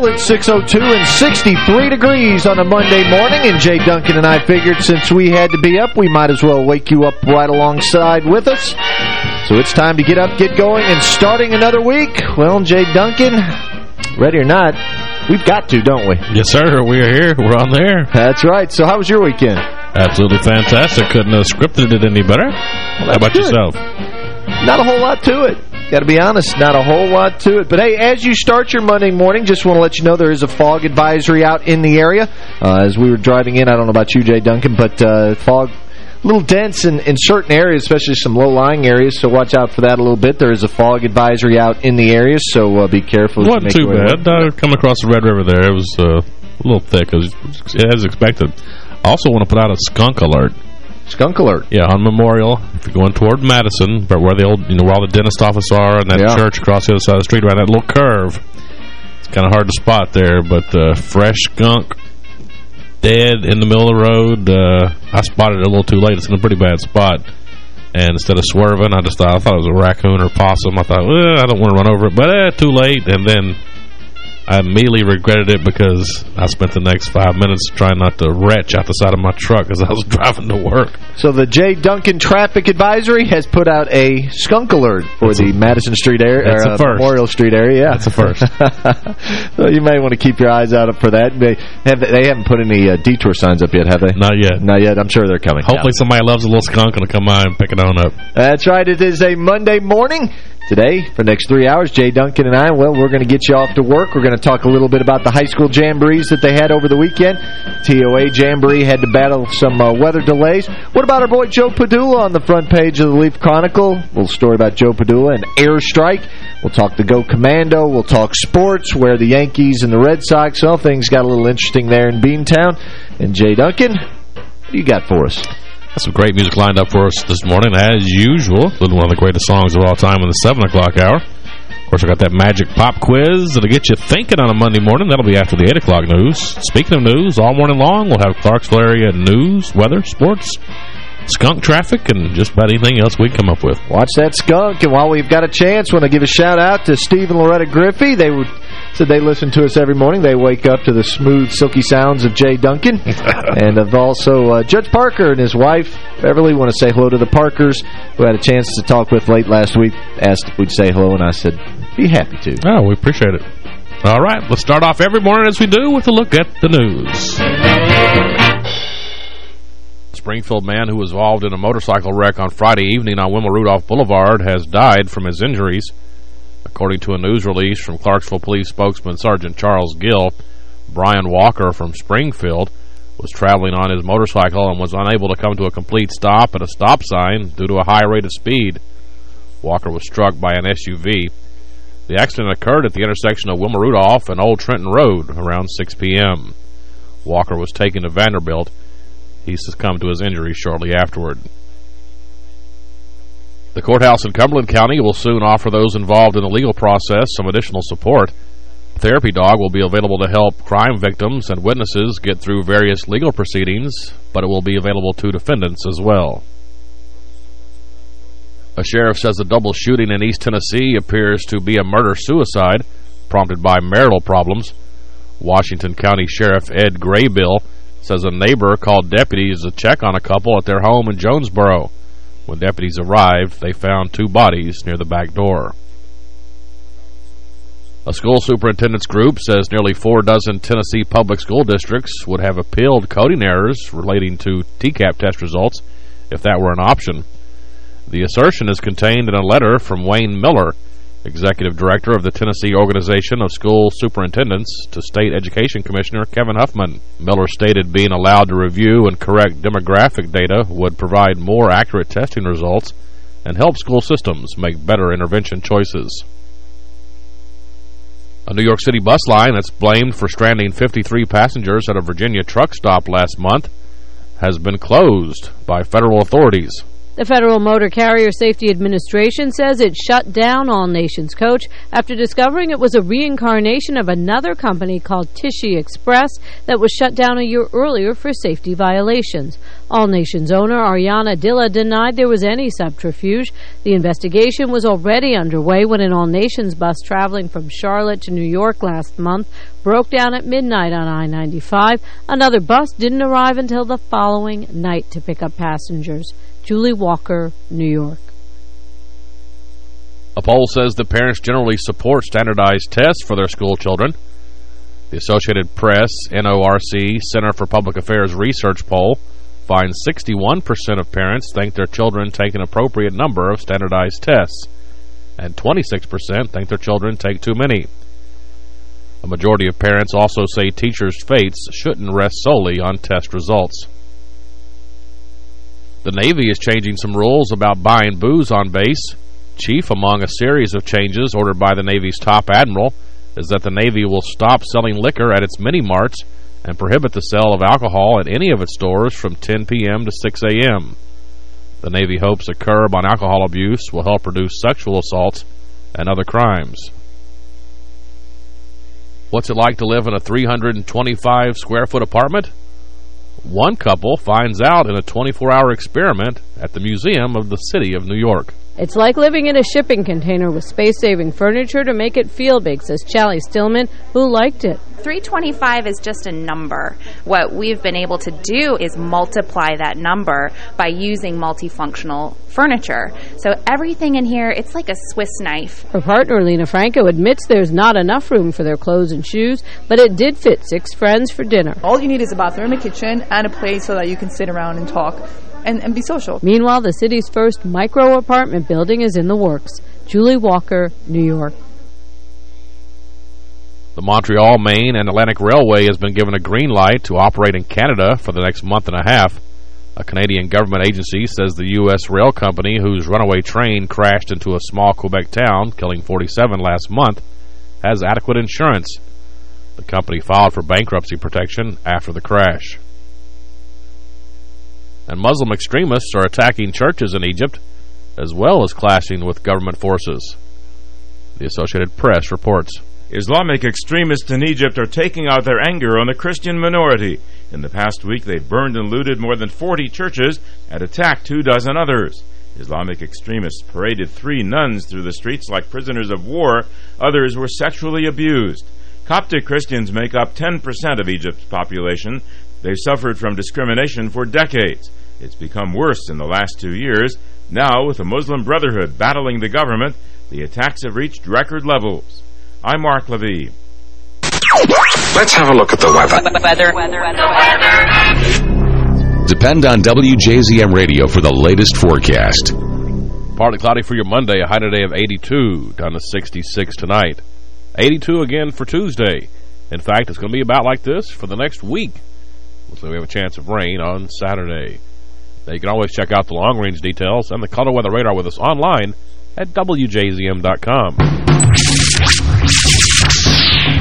Clarksville. It's 6.02 and 63 degrees on a Monday morning. And Jay Duncan and I figured since we had to be up, we might as well wake you up right alongside with us. So it's time to get up, get going, and starting another week. Well, Jay Duncan, ready or not, we've got to, don't we? Yes, sir. We are here. We're on there. That's right. So how was your weekend? Absolutely fantastic. Couldn't have scripted it any better. Well, how about good. yourself? Not a whole lot to it. Got to be honest, not a whole lot to it. But hey, as you start your Monday morning, just want to let you know there is a fog advisory out in the area. Uh, as we were driving in, I don't know about you, Jay Duncan, but uh, fog a little dense in, in certain areas, especially some low-lying areas, so watch out for that a little bit. There is a fog advisory out in the area, so uh, be careful. Wasn't too bad. I come across the Red River there. It was uh, a little thick, as, as expected. I also want to put out a skunk alert. Skunk alert. Yeah, on Memorial, if you're going toward Madison, but where the old, you know, where all the dentist office are and that Yeah. church across the other side of the street, around that little curve. It's kind of hard to spot there, but uh, fresh skunk, dead in the middle of the road. Uh, I spotted it a little too late. It's in a pretty bad spot. And instead of swerving, I just thought, I thought it was a raccoon or possum. I thought, well, I don't want to run over it, but eh, too late. And then I immediately regretted it because I spent the next five minutes trying not to retch out the side of my truck as I was driving to work. So the Jay Duncan Traffic Advisory has put out a skunk alert for That's the a- Madison Street area, or, a uh, first. Memorial Street area. Yeah, That's a first. so you may want to keep your eyes out for that. They, have, they haven't put any uh, detour signs up yet, have they? Not yet. Not yet. I'm sure they're coming. Hopefully somebody loves a little skunk and will come by and pick it on up. That's right. It is a Monday morning. Today, for the next three hours, Jay Duncan and I, well, we're going to get you off to work. We're going to talk a little bit about the high school jamborees that they had over the weekend. TOA Jamboree had to battle some uh, weather delays. What about our boy Joe Padula on the front page of the Leaf Chronicle? A little story about Joe Padula and airstrike. We'll talk the Go Commando. We'll talk sports, where the Yankees and the Red Sox, well, things got a little interesting there in Beantown. And Jay Duncan, what do you got for us? Got some great music lined up for us this morning, as usual. One of the greatest songs of all time in the 7 o'clock hour. Of course, I got that magic pop quiz that'll get you thinking on a Monday morning. That'll be after the 8 o'clock news. Speaking of news, all morning long, we'll have Clarksville area news, weather, sports, skunk traffic, and just about anything else we come up with. Watch that skunk. And while we've got a chance, want to give a shout-out to Steve and Loretta Griffey. They would, said they listen to us every morning. They wake up to the smooth, silky sounds of Jay Duncan. and of also uh, Judge Parker and his wife, Beverly, want to say hello to the Parkers, who had a chance to talk with late last week. Asked if we'd say hello, and I said, be happy to. Oh, we appreciate it. All right, let's start off every morning as we do with a look at the news. Springfield man who was involved in a motorcycle wreck on Friday evening on Wilma Rudolph Boulevard has died from his injuries. According to a news release from Clarksville Police spokesman Sergeant Charles Gill, Brian Walker from Springfield was traveling on his motorcycle and was unable to come to a complete stop at a stop sign due to a high rate of speed. Walker was struck by an SUV. The accident occurred at the intersection of Wilma Rudolph and Old Trenton Road around 6 p.m. Walker was taken to Vanderbilt. He succumbed to his injuries shortly afterward. The courthouse in Cumberland County will soon offer those involved in the legal process some additional support. Therapy Dog will be available to help crime victims and witnesses get through various legal proceedings, but it will be available to defendants as well. A sheriff says a double shooting in East Tennessee appears to be a murder-suicide prompted by marital problems. Washington County Sheriff Ed Graybeal says a neighbor called deputies to check on a couple at their home in Jonesboro. When deputies arrived, they found two bodies near the back door. A school superintendent's group says nearly four dozen Tennessee public school districts would have appealed coding errors relating to TCAP test results if that were an option. The assertion is contained in a letter from Wayne Miller, Executive Director of the Tennessee Organization of School Superintendents, to State Education Commissioner Kevin Huffman. Miller stated being allowed to review and correct demographic data would provide more accurate testing results and help school systems make better intervention choices. A New York City bus line that's blamed for stranding 53 passengers at a Virginia truck stop last month has been closed by federal authorities. The Federal Motor Carrier Safety Administration says it shut down All Nations Coach after discovering it was a reincarnation of another company called Tishy Express that was shut down a year earlier for safety violations. All Nations owner Ariana Dilla denied there was any subterfuge. The investigation was already underway when an All Nations bus traveling from Charlotte to New York last month broke down at midnight on I-95. Another bus didn't arrive until the following night to pick up passengers. Julie Walker, New York. A poll says that parents generally support standardized tests for their school children. The Associated Press, NORC, Center for Public Affairs Research poll finds 61% of parents think their children take an appropriate number of standardized tests, and 26% think their children take too many. A majority of parents also say teachers' fates shouldn't rest solely on test results. The Navy is changing some rules about buying booze on base. Chief among a series of changes ordered by the Navy's top admiral is that the Navy will stop selling liquor at its mini-marts and prohibit the sale of alcohol at any of its stores from 10 p.m. to 6 a.m. The Navy hopes a curb on alcohol abuse will help reduce sexual assaults and other crimes. What's it like to live in a 325 square foot apartment? One couple finds out in a 24-hour experiment at the Museum of the City of New York. It's like living in a shipping container with space-saving furniture to make it feel big, says Chally Stillman, who liked it. 325 is just a number. What we've been able to do is multiply that number by using multifunctional furniture. So everything in here, it's like a Swiss knife. Her partner, Lena Franco, admits there's not enough room for their clothes and shoes, but it did fit six friends for dinner. All you need is a bathroom, a kitchen, and a place so that you can sit around and talk and, and be social. Meanwhile, the city's first micro-apartment building is in the works. Julie Walker, New York. The Montreal, Maine, and Atlantic Railway has been given a green light to operate in Canada for the next month and a half. A Canadian government agency says the U.S. rail company, whose runaway train crashed into a small Quebec town, killing 47 last month, has adequate insurance. The company filed for bankruptcy protection after the crash. And Muslim extremists are attacking churches in Egypt, as well as clashing with government forces. The Associated Press reports. Islamic extremists in Egypt are taking out their anger on the Christian minority. In the past week, they burned and looted more than 40 churches and attacked two dozen others. Islamic extremists paraded three nuns through the streets like prisoners of war. Others were sexually abused. Coptic Christians make up 10% of Egypt's population. They've suffered from discrimination for decades. It's become worse in the last two years. Now, with the Muslim Brotherhood battling the government, the attacks have reached record levels. I'm Mark Levy. Let's have a look at the weather. Weather. Weather. Weather. Depend on WJZM Radio for the latest forecast. Partly cloudy for your Monday, a high today of 82, down to 66 tonight. 82 again for Tuesday. In fact, it's going to be about like this for the next week. Looks like we have a chance of rain on Saturday. Now, you can always check out the long-range details and the color weather radar with us online at WJZM.com.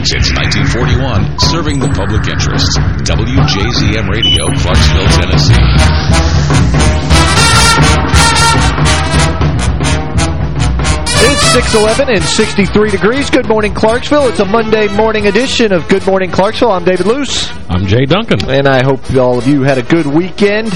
Since 1941, serving the public interest. WJZM Radio, Clarksville, Tennessee. It's 611 and 63 degrees. Good morning, Clarksville. It's a Monday morning edition of Good Morning Clarksville. I'm David Luce. I'm Jay Duncan. And I hope all of you had a good weekend.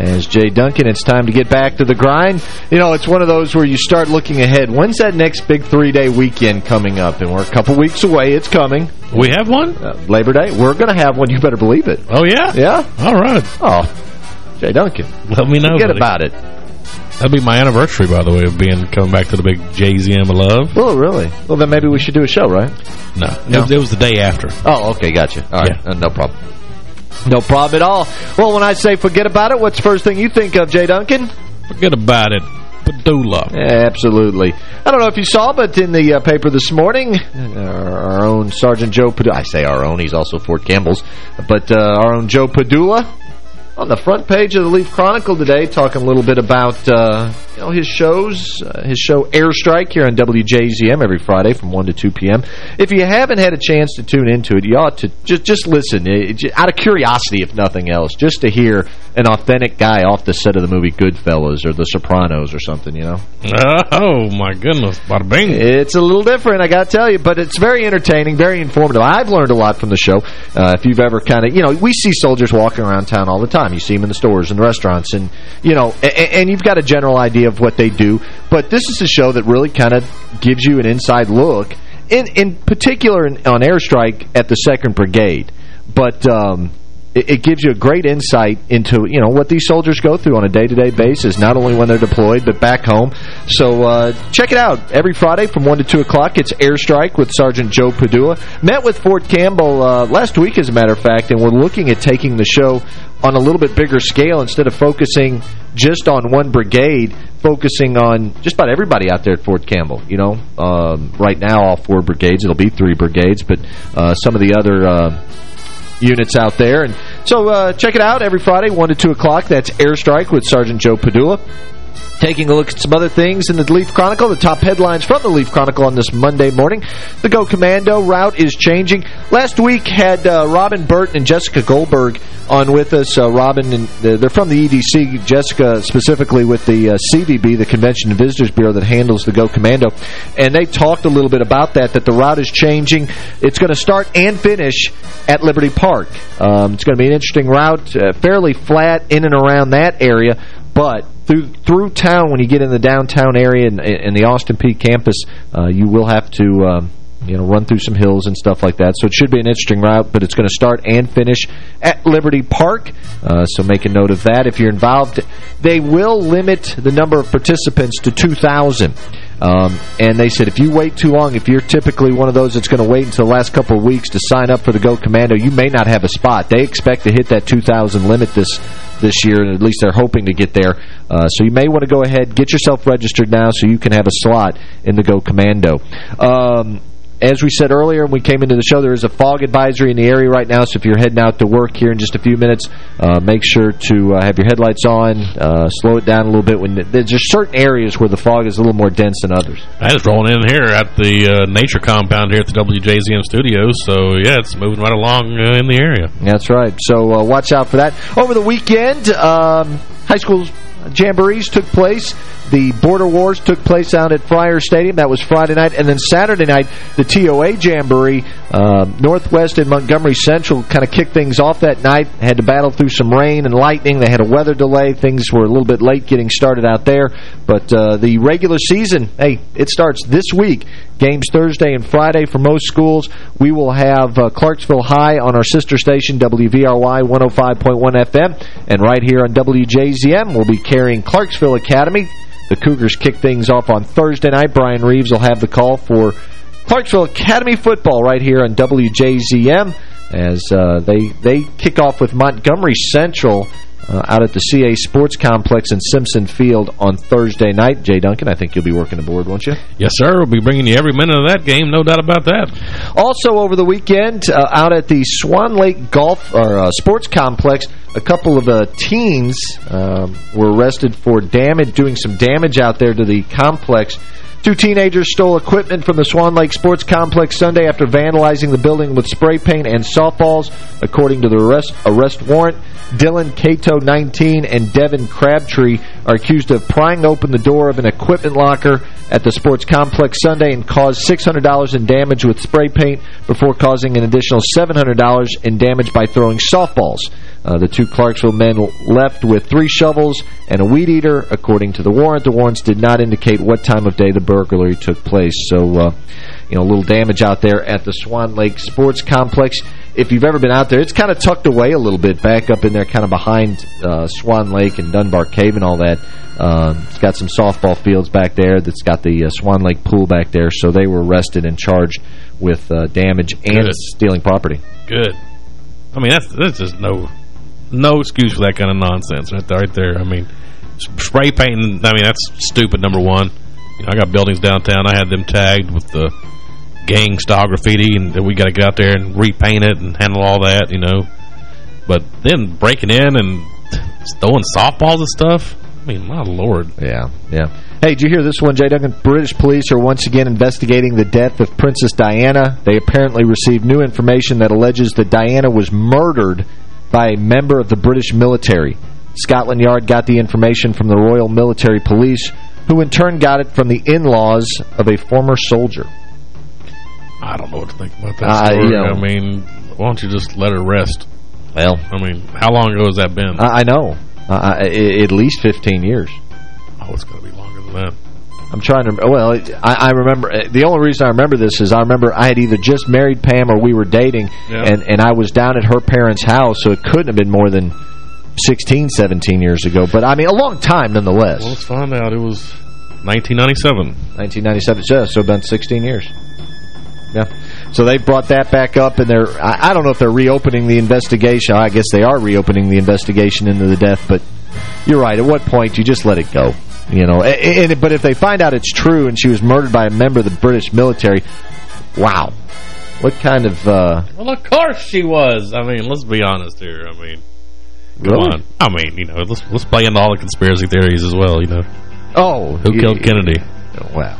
As Jay Duncan, it's time to get back to the grind. You know, it's one of those where you start looking ahead. When's that next big three-day weekend coming up? And we're a couple weeks away. It's coming. We have one? Uh, Labor Day. We're going to have one. You better believe it. Oh, yeah? Yeah? All right. Oh, Jay Duncan. Let me know. Forget buddy. about it. That'll be my anniversary, by the way, of being coming back to the big JZM of love. Oh, really? Well, then maybe we should do a show, right? No. No? It, was, it was the day after. Oh, okay, gotcha. All right, Yeah. uh, no problem. No problem at all. Well, when I say forget about it, what's the first thing you think of, Jay Duncan? Forget about it. Padula. Yeah, absolutely. I don't know if you saw, but in the uh, paper this morning, our, our own Sergeant Joe Padula, I say our own, he's also Fort Campbell's, but uh, our own Joe Padula on the front page of the Leaf Chronicle today talking a little bit about uh, you know, his shows, uh, his show Airstrike here on WJZM every Friday from 1 to 2 p.m. If you haven't had a chance to tune into it, you ought to just just listen, it, just, out of curiosity, if nothing else, just to hear an authentic guy off the set of the movie Goodfellas or The Sopranos or something, you know? Oh, my goodness. Bada bing. It's a little different, I got to tell you, but it's very entertaining, very informative. I've learned a lot from the show. Uh, if you've ever kind of, you know, we see soldiers walking around town all the time. You see them in the stores and the restaurants, and, you know, and, and you've got a general idea of what they do. But this is a show that really kind of gives you an inside look, in, in particular on Airstrike at the 2nd Brigade. But um, it, it, gives you a great insight into you know what these soldiers go through on a day-to-day -day basis, not only when they're deployed, but back home. So uh, check it out. Every Friday from 1 to 2 o'clock, it's Airstrike with Sergeant Joe Padula. Met with Fort Campbell uh, last week, as a matter of fact, and we're looking at taking the show on a little bit bigger scale instead of focusing just on one brigade, focusing on just about everybody out there at Fort Campbell. You know, um, right now all four brigades, it'll be three brigades, but uh, some of the other uh, units out there. And so uh, check it out every Friday, 1 to 2 o'clock. That's Airstrike with Sergeant Joe Padula. Taking a look at some other things in the Leaf Chronicle, the top headlines from the Leaf Chronicle on this Monday morning. The Go Commando route is changing. Last week had uh, Robin Burton and Jessica Goldberg on with us. Uh, Robin, and uh, they're from the EDC, Jessica specifically with the uh, CVB, the Convention and Visitors Bureau that handles the Go Commando. And they talked a little bit about that, that the route is changing. It's going to start and finish at Liberty Park. Um, it's going to be an interesting route, uh, fairly flat in and around that area, but through through town, when you get in the downtown area and, and the Austin Peay campus, uh, you will have to... Um, you know, run through some hills and stuff like that. So it should be an interesting route, but it's going to start and finish at Liberty Park. Uh, so make a note of that. If you're involved, they will limit the number of participants to 2,000. Um, and they said if you wait too long, if you're typically one of those that's going to wait until the last couple of weeks to sign up for the Go Commando, you may not have a spot. They expect to hit that 2,000 limit this this year, and at least they're hoping to get there. Uh, so you may want to go ahead, get yourself registered now so you can have a slot in the Go Commando. Um, as we said earlier when we came into the show, there is a fog advisory in the area right now, so if you're heading out to work here in just a few minutes, uh, make sure to uh, have your headlights on, uh, slow it down a little bit. When There's just certain areas where the fog is a little more dense than others. I was rolling in here at the uh, nature compound here at the WJZM studios, so yeah, it's moving right along uh, in the area. That's right. So uh, watch out for that. Over the weekend, um, high schools jamborees took place. The Border Wars took place out at Friars Stadium. That was Friday night. And then Saturday night, the TOA Jamboree, uh, Northwest and Montgomery Central kind of kicked things off that night. Had to battle through some rain and lightning. They had a weather delay. Things were a little bit late getting started out there. But uh, the regular season, hey, it starts this week. Games Thursday and Friday for most schools. We will have uh, Clarksville High on our sister station, WVRY 105.1 FM. And right here on WJZM, we'll be carrying Clarksville Academy. The Cougars kick things off on Thursday night. Brian Reeves will have the call for Clarksville Academy football right here on WJZM as uh, they they kick off with Montgomery Central uh, out at the CA Sports Complex in Simpson Field on Thursday night. Jay Duncan, I think you'll be working the board, won't you? Yes, sir. We'll be bringing you every minute of that game, no doubt about that. Also over the weekend, uh, out at the Swan Lake Golf or uh, Sports Complex, a couple of uh, teens um, were arrested for damage, doing some damage out there to the complex. Two teenagers stole equipment from the Swan Lake Sports Complex Sunday after vandalizing the building with spray paint and softballs. According to the arrest, arrest warrant, Dylan Cato, 19, and Devin Crabtree are accused of prying open the door of an equipment locker at the sports complex Sunday and caused $600 in damage with spray paint before causing an additional $700 in damage by throwing softballs. Uh, the two Clarksville men left with three shovels and a weed eater. According to the warrant, the warrants did not indicate what time of day the burglary took place. So, uh, you know, a little damage out there at the Swan Lake Sports Complex. If you've ever been out there, it's kind of tucked away a little bit, back up in there, kind of behind uh, Swan Lake and Dunbar Cave and all that. Uh, it's got some softball fields back there. That's got the uh, Swan Lake pool back there. So they were arrested and charged with uh, damage and Good. stealing property. Good. I mean, that's that's just no no excuse for that kind of nonsense right there. Right there. I mean, spray painting, I mean, that's stupid, number one. You know, I got buildings downtown. I had them tagged with the gang style graffiti, and we got to get out there and repaint it and handle all that, you know. But then breaking in and throwing softballs and stuff, I mean, my lord. Yeah, yeah. Hey, did you hear this one, Jay Duncan? British police are once again investigating the death of Princess Diana. They apparently received new information that alleges that Diana was murdered by a member of the British military. Scotland Yard got the information from the Royal Military Police, who in turn got it from the in-laws of a former soldier. I don't know what to think about that Uh, you know. I mean, why don't you just let her rest? Well, I mean, how long ago has that been? I, I know. Uh, I- at least 15 years. oh, it's going to be longer than that. I'm trying to, well, I, I remember, uh, the only reason I remember this is I remember I had either just married Pam or we were dating, Yeah. and, and I was down at her parents' house, so it couldn't have been more than 16, 17 years ago. But, I mean, a long time nonetheless. Well, let's find out. It was 1997. 1997, yeah, so about 16 years. Yeah. So they brought that back up, and they're, I, I don't know if they're reopening the investigation. I guess they are reopening the investigation into the death, but you're right. At what point do you just let it go? You know, and, and But if they find out it's true and she was murdered by a member of the British military, wow. What kind of... Uh, Well, of course she was. I mean, let's be honest here. I mean, come Really? on. I mean, you know, let's let's play into all the conspiracy theories as well. You know, oh. who you- killed Kennedy? Wow.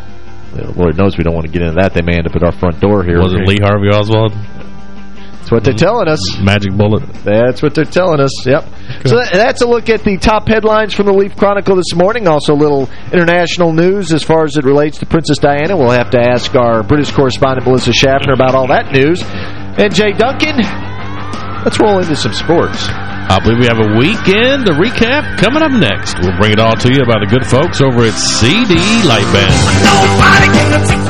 Well, Lord knows we don't want to get into that. They may end up at our front door here. Was it Lee Harvey Oswald? That's what they're mm-hmm. telling us. Magic bullet. That's what they're telling us. Yep. So that, that's a look at the top headlines from the Leaf Chronicle this morning. Also, a little international news as far as it relates to Princess Diana. We'll have to ask our British correspondent Melissa Schaffner about all that news. And Jay Duncan, let's roll into some sports. I believe we have a weekend to recap coming up next. We'll bring it all to you by the good folks over at CD Light Band.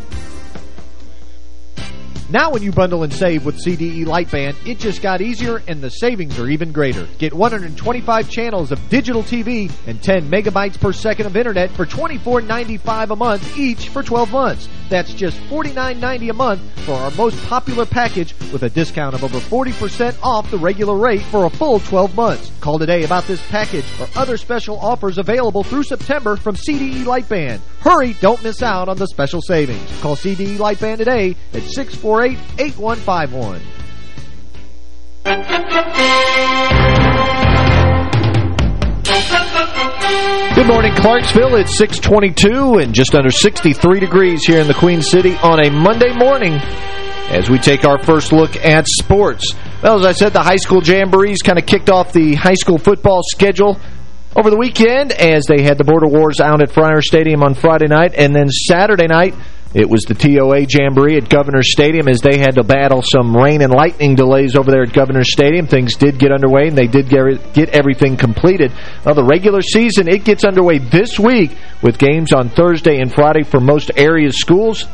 Now when you bundle and save with CDE Lightband, it just got easier and the savings are even greater. Get 125 channels of digital TV and 10 megabytes per second of internet for $24.95 a month each for 12 months. That's just $49.90 a month for our most popular package with a discount of over 40% off the regular rate for a full 12 months. Call today about this package or other special offers available through September from CDE Lightband. Hurry, don't miss out on the special savings. Call CDE Lightband today at 648-8151. Good morning, Clarksville. It's 622 and just under 63 degrees here in the Queen City on a Monday morning as we take our first look at sports. Well, as I said, the high school jamborees kind of kicked off the high school football schedule over the weekend as they had the Border Wars out at Friar Stadium on Friday night. And then Saturday night, it was the TOA Jamboree at Governor's Stadium as they had to battle some rain and lightning delays over there at Governor's Stadium. Things did get underway, and they did get everything completed. Now, the regular season, it gets underway this week with games on Thursday and Friday for most area schools.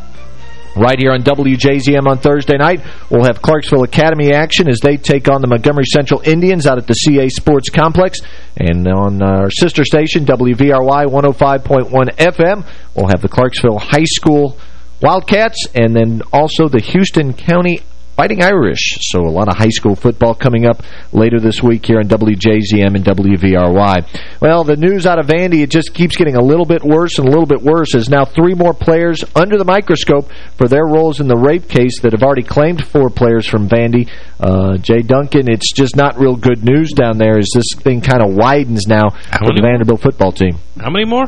Right here on WJZM on Thursday night, we'll have Clarksville Academy action as they take on the Montgomery Central Indians out at the CA Sports Complex. And on uh, our sister station, WVRY 105.1 FM, we'll have the Clarksville High School Wildcats and then also the Houston County Fighting Irish. So a lot of high school football coming up later this week here on WJZM and WVRY. Well, the news out of Vandy, it just keeps getting a little bit worse and a little bit worse as now three more players under the microscope for their roles in the rape case that have already claimed four players from Vandy. Uh, Jay Duncan, it's just not real good news down there as this thing kind of widens now How for the Vanderbilt football team. How many more?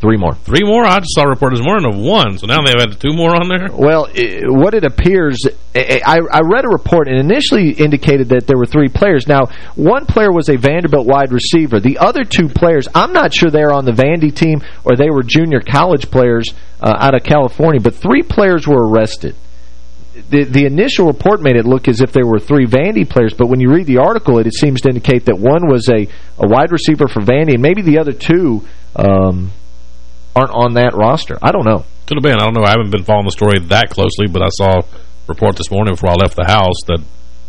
Three more. Three more? I just saw a report as more than one, so now they've added two more on there? Well, it, what it appears, I, I read a report and initially indicated that there were three players. Now, one player was a Vanderbilt wide receiver. The other two players, I'm not sure they're on the Vandy team or they were junior college players uh, out of California, but three players were arrested. The, the initial report made it look as if there were three Vandy players, but when you read the article, it, it seems to indicate that one was a, a wide receiver for Vandy, and maybe the other two... Um, aren't on that roster. I don't know. Could have been. I don't know. I haven't been following the story that closely, but I saw a report this morning before I left the house that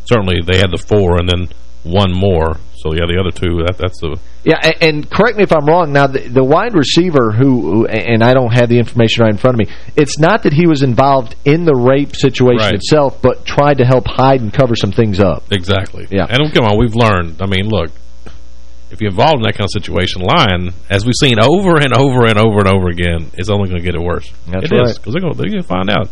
certainly they had the four and then one more. So, yeah, the other two, that, that's the... Yeah, and, and, correct me if I'm wrong. Now, the, the wide receiver who, and I don't have the information right in front of me, it's not that he was involved in the rape situation right. itself, but tried to help hide and cover some things up. Exactly. Yeah. And come on, we've learned. I mean, look, if you're involved in that kind of situation, lying, as we've seen over and over and over and over again, it's only going to get it worse. That's it right. because they're going to find out.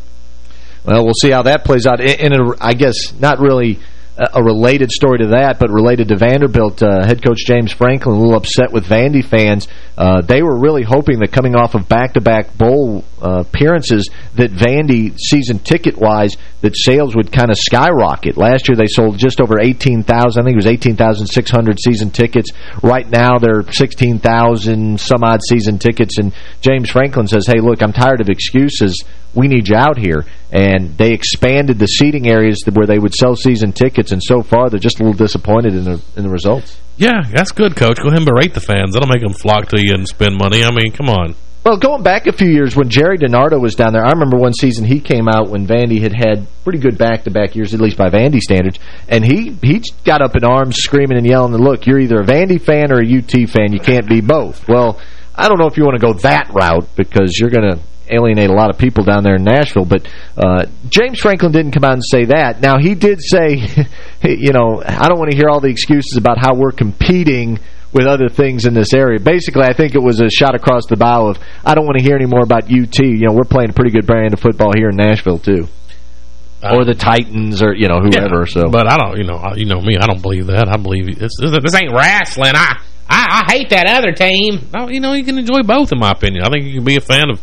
Well, we'll see how that plays out. In, I guess, not really a related story to that, but related to Vanderbilt, uh, head coach James Franklin a little upset with Vandy fans. Uh, they were really hoping that coming off of back-to-back -back bowl uh, appearances that Vandy, season ticket-wise, that sales would kind of skyrocket. Last year they sold just over 18,000. I think it was 18,600 season tickets. Right now they're 16,000 some odd season tickets. And James Franklin says, hey, look, I'm tired of excuses we need you out here. And they expanded the seating areas where they would sell season tickets, and so far they're just a little disappointed in the in the results. Yeah, that's good, Coach. Go ahead and berate the fans. That'll make them flock to you and spend money. I mean, come on. Well, going back a few years when Gerry DiNardo was down there, I remember one season he came out when Vandy had had pretty good back-to-back -back years, at least by Vandy standards, and he he got up in arms screaming and yelling, and look, you're either a Vandy fan or a UT fan. You can't be both. Well, I don't know if you want to go that route because you're going to alienate a lot of people down there in Nashville. But uh, James Franklin didn't come out and say that. Now, he did say, you know, I don't want to hear all the excuses about how we're competing with other things in this area. Basically, I think it was a shot across the bow of, I don't want to hear any more about UT. You know, we're playing a pretty good brand of football here in Nashville, too. Uh, or the Titans, or you know whoever. Yeah, so, but I don't, you know, you know me. I don't believe that. I believe this. This ain't wrestling. I, I, I hate that other team. You know, you can enjoy both, in my opinion. I think you can be a fan of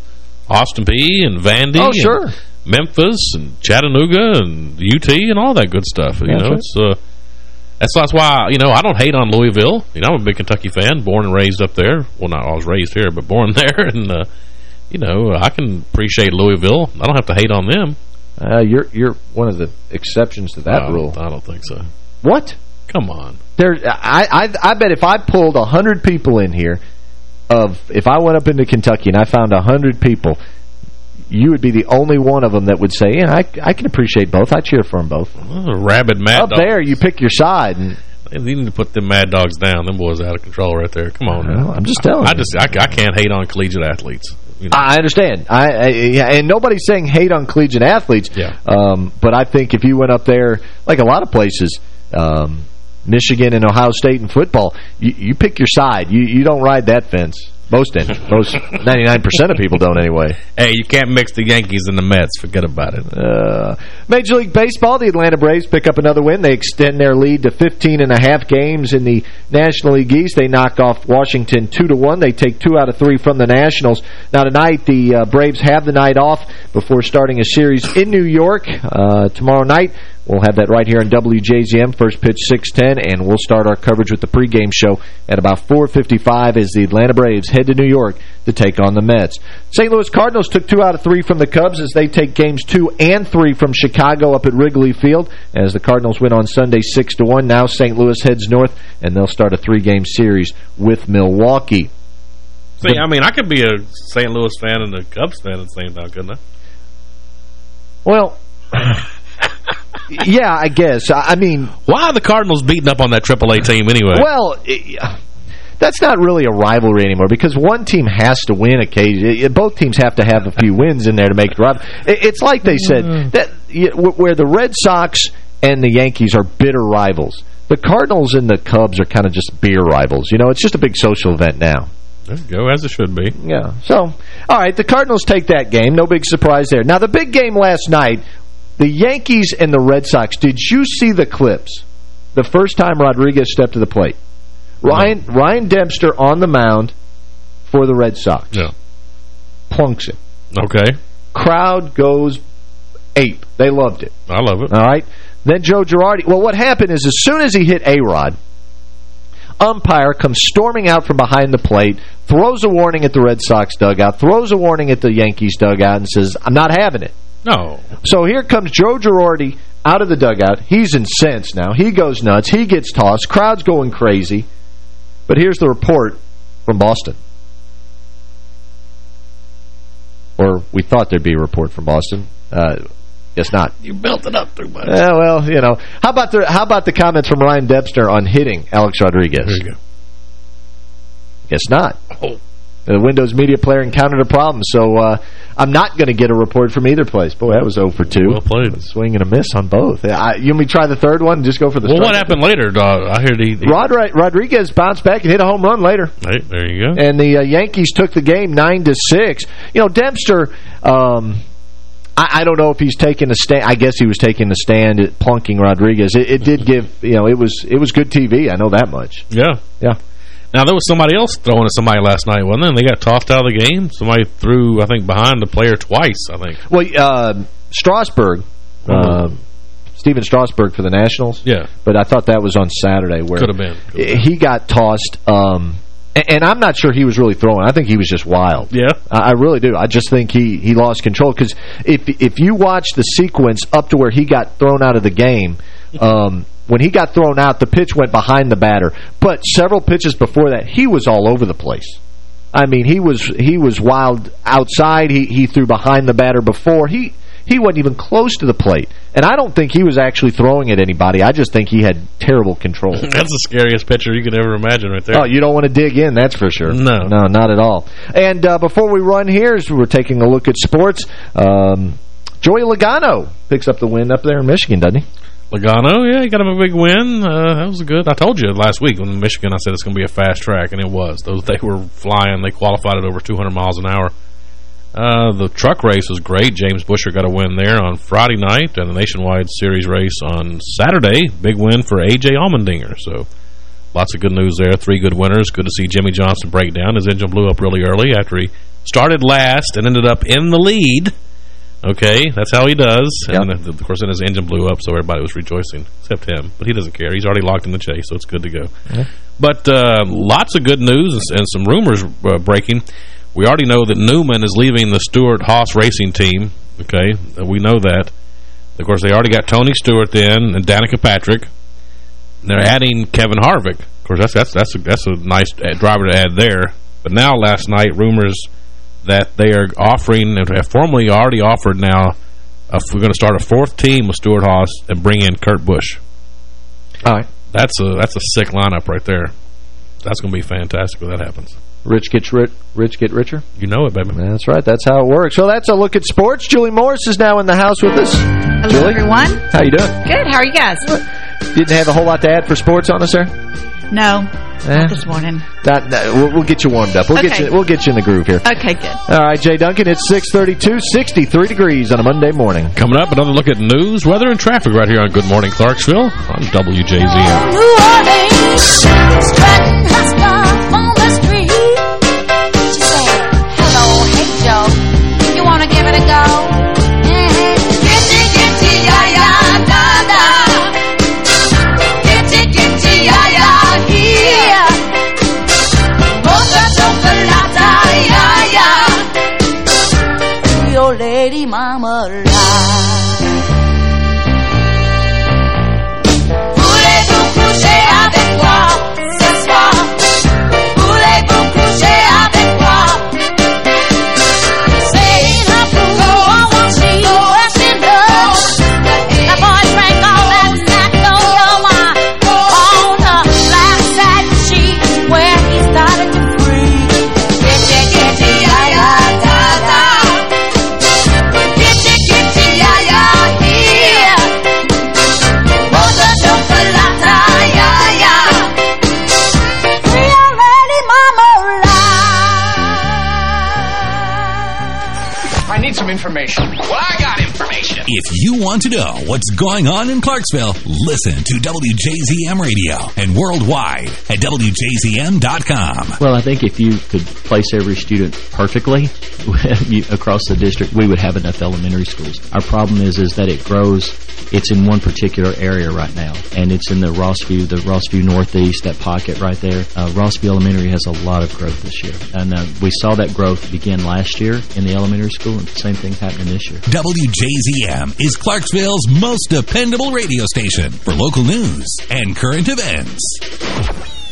Austin Peay and Vandy. Oh, sure. Memphis and Chattanooga and UT and all that good stuff. You know, it's uh, that's that's why you know I don't hate on Louisville. You know, I'm a big Kentucky fan, born and raised up there. Well, not I was raised here, but born there, and uh, you know I can appreciate Louisville. I don't have to hate on them. Uh, you're you're one of the exceptions to that no, rule. I don't think so. What? Come on. There, I I I bet if I pulled a hundred people in here of if I went up into Kentucky and I found a hundred people, you would be the only one of them that would say, yeah, I, I can appreciate both. I cheer for them both. Well, rabid mad Up dogs. there, you pick your side. And, They need to put them mad dogs down. Them boys out of control right there. Come on. Well, I'm just telling I, I just I, I can't hate on collegiate athletes. You know. I understand. I, I yeah, and nobody's saying hate on collegiate athletes. Yeah. Um, but I think if you went up there, like a lot of places, um, Michigan and Ohio State in football, you, you pick your side. You you don't ride that fence. Most in most 99% of people don't anyway. Hey, you can't mix the Yankees and the Mets. Forget about it. Uh, Major League Baseball, the Atlanta Braves pick up another win. They extend their lead to 15 and a half games in the National League East. They knock off Washington 2 to one. They take two out of three from the Nationals. Now tonight, the uh, Braves have the night off before starting a series in New York uh, tomorrow night. We'll have that right here on WJZM, first pitch 610, and we'll start our coverage with the pregame show at about 4.55 as the Atlanta Braves head to New York to take on the Mets. St. Louis Cardinals took two out of three from the Cubs as they take games two and three from Chicago up at Wrigley Field as the Cardinals win on Sunday 6 to one. Now St. Louis heads north, and they'll start a three-game series with Milwaukee. See, I mean, I could be a St. Louis fan and a Cubs fan at the same time, couldn't I? Well... yeah, I guess. I I mean... Why are the Cardinals beating up on that AAA team anyway? Well, it- that's not really a rivalry anymore because one team has to win occasionally. Both teams have to have a few wins in there to make it rival. It's like they said, mm-hmm. that where the Red Sox and the Yankees are bitter rivals. The Cardinals and the Cubs are kind of just beer rivals. You know, it's just a big social event now. There you go, as it should be. Yeah. So, all right, the Cardinals take that game. No big surprise there. Now, the big game last night, the Yankees and the Red Sox. Did you see the clips? The first time Rodriguez stepped to the plate. Ryan Ryan Dempster on the mound for the Red Sox. Yeah. Plunks him. Okay. Crowd goes ape. They loved it. I love it. All right. Then Joe Girardi. Well, what happened is as soon as he hit A-Rod, umpire comes storming out from behind the plate, throws a warning at the Red Sox dugout, throws a warning at the Yankees dugout, and says, I'm not having it. No. So here comes Joe Girardi out of the dugout. He's incensed now. He goes nuts. He gets tossed. Crowd's going crazy. But here's the report from Boston. Or we thought there'd be a report from Boston. Uh, guess not. You built it up too much. Yeah, well, you know. How about the how about the comments from Ryan Dempster on hitting Alex Rodriguez? There you go. Guess not. Oh. The Windows Media Player encountered a problem, so uh, I'm not going to get a report from either place. Boy, that was 0 for 2. Well played. A swing and a miss on both. I, you want me to try the third one and just go for the Well, what happened later, dog? I heard he... he Rod Rodriguez bounced back and hit a home run later. hey, there you go. And the uh, Yankees took the game 9 to six. You know, Dempster... Um, I, I don't know if he's taking a stand. I guess he was taking a stand at plunking Rodriguez. It, it did give, you know, it was it was good TV. I know that much. Yeah. Yeah. Now, there was somebody else throwing at somebody last night, wasn't there? And they got tossed out of the game. Somebody threw, I think, behind the player twice, I think. Well, uh, Strasburg, uh, Stephen Strasburg for the Nationals. Yeah. But I thought that was on Saturday where Could have been. He got tossed. Um, and, I'm not sure he was really throwing. I think he was just wild. Yeah. I, I really do. I just think he, he lost control because if if you watch the sequence up to where he got thrown out of the game, um, when he got thrown out, the pitch went behind the batter. But several pitches before that, he was all over the place. I mean, he was he was wild outside. He he threw behind the batter before. He he wasn't even close to the plate. And I don't think he was actually throwing at anybody. I just think he had terrible control. That's the scariest pitcher you could ever imagine right there. Oh, you don't want to dig in, that's for sure. No. No, not at all. And uh, before we run here, as we're taking a look at sports, um, Joey Logano picks up the win up there in Michigan, doesn't he? Logano, yeah, he got him a big win. Uh, that was good. I told you last week when Michigan, I said it's going to be a fast track, and it was. Those They were flying. They qualified at over 200 miles an hour. Uh, the truck race was great. James Buescher got a win there on Friday night, and the Nationwide Series race on Saturday. Big win for A.J. Allmendinger. So lots of good news there. Three good winners. Good to see Jimmie Johnson break down. His engine blew up really early after he started last and ended up in the lead. Okay, that's how he does. And then, of course, then his engine blew up, so everybody was rejoicing, except him. But he doesn't care. He's already locked in the chase, so it's good to go. But uh, lots of good news and, and some rumors uh, breaking. We already know that Newman is leaving the Stewart Haas racing team. Okay, we know that. Of course, they already got Tony Stewart then and Danica Patrick. They're adding Kevin Harvick. Of course, that's that's that's a, that's a nice uh, driver to add there. But now, last night, rumors that they are offering, and have formally already offered now, if we're going to start a fourth team with Stewart Haas and bring in Kurt Busch. All right. That's a that's a sick lineup right there. That's going to be fantastic when that happens. Rich gets rich, rich get richer. You know it, baby. That's right. That's how it works. So that's a look at sports. Julie Morris is now in the house with us. Hello, Julie? everyone. How you doing? Good. How are you guys? Didn't have a whole lot to add for sports on us, sir? No, Eh? not this morning. That, that- we'll, we'll get you warmed up. We'll get you. We'll get you in the groove here. Okay, good. All right, Jay Duncan. It's 6:32, 63 degrees on a Monday morning. Coming up, another look at news, weather, and traffic right here on Good Morning Clarksville on WJZM. Mama information. If you want to know what's going on in Clarksville, listen to WJZM Radio and worldwide at WJZM.com. Well, I think if you could place every student perfectly across the district, we would have enough elementary schools. Our problem is is that it grows. It's in one particular area right now, and it's in the Rossview, the Rossview Northeast, that pocket right there. Uh, Rossview Elementary has a lot of growth this year, and uh, we saw that growth begin last year in the elementary school, and the same thing happening this year. WJZM is Clarksville's most dependable radio station for local news and current events.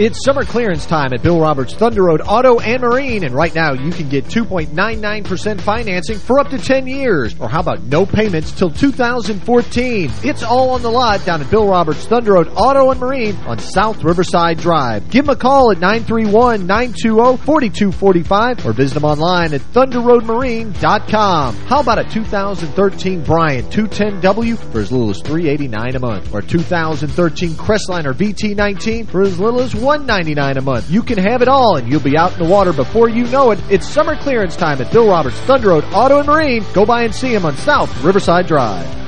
It's summer clearance time at Bill Roberts Thunder Road Auto and Marine, and right now you can get 2.99% financing for up to 10 years. Or how about no payments till 2014? It's all on the lot down at Bill Roberts Thunder Road Auto and Marine on South Riverside Drive. Give them a call at 931-920-4245 or visit them online at thunderroadmarine.com. How about a 2013 Bryant 210W for as little as 389 a month or 2013 Crestliner VT19 for as little as 199 a month. You can have it all and you'll be out in the water before you know it. It's summer clearance time at Bill Roberts Thunder Road Auto and Marine. Go by and see him on South Riverside Drive.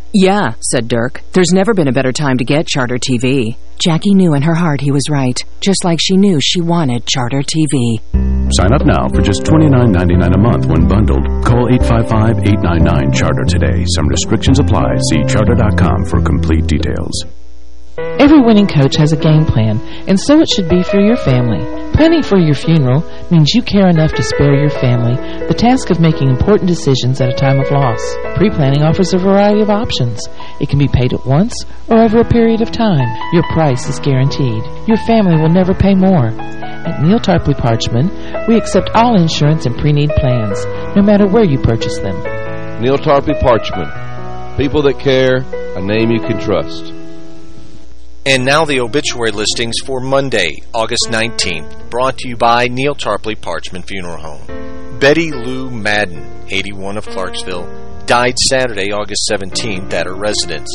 Yeah, said Dirk. There's never been a better time to get Charter TV. Jackie knew in her heart he was right, just like she knew she wanted Charter TV. Sign up now for just $29.99 a month when bundled. Call 855-899-CHARTER today. Some restrictions apply. See charter.com for complete details. Every winning coach has a game plan, and so it should be for your family. Planning for your funeral means you care enough to spare your family the task of making important decisions at a time of loss. Pre-planning offers a variety of options. It can be paid at once or over a period of time. Your price is guaranteed. Your family will never pay more. At Neal Tarpley Parchman, we accept all insurance and pre-need plans, no matter where you purchase them. Neal Tarpley Parchman. People that care, a name you can trust. And now the obituary listings for Monday, August 19th, brought to you by Neal Tarpley Parchman Funeral Home. Betty Lou Madden, 81 of Clarksville, died Saturday, August 17th at her residence.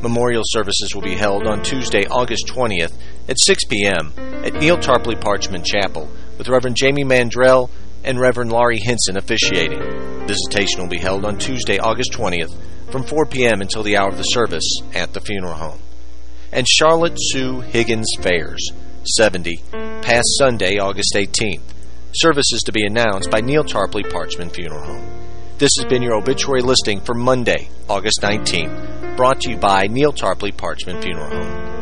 Memorial services will be held on Tuesday, August 20th at 6 p.m. at Neal Tarpley Parchman Chapel with Reverend Jamie Mandrell and Reverend Laurie Henson officiating. Visitation will be held on Tuesday, August 20th from 4 p.m. until the hour of the service at the funeral home and Charlotte Sue Higgins Fairs, 70, past Sunday, August 18th. Services to be announced by Neal Tarpley Parchman Funeral Home. This has been your obituary listing for Monday, August 19th, brought to you by Neal Tarpley Parchman Funeral Home.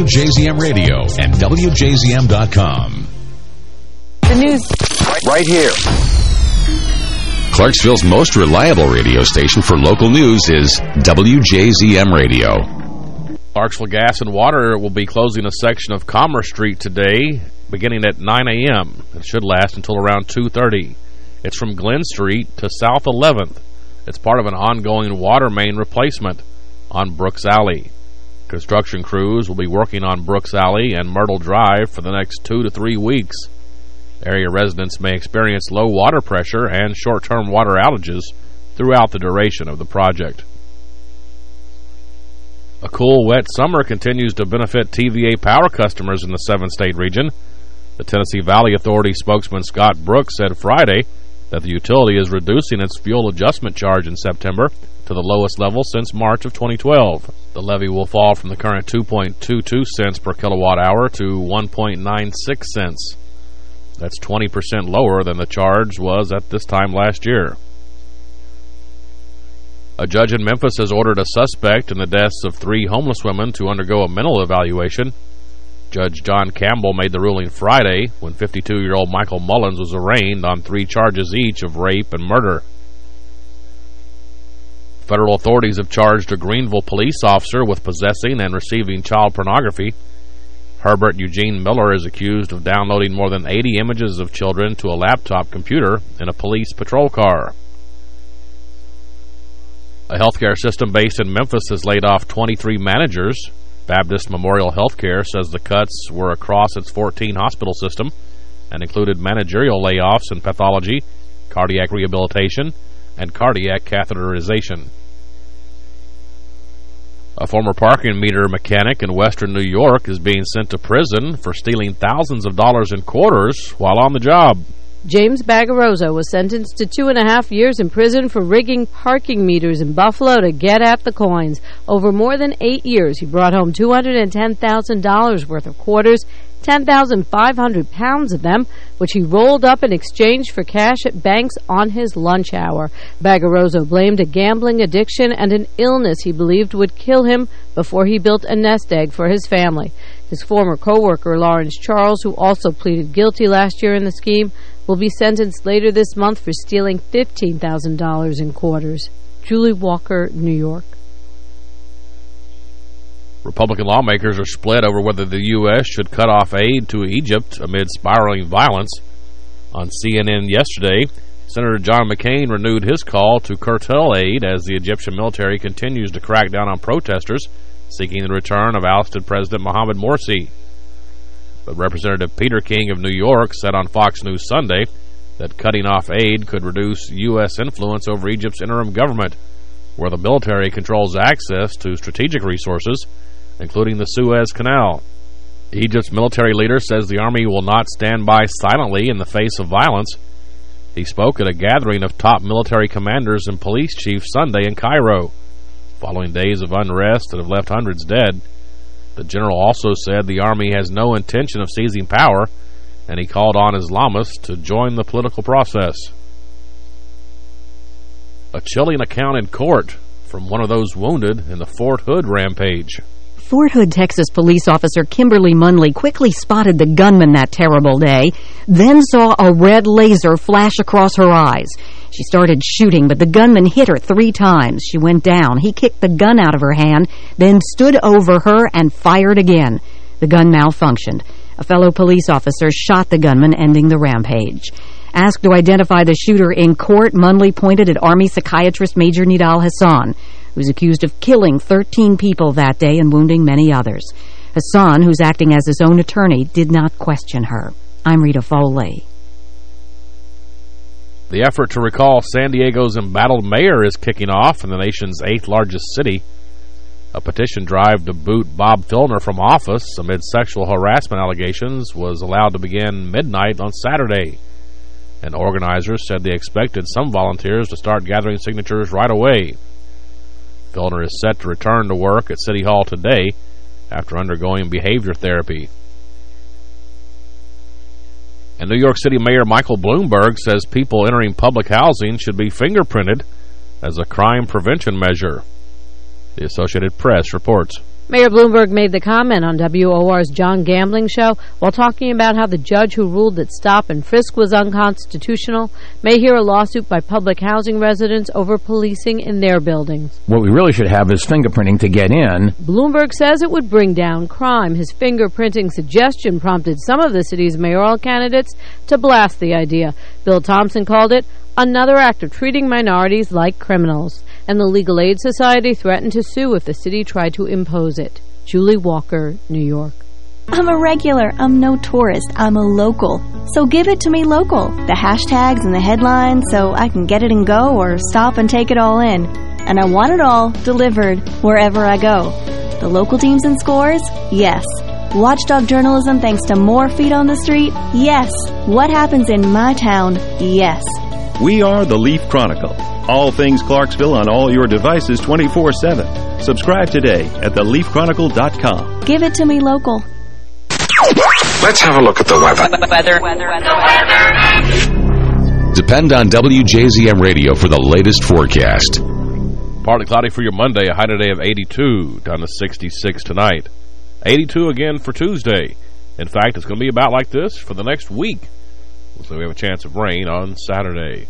Radio and WJZM.com. The news Right here. Clarksville's most reliable radio station for local news is WJZM Radio. Clarksville Gas and Water will be closing a section of Commerce Street today, beginning at 9 a.m. It should last until around 2.30. It's from Glen Street to South 11th. It's part of an ongoing water main replacement on Brooks Alley. Construction crews will be working on Brooks Alley and Myrtle Drive for the next two to three weeks. Area residents may experience low water pressure and short-term water outages throughout the duration of the project. A cool, wet summer continues to benefit TVA power customers in the seven-state region. The Tennessee Valley Authority spokesman Scott Brooks said Friday that the utility is reducing its fuel adjustment charge in September to the lowest level since March of 2012. The levy will fall from the current 2.22 cents per kilowatt hour to 1.96 cents. That's 20% lower than the charge was at this time last year. A judge in Memphis has ordered a suspect in the deaths of three homeless women to undergo a mental evaluation. Judge John Campbell made the ruling Friday when 52-year-old Michael Mullins was arraigned on three charges each of rape and murder. Federal authorities have charged a Greenville police officer with possessing and receiving child pornography. Herbert Eugene Miller is accused of downloading more than 80 images of children to a laptop computer in a police patrol car. A healthcare system based in Memphis has laid off 23 managers. Baptist Memorial Healthcare says the cuts were across its 14 hospital system and included managerial layoffs in pathology, cardiac rehabilitation, and cardiac catheterization. A former parking meter mechanic in western New York is being sent to prison for stealing thousands of dollars in quarters while on the job. James Bagarozza was sentenced to two and a half years in prison for rigging parking meters in Buffalo to get at the coins. Over more than eight years, he brought home $210,000 worth of quarters 10,500 pounds of them, which he rolled up in exchange for cash at banks on his lunch hour. Bagarozza blamed a gambling addiction and an illness he believed would kill him before he built a nest egg for his family. His former co-worker, Lawrence Charles, who also pleaded guilty last year in the scheme, will be sentenced later this month for stealing $15,000 in quarters. Julie Walker, New York. Republican lawmakers are split over whether the U.S. should cut off aid to Egypt amid spiraling violence. On CNN yesterday, Senator John McCain renewed his call to curtail aid as the Egyptian military continues to crack down on protesters seeking the return of ousted President Mohamed Morsi. But Representative Peter King of New York said on Fox News Sunday that cutting off aid could reduce U.S. influence over Egypt's interim government, where the military controls access to strategic resources, including the Suez Canal. Egypt's military leader says the army will not stand by silently in the face of violence. He spoke at a gathering of top military commanders and police chiefs Sunday in Cairo, following days of unrest that have left hundreds dead. The general also said the army has no intention of seizing power, and he called on Islamists to join the political process. A chilling account in court from one of those wounded in the Fort Hood rampage. Fort Hood, Texas police officer Kimberly Munley quickly spotted the gunman that terrible day, then saw a red laser flash across her eyes. She started shooting, but the gunman hit her three times. She went down. He kicked the gun out of her hand, then stood over her and fired again. The gun malfunctioned. A fellow police officer shot the gunman, ending the rampage. Asked to identify the shooter in court, Munley pointed at Army psychiatrist Major Nidal Hasan, who's accused of killing 13 people that day and wounding many others. Hasan, who's acting as his own attorney, did not question her. I'm Rita Foley. The effort to recall San Diego's embattled mayor is kicking off in the nation's eighth largest city. A petition drive to boot Bob Filner from office amid sexual harassment allegations was allowed to begin midnight on Saturday. And organizers said they expected some volunteers to start gathering signatures right away. Filner is set to return to work at City Hall today after undergoing behavior therapy. And New York City Mayor Michael Bloomberg says people entering public housing should be fingerprinted as a crime prevention measure. The Associated Press reports. Mayor Bloomberg made the comment on WOR's John Gambling Show while talking about how the judge who ruled that stop and frisk was unconstitutional may hear a lawsuit by public housing residents over policing in their buildings. What we really should have is fingerprinting to get in. Bloomberg says it would bring down crime. His fingerprinting suggestion prompted some of the city's mayoral candidates to blast the idea. Bill Thompson called it another act of treating minorities like criminals and the Legal Aid Society threatened to sue if the city tried to impose it. Julie Walker, New York. I'm a regular. I'm no tourist. I'm a local. So give it to me local. The hashtags and the headlines so I can get it and go or stop and take it all in. And I want it all delivered wherever I go. The local teams and scores? Yes. Watchdog journalism thanks to more feet on the street? Yes. What happens in my town? Yes. We are the Leaf Chronicle. All things Clarksville on all your devices 24-7. Subscribe today at theleafchronicle.com. Give it to me local. Let's have a look at the weather. Weather. weather. weather. Depend on WJZM Radio for the latest forecast. Partly cloudy for your Monday, a high today of 82, down to 66 tonight. 82 again for Tuesday. In fact, it's going to be about like this for the next week. So we have a chance of rain on Saturday.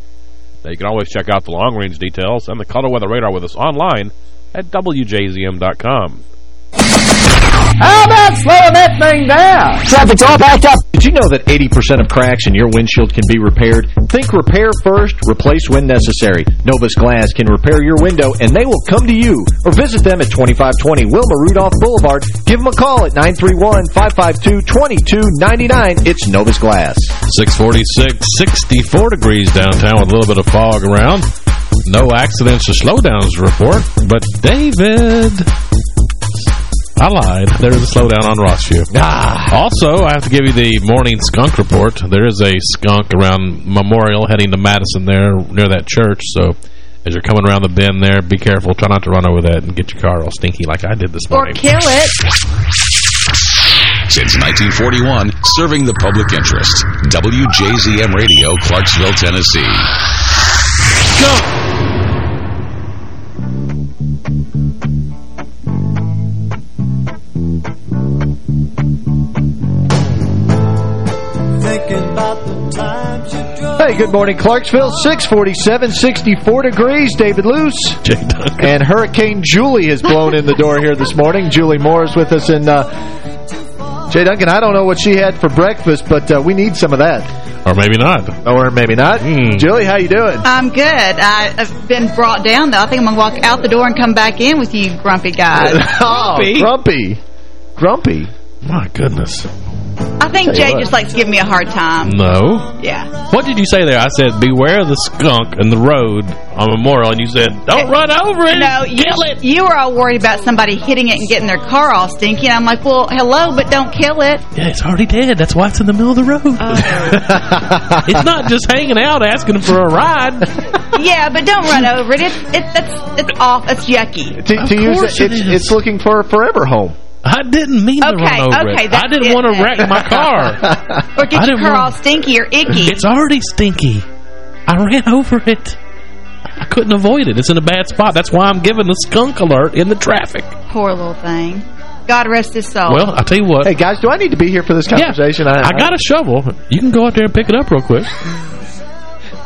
Now, you can always check out the long-range details and the color weather radar with us online at WJZM.com. How about slowing that thing down? Traffic's all backed up. Did you know that 80% of cracks in your windshield can be repaired? Think repair first, replace when necessary. Novus Glass can repair your window, and they will come to you. Or visit them at 2520 Wilma Rudolph Boulevard. Give them a call at 931-552-2299. It's Novus Glass. 646, 64 degrees downtown with a little bit of fog around. No accidents or slowdowns to report. But David... I lied. There is a slowdown on Rossview. Ah. Also, I have to give you the morning skunk report. There is a skunk around Memorial heading to Madison there near that church. So as you're coming around the bend there, be careful. Try not to run over that and get your car all stinky like I did this morning. Or kill it. Since 1941, serving the public interest. WJZM Radio, Clarksville, Tennessee. Hey, good morning, Clarksville. 647, 64 degrees. David Luce. And Hurricane Julie has blown in the door here this morning. Julie Moore is with us. And uh, Jay Duncan, I don't know what she had for breakfast, but uh, we need some of that. Or maybe not. Or maybe not. Julie, how you doing? I'm good. I, I've been brought down, though. I think I'm going to walk out the door and come back in with you grumpy guys. oh, grumpy. Grumpy. My goodness. I think Jay what. just likes giving me a hard time. No. Yeah. What did you say there? I said, beware the skunk in the road on Memorial, and you said, don't eh, run over it. No, you, Kill it. you were all worried about somebody hitting it and getting their car all stinky. And I'm like, well, hello, but don't kill it. Yeah, it's already dead. That's why it's in the middle of the road. Oh. it's not just hanging out asking for a ride. yeah, but don't run over it. It's it's it's off. It's yucky. To, to use it, it's, it's looking for a forever home. I didn't mean to Okay, run over okay, it. I didn't it want to wreck my car. Or I get your car all stinky or icky. It's already stinky. I ran over it. I couldn't avoid it. It's in a bad spot. That's why I'm giving the skunk alert in the traffic. Poor little thing. God rest his soul. Well, I'll tell you what. Hey, guys, do I need to be here for this conversation? Yeah. I, got a shovel. You can go out there and pick it up real quick.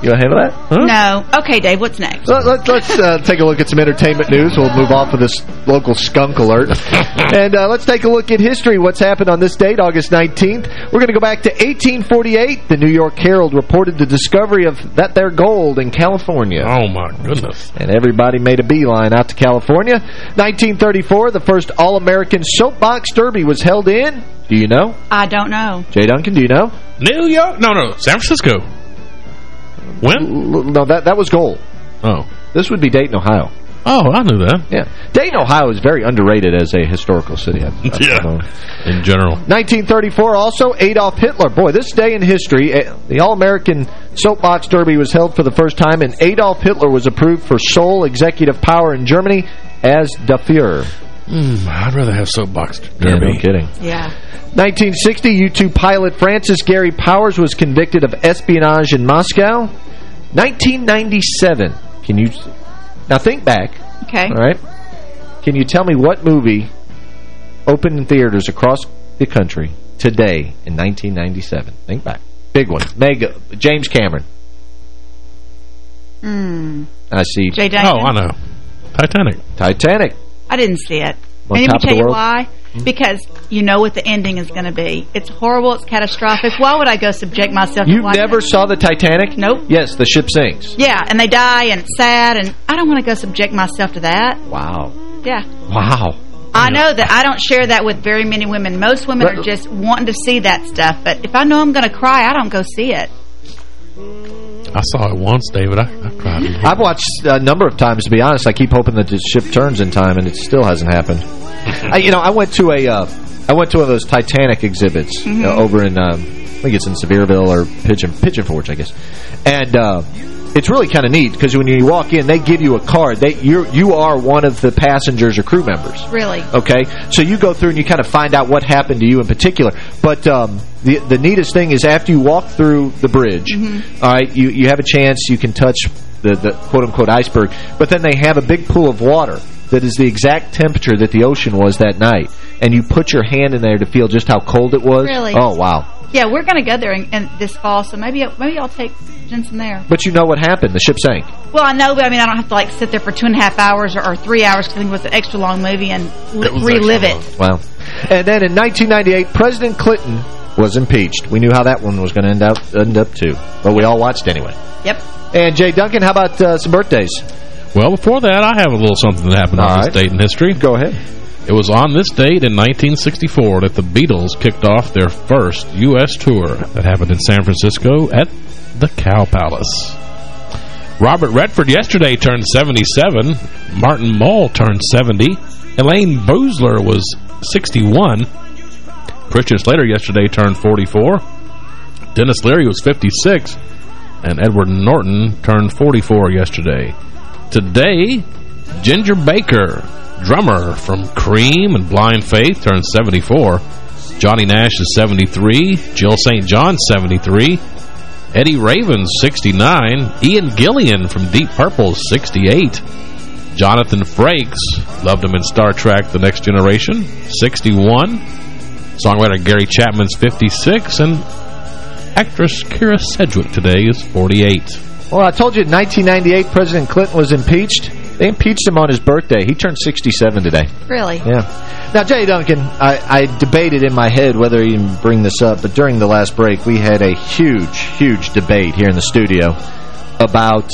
You want to handle that? No. Okay, Dave, what's next? Let, let, let's uh, take a look at some entertainment news. We'll move off of this local skunk alert. and uh, let's take a look at history, what's happened on this date, August 19th. We're going to go back to 1848. The New York Herald reported the discovery of that there gold in California. Oh, my goodness. And everybody made a beeline out to California. 1934, the first All-American Soapbox Derby was held in. Do you know? I don't know. Jay Duncan, do you know? New York? No, no, San Francisco. When? No, that, that was gold. Oh. This would be Dayton, Ohio. Oh, I knew that. Yeah. Dayton, Ohio is very underrated as a historical city. I- I Yeah. know. In general. 1934, also Adolf Hitler. Boy, this day in history, eh, the All-American Soapbox Derby was held for the first time, and Adolf Hitler was approved for sole executive power in Germany as Fuhrer. Mm, I'd rather have soapbox Yeah, derby. no kidding. Yeah. 1960, U-2 pilot Francis Gary Powers was convicted of espionage in Moscow. 1997. Can you... Now think back. Okay. All right. Can you tell me what movie opened in theaters across the country today in 1997? Think back. Big one. Mega. James Cameron. Hmm. I see. Jay Duncan? Oh, I know. Titanic. Titanic. I didn't see it. On and let me tell you why. Mm-hmm. Because you know what the ending is going to be. It's horrible. It's catastrophic. Why would I go subject myself You never saw the Titanic? Nope. Yes, the ship sinks. Yeah, and they die, and it's sad, and I don't want to go subject myself to that. Wow. Yeah. Wow. I know that I don't share that with very many women. Most women are just wanting to see that stuff, but if I know I'm going to cry, I don't go see it. I saw it once, David. I, I cried. I've watched a number of times, to be honest. I keep hoping that the ship turns in time, and it still hasn't happened. I, you know, I went to a, uh, I went to one of those Titanic exhibits Mm-hmm. uh, over in, um, I think it's in Sevierville or Pigeon Pigeon Forge, I guess. And uh, it's really kind of neat because when you walk in, they give you a card. They you you are one of the passengers or crew members. Really. Okay, so you go through and you kind of find out what happened to you in particular. But um, the the neatest thing is after you walk through the bridge, Mm-hmm. all right, you you have a chance you can touch the the quote unquote iceberg, but then they have a big pool of water that is the exact temperature that the ocean was that night, and you put your hand in there to feel just how cold it was. Really? Oh wow! Yeah, we're going to go there in, in this fall, so maybe maybe I'll take Jensen there. But you know what happened? The ship sank. Well, I know, but I mean, I don't have to like sit there for two and a half hours or, or three hours because it was an extra long movie and li- relive it. Wow. And then in 1998, President Clinton was impeached. We knew how that one was going to end up end up too, but we all watched anyway. Yep. And Jay Duncan, how about uh, some birthdays? Well, before that, I have a little something that happened All on right. this date in history. Go ahead. It was on this date in 1964 that the Beatles kicked off their first U.S. tour that happened in San Francisco at the Cow Palace. Robert Redford yesterday turned 77. Martin Mull turned 70. Elaine Boosler was 61. Christian Slater yesterday turned 44. Denis Leary was 56. And Edward Norton turned 44 yesterday. Today, Ginger Baker, drummer from Cream and Blind Faith, turned 74. Johnny Nash is 73. Jill St. John, 73. Eddie Raven, 69. Ian Gillan from Deep Purple, 68. Jonathan Frakes, loved him in Star Trek The Next Generation, 61. Songwriter Gary Chapman's 56. And actress Kyra Sedgwick today is 48. Well, I told you in 1998 President Clinton was impeached. They impeached him on his birthday. He turned 67 today. Really? Yeah. Now, Jay Duncan, I, I debated in my head whether to even bring this up, but during the last break, we had a huge, huge debate here in the studio about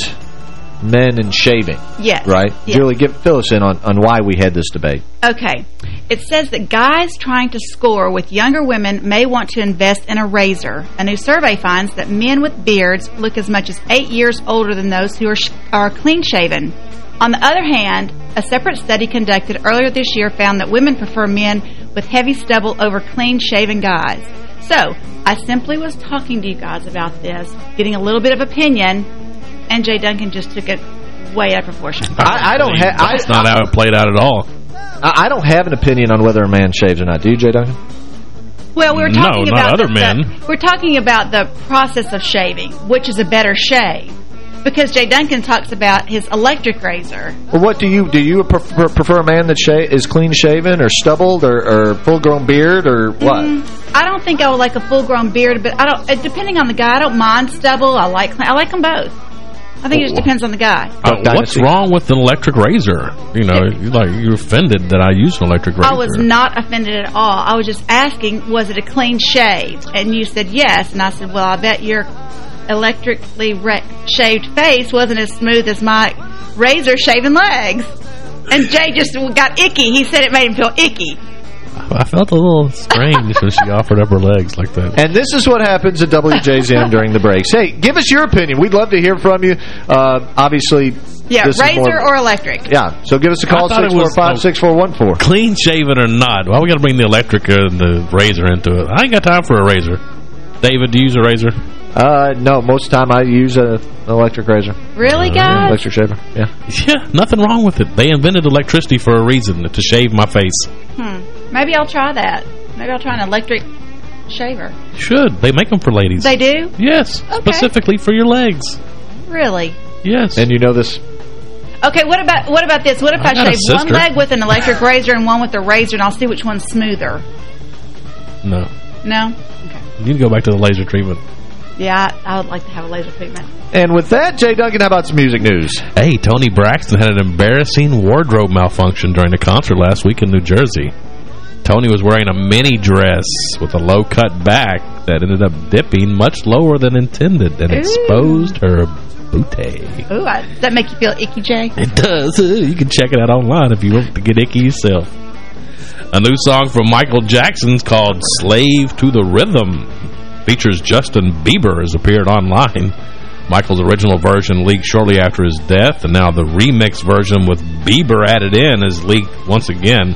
men and shaving. Yes. Right? Yes. Julie, give, fill us in on, on why we had this debate. Okay. It says that guys trying to score with younger women may want to invest in a razor. A new survey finds that men with beards look as much as eight years older than those who are, sh are clean-shaven. On the other hand, a separate study conducted earlier this year found that women prefer men with heavy stubble over clean-shaven guys. So, I simply was talking to you guys about this, getting a little bit of opinion, and Jay Duncan just took it way out of proportion. I, I don't have... That's not how it played out at all. I, I don't have an opinion on whether a man shaves or not. Do you, Jay Duncan? Well, we're No, talking not about other the, men. the- we're talking about the process of shaving, which is a better shave. Because Jay Duncan talks about his electric razor. Well, what do you do? You prefer, prefer a man that sha is clean shaven or stubbled or, or full grown beard or what? Mm, I don't think I would like a full-grown beard, but I don't. Depending on the guy, I don't mind stubble. I like I like them both. I think it just depends on the guy. Uh, what's wrong with an electric razor? You know, you like you're offended that I use an electric razor. I was not offended at all. I was just asking, was it a clean shave? And you said yes. And I said, well, I bet your electrically shaved face wasn't as smooth as my razor shaven legs. And Jay just got icky. He said it made him feel icky. I felt a little strange when she offered up her legs like that. And this is what happens at WJZM during the breaks. Hey, give us your opinion. We'd love to hear from you. Uh, obviously, Yeah, this is razor more- or electric. Yeah, so give us a call, I thought it was, 645-6414. Clean shaven or not? Why we got to bring the electric and the razor into it? I ain't got time for a razor. David, do you use a razor? Uh, no, most of the time I use a, an electric razor. Really, Uh, guys? Electric shaver, yeah. Yeah, nothing wrong with it. They invented electricity for a reason, to shave my face. Hmm. Maybe I'll try that. Maybe I'll try an electric shaver. Should. They make them for ladies. They do? Yes, specifically for your legs. Really? Yes. And you know this? Okay, what about what about this? What if I I, shave one leg with an electric razor and one with a razor, and I'll see which one's smoother? No. No? Okay. You need to go back to the laser treatment. Yeah, I, I would like to have a laser treatment. And with that, Jay Duncan, how about some music news? Hey, Toni Braxton had an embarrassing wardrobe malfunction during a concert last week in New Jersey. Toni was wearing a mini dress with a low-cut back that ended up dipping much lower than intended and Ooh. exposed her booty. Ooh, I, does that make you feel icky, Jay? It does. You can check it out online if you want to get icky yourself. A new song from Michael Jackson's called Slave to the Rhythm. Features Justin Bieber has appeared online. Michael's original version leaked shortly after his death, and now the remix version with Bieber added in is leaked once again.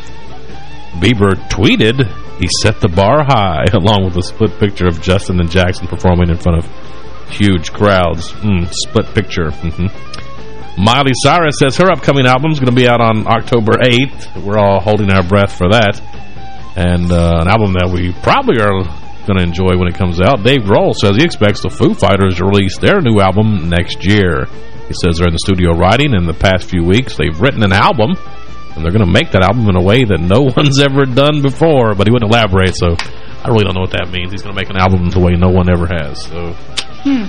Bieber tweeted, he set the bar high, along with a split picture of Justin and Jackson performing in front of huge crowds. Mm, split picture. hmm Miley Cyrus says her upcoming album is going to be out on October 8th. We're all holding our breath for that. And uh, an album that we probably are going to enjoy when it comes out. Dave Grohl says he expects the Foo Fighters to release their new album next year. He says they're in the studio writing. In the past few weeks, they've written an album, and they're going to make that album in a way that no one's ever done before. But he wouldn't elaborate, so I really don't know what that means. He's going to make an album the way no one ever has. So, Hmm.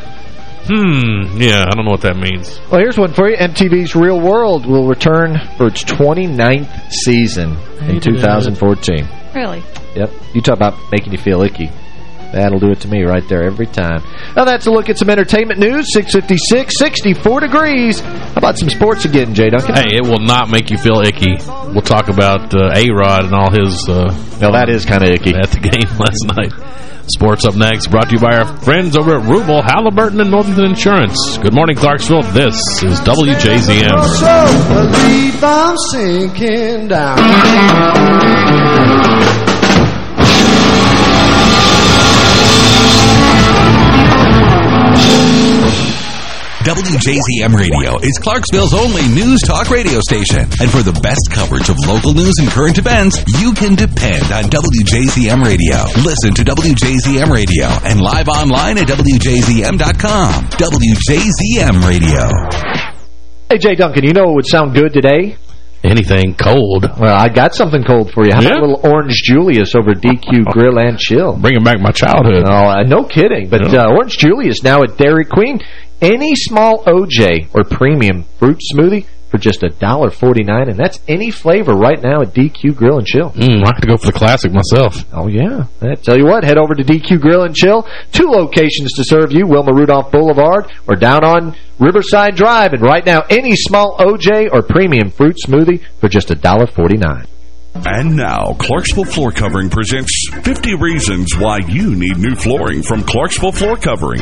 hmm, yeah, I don't know what that means. Well, here's one for you. MTV's Real World will return for its 29th season in Hey, 2014. Really? Yep. You talk about making you feel icky. That'll do it to me right there every time. Now that's a look at some entertainment news. 656, 64 degrees. How about some sports again, Jay Duncan? Hey, it will not make you feel icky. We'll talk about uh, A-Rod and all his... Uh, well, that is kind of icky. At the game last night. Sports up next, brought to you by our friends over at Rubel, Halliburton, and Northington Insurance. Good morning, Clarksville. This is WJZM. So believe I'm sinking down. WJZM Radio is Clarksville's only news talk radio station. And for the best coverage of local news and current events, you can depend on WJZM Radio. Listen to WJZM Radio and live online at WJZM.com. WJZM Radio. Hey, Jay Duncan, you know what would sound good today? Anything cold. Well, I got something cold for you. How Yeah? about a little Orange Julius over DQ Grill and Chill? Bringing back my childhood. Oh, uh, no kidding. But Yeah. uh, Orange Julius now at Dairy Queen. Any small OJ or premium fruit smoothie for just $1.49, and that's any flavor right now at DQ Grill and Chill. Mm, I have to go for the classic myself. Oh, yeah. I tell you what, head over to DQ Grill and Chill. Two locations to serve you, Wilma Rudolph Boulevard or down on Riverside Drive. And right now, any small OJ or premium fruit smoothie for just $1.49. And now, Clarksville Floor Covering presents 50 Reasons Why You Need New Flooring from Clarksville Floor Covering.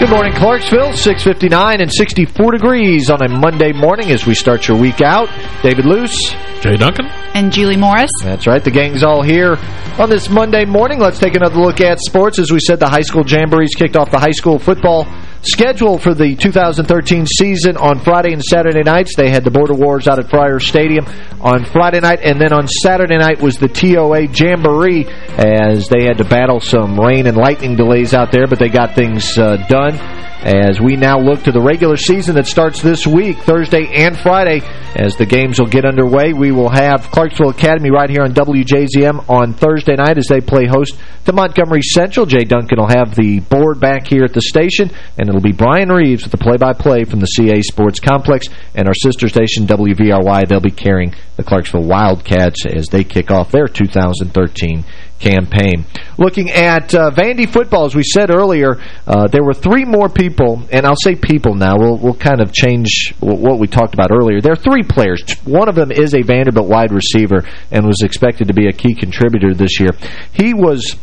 Good morning, Clarksville. 659 and 64 degrees on a Monday morning as we start your week out. David Luce. Jay Duncan. And Julie Morris. That's right. The gang's all here on this Monday morning. Let's take another look at sports. As we said, the high school jamborees kicked off the high school football schedule for the 2013 season on Friday and Saturday nights. They had the Border Wars out at Friars Stadium on Friday night, and then on Saturday night was the TOA Jamboree as they had to battle some rain and lightning delays out there, but they got things uh, done. As we now look to the regular season that starts this week, Thursday and Friday, as the games will get underway, we will have Clarksville Academy right here on WJZM on Thursday night as they play host to Montgomery Central. Jay Duncan will have the board back here at the station, and it'll be Brian Reeves with the play-by-play -play from the CA Sports Complex, and our sister station, WVRY, they'll be carrying the Clarksville Wildcats as they kick off their 2013 campaign. Looking at uh, Vandy football, as we said earlier, uh, there were three more people, and I'll say people now. We'll, we'll kind of change what we talked about earlier. There are three players. One of them is a Vanderbilt wide receiver and was expected to be a key contributor this year. He was...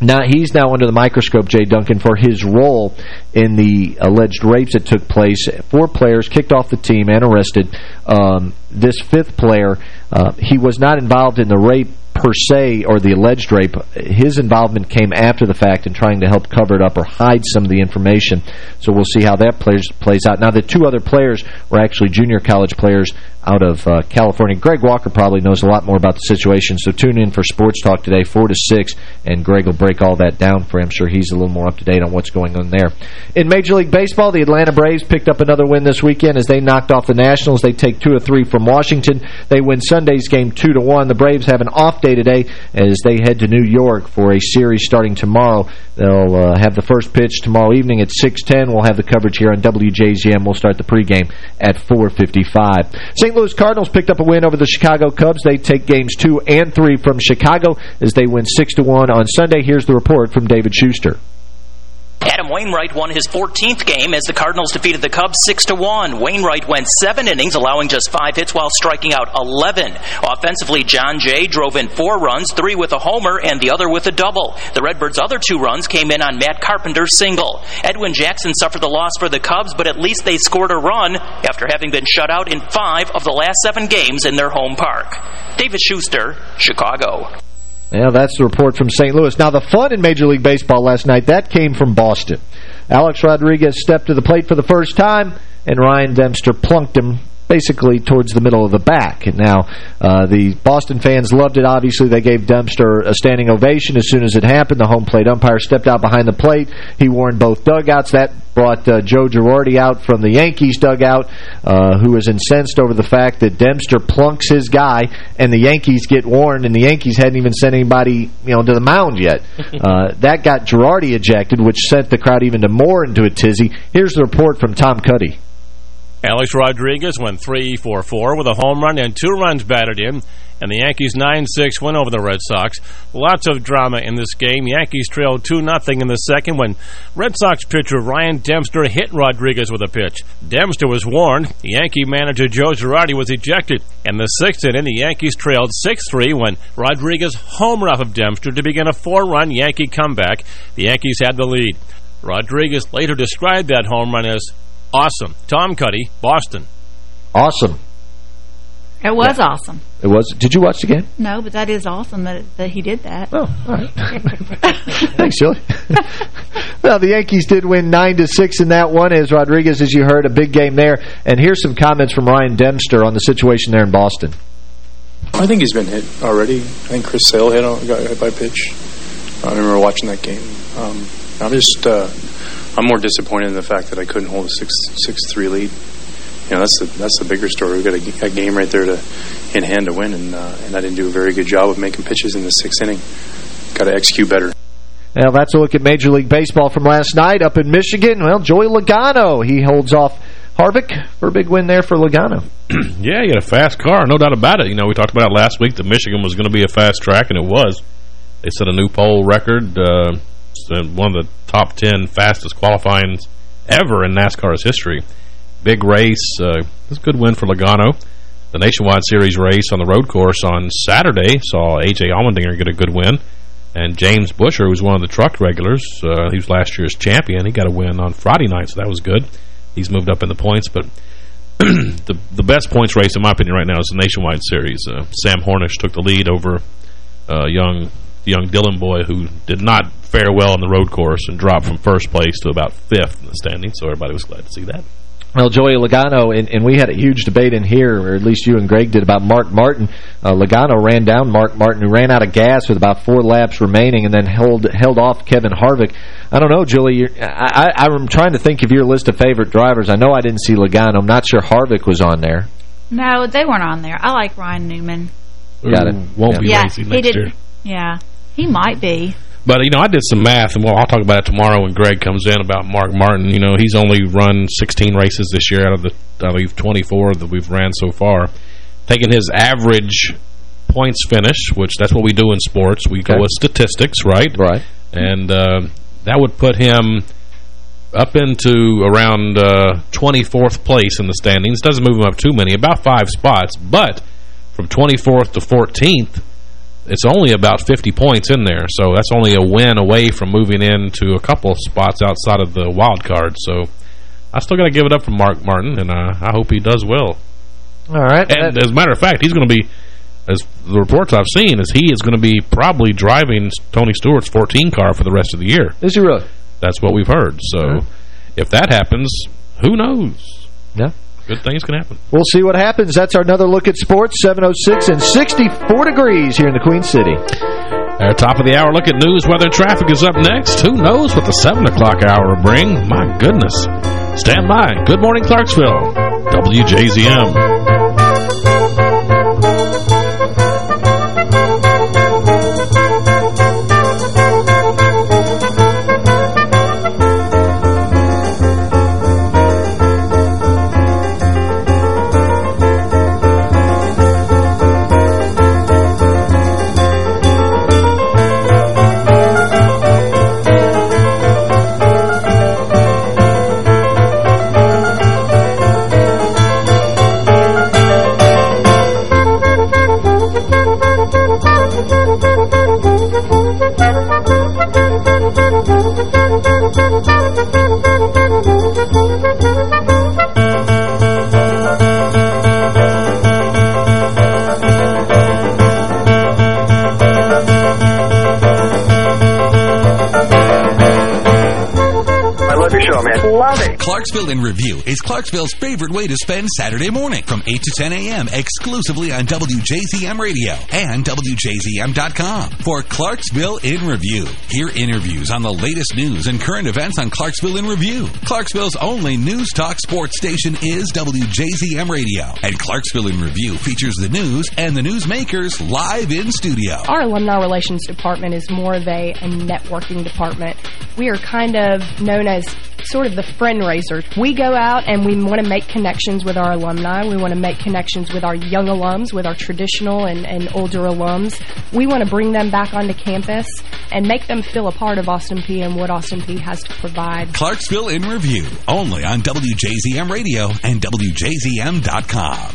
Now he's now under the microscope, Jay Duncan, for his role in the alleged rapes that took place. Four players kicked off the team and arrested. Um, this fifth player, uh, he was not involved in the rape per se, or the alleged rape, his involvement came after the fact in trying to help cover it up or hide some of the information. So we'll see how that plays, plays out. Now, the two other players were actually junior college players out of uh, California. Greg Walker probably knows a lot more about the situation, so tune in for Sports Talk today, 4 to 6, and Greg will break all that down for him. I'm sure he's a little more up-to-date on what's going on there. In Major League Baseball, the Atlanta Braves picked up another win this weekend as they knocked off the Nationals. They take two or three from Washington. They win Sunday's game 2 to one. The Braves have an off day day today as they head to New York for a series starting tomorrow. They'll uh, have the first pitch tomorrow evening at 6.10. We'll have the coverage here on WJZM. We'll start the pregame at 4.55. St. Louis Cardinals picked up a win over the Chicago Cubs. They take games two and three from Chicago as they win 6 to one on Sunday. Here's the report from David Schuster. Adam Wainwright won his 14th game as the Cardinals defeated the Cubs 6 to 1. Wainwright went seven innings, allowing just five hits while striking out 11. Offensively, Jon Jay drove in four runs, three with a homer and the other with a double. The Redbirds' other two runs came in on Matt Carpenter's single. Edwin Jackson suffered the loss for the Cubs, but at least they scored a run after having been shut out in five of the last seven games in their home park. David Schuster, Chicago. Yeah, that's the report from St. Louis. Now, the fun in Major League Baseball last night, that came from Boston. Alex Rodriguez stepped to the plate for the first time, and Ryan Dempster plunked him basically towards the middle of the back. And now uh, the Boston fans loved it. Obviously, they gave Dempster a standing ovation as soon as it happened. The home plate umpire stepped out behind the plate. He warned both dugouts. That brought uh, Joe Girardi out from the Yankees dugout, uh, who was incensed over the fact that Dempster plunks his guy, and the Yankees get warned, and the Yankees hadn't even sent anybody you know, to the mound yet. Uh, that got Girardi ejected, which sent the crowd even to more into a tizzy. Here's the report from Tom Cuddy. Alex Rodriguez went 3-4-4 with a home run and two runs batted in, and the Yankees 9-6 win over the Red Sox. Lots of drama in this game. Yankees trailed 2-0 in the second when Red Sox pitcher Ryan Dempster hit Rodriguez with a pitch. Dempster was warned. Yankee manager Joe Girardi was ejected. In the sixth inning, the Yankees trailed 6-3 when Rodriguez homered off of Dempster to begin a four-run Yankee comeback. The Yankees had the lead. Rodriguez later described that home run as Awesome. Tom Cuddy, Boston. Awesome. It was yeah. awesome. It was. Did you watch the game? No, but that is awesome that that he did that. Oh, all right. Thanks, Julie. well, the Yankees did win 9 to six in that one, as Rodriguez, as you heard, a big game there. And here's some comments from Ryan Dempster on the situation there in Boston. I think he's been hit already. I think Chris Sale hit, got hit by pitch. I remember watching that game. Um, I'm just... Uh, I'm more disappointed in the fact that I couldn't hold a six six three lead. You know, that's the that's the bigger story. We've got a, a game right there to in hand to win, and uh, and I didn't do a very good job of making pitches in the sixth inning. Got to execute better. Now that's a look at Major League Baseball from last night up in Michigan. Well, Joey Logano, he holds off Harvick for a big win there for Logano. yeah, he had a fast car, no doubt about it. You know, we talked about it last week that Michigan was going to be a fast track, and it was. They set a new pole record. Uh, one of the top 10 fastest qualifying ever in NASCAR's history. Big race. Uh, it's a good win for Logano. The Nationwide Series race on the road course on Saturday saw A.J. Allmendinger get a good win. And James Buescher, who's one of the truck regulars, uh, he was last year's champion. He got a win on Friday night, so that was good. He's moved up in the points, but the the best points race, in my opinion, right now is the Nationwide Series. Uh, Sam Hornish took the lead over uh, young young Dillon Boy, who did not fare well on the road course and dropped from first place to about fifth in the standing, so everybody was glad to see that. Well, Joey Logano, and, and, we had a huge debate in here, or at least you and Greg did, about Mark Martin. Uh, Logano ran down Mark Martin, who ran out of gas with about four laps remaining, and then held held off Kevin Harvick. I don't know, Julie. I, I, I'm trying to think of your list of favorite drivers. I know I didn't see Logano. I'm not sure Harvick was on there. No, they weren't on there. I like Ryan Newman. Got it. Won't yeah. be yeah, racing next did, year. Yeah, he might be. But, you know, I did some math, and well, I'll talk about it tomorrow when Greg comes in about Mark Martin. You know, he's only run 16 races this year out of the, I believe, 24 that we've ran so far. Taking his average points finish, which that's what we do in sports. We okay. go with statistics, right? Right. And uh, that would put him up into around uh, 24th place in the standings. Doesn't move him up too many, about five spots. But from 24th to 14th, it's only about 50 points in there, so that's only a win away from moving into a couple spots outside of the wild card. So I still got to give it up for Mark Martin, and uh, I hope he does well. All right. And as a matter of fact, he's going to be, as the reports I've seen, is he is going to be probably driving Tony Stewart's 14 car for the rest of the year. Is he really? That's what we've heard. So right. if that happens, who knows? Yeah good things can happen. We'll see what happens. That's our another look at sports, 706 and 64 degrees here in the Queen City. Our top of the hour look at news, weather, traffic is up next. Who knows what the 7 o'clock hour will bring? My goodness. Stand by. Good morning, Clarksville. WJZM. Love it. Clarksville in Review is Clarksville's favorite way to spend Saturday morning from 8 to 10 a.m. exclusively on WJZM Radio and WJZM.com for Clarksville in Review. Hear interviews on the latest news and current events on Clarksville in Review. Clarksville's only news talk sports station is WJZM Radio, and Clarksville in Review features the news and the newsmakers live in studio. Our alumni relations department is more of a, a networking department. We are kind of known as sort of the friend raiser. We go out and we want to make connections with our alumni. We want to make connections with our young alums, with our traditional and, and older alums. We want to bring them back onto campus and make them feel a part of Austin Peay and what Austin Peay has to provide. Clarksville in Review, only on WJZM Radio and WJZM.com.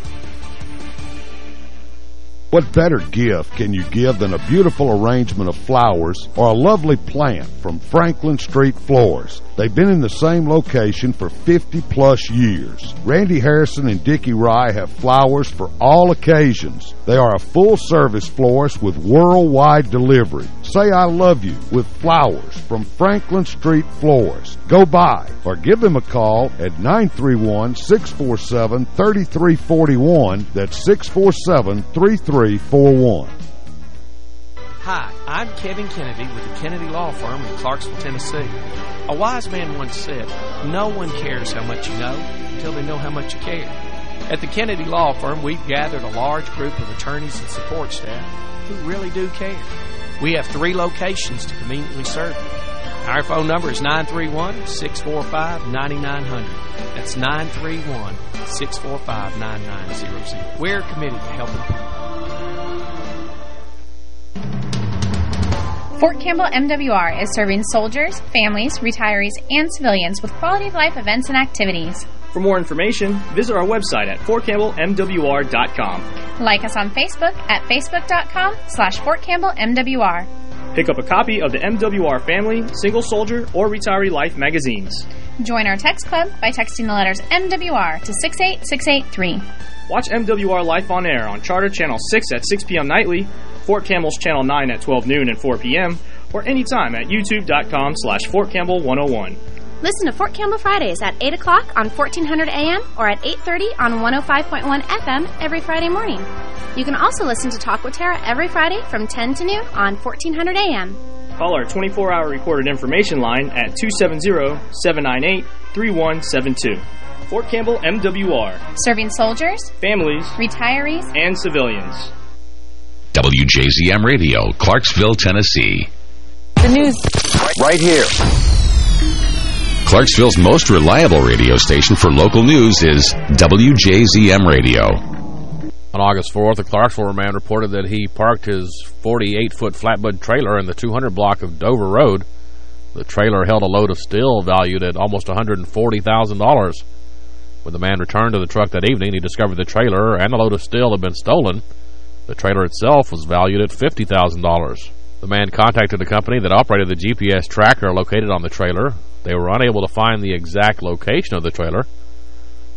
What better gift can you give than a beautiful arrangement of flowers or a lovely plant from Franklin Street Flowers? They've been in the same location for 50-plus years. Randy Harrison and Dickie Rye have flowers for all occasions. They are a full-service florist with worldwide delivery. Say I love you with flowers from Franklin Street Flowers. Go by or give them a call at 931-647-3341. That's 647-3341. Hi, I'm Kevin Kennedy with the Kennedy Law Firm in Clarksville, Tennessee. A wise man once said, no one cares how much you know until they know how much you care. At the Kennedy Law Firm, we've gathered a large group of attorneys and support staff who really do care. We have three locations to conveniently serve you. Our phone number is 931-645-9900. That's 931-645-9900. We're committed to helping people. Fort Campbell MWR is serving soldiers, families, retirees, and civilians with quality of life events and activities. For more information, visit our website at fortcampbellmwr.com. Like us on Facebook at facebook.com slash fortcampbellmwr. Pick up a copy of the MWR Family, Single Soldier, or Retiree Life magazines. Join our text club by texting the letters MWR to 68683. Watch MWR Life on air on Charter Channel 6 at 6 p.m. nightly, Fort Campbell's Channel 9 at 12 noon and 4 p.m., or anytime at youtube.com slash fortcampbell101. Listen to Fort Campbell Fridays at 8 o'clock on 1400 AM or at 8.30 on 105.1 FM every Friday morning. You can also listen to Talk with Tara every Friday from 10 to noon on 1400 AM. Call our 24-hour recorded information line at 270-798-3172. Fort Campbell MWR. Serving soldiers, families, retirees, and civilians. WJZM Radio, Clarksville, Tennessee. The news Right here. Clarksville's most reliable radio station for local news is WJZM Radio. On August 4th, a Clarksville man reported that he parked his 48-foot flatbed trailer in the 200 block of Dover Road. The trailer held a load of steel valued at almost $140,000. When the man returned to the truck that evening, he discovered the trailer and a load of steel had been stolen. The trailer itself was valued at $50,000. The man contacted the company that operated the GPS tracker located on the trailer. They were unable to find the exact location of the trailer.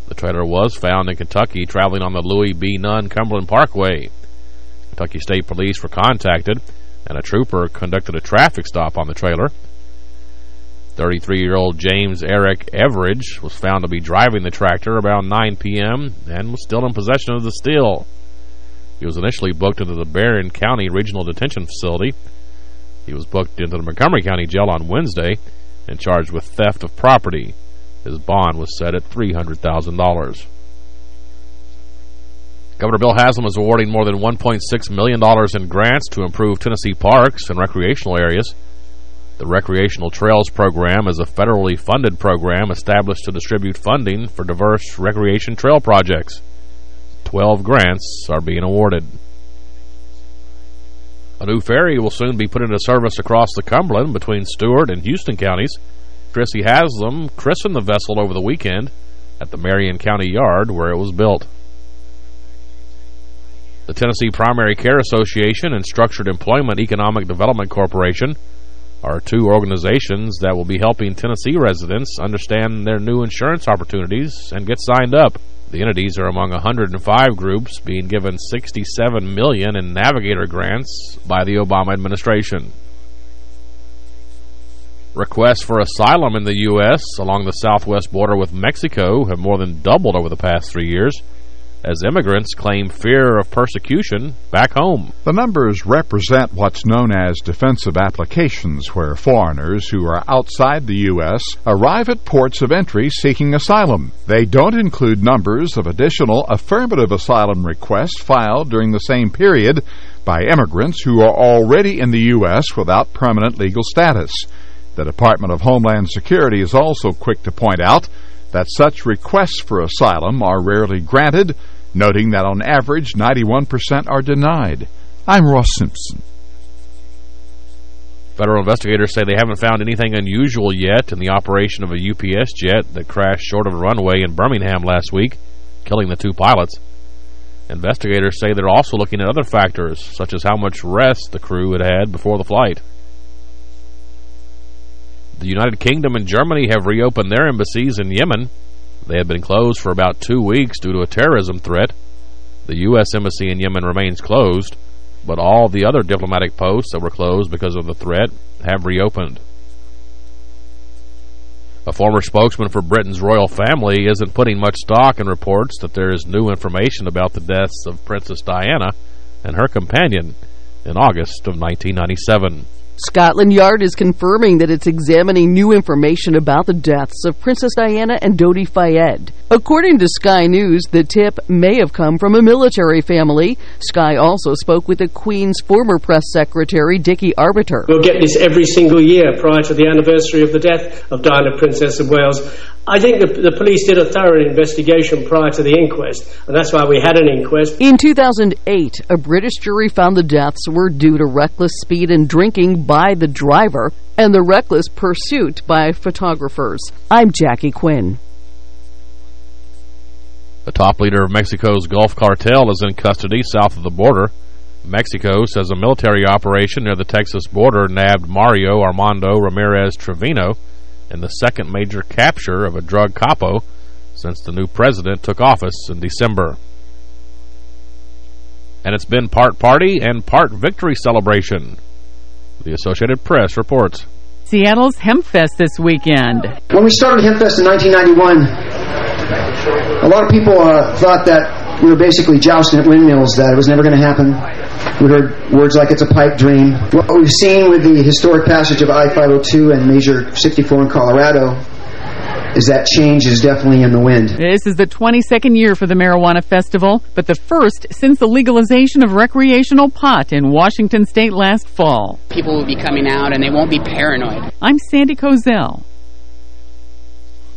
The trailer was found in Kentucky traveling on the Louis B. Nunn Cumberland Parkway. Kentucky State Police were contacted, and a trooper conducted a traffic stop on the trailer. 33-year-old James Eric Everidge was found to be driving the tractor around 9 p.m. and was still in possession of the steel. He was initially booked into the Barren County Regional Detention Facility. He was booked into the Montgomery County Jail on Wednesday and charged with theft of property. His bond was set at $300,000. Governor Bill Haslam is awarding more than $1.6 million in grants to improve Tennessee parks and recreational areas. The Recreational Trails Program is a federally funded program established to distribute funding for diverse recreation trail projects. Twelve grants are being awarded. A new ferry will soon be put into service across the Cumberland between Stewart and Houston counties. Chrissy Haslam christened the vessel over the weekend at the Marion County Yard where it was built. The Tennessee Primary Care Association and Structured Employment Economic Development Corporation are two organizations that will be helping Tennessee residents understand their new insurance opportunities and get signed up. The entities are among 105 groups being given 67 million in Navigator grants by the Obama administration. Requests for asylum in the U.S. along the southwest border with Mexico have more than doubled over the past three years as immigrants claim fear of persecution back home. The numbers represent what's known as defensive applications, where foreigners who are outside the U.S. arrive at ports of entry seeking asylum. They don't include numbers of additional affirmative asylum requests filed during the same period by immigrants who are already in the U.S. without permanent legal status. The Department of Homeland Security is also quick to point out that such requests for asylum are rarely granted noting that on average 91% are denied. I'm Ross Simpson. Federal investigators say they haven't found anything unusual yet in the operation of a UPS jet that crashed short of a runway in Birmingham last week, killing the two pilots. Investigators say they're also looking at other factors, such as how much rest the crew had had before the flight. The United Kingdom and Germany have reopened their embassies in Yemen they had been closed for about two weeks due to a terrorism threat. The U.S. Embassy in Yemen remains closed, but all the other diplomatic posts that were closed because of the threat have reopened. A former spokesman for Britain's royal family isn't putting much stock in reports that there is new information about the deaths of Princess Diana and her companion in August of 1997. Scotland Yard is confirming that it's examining new information about the deaths of Princess Diana and Dodi Fayed. According to Sky News, the tip may have come from a military family. Sky also spoke with the Queen's former press secretary, Dickie Arbiter. We'll get this every single year prior to the anniversary of the death of Diana, Princess of Wales. I think the, the, police did a thorough investigation prior to the inquest, and that's why we had an inquest. In 2008, a British jury found the deaths were due to reckless speed and drinking by the driver and the reckless pursuit by photographers. I'm Jackie Quinn. The top leader of Mexico's Gulf Cartel is in custody south of the border. Mexico says a military operation near the Texas border nabbed Mario Armando Ramirez Trevino in the second major capture of a drug capo since the new president took office in December. And it's been part party and part victory celebration. The Associated Press reports. Seattle's Hempfest this weekend. When we started Hempfest in 1991, a lot of people uh, thought that we were basically jousting at windmills, that it was never going to happen. We heard words like it's a pipe dream. What we've seen with the historic passage of I-502 and Measure 64 in Colorado is that change is definitely in the wind. This is the 22nd year for the Marijuana Festival, but the first since the legalization of recreational pot in Washington state last fall. People will be coming out and they won't be paranoid. I'm Sandy Kozel.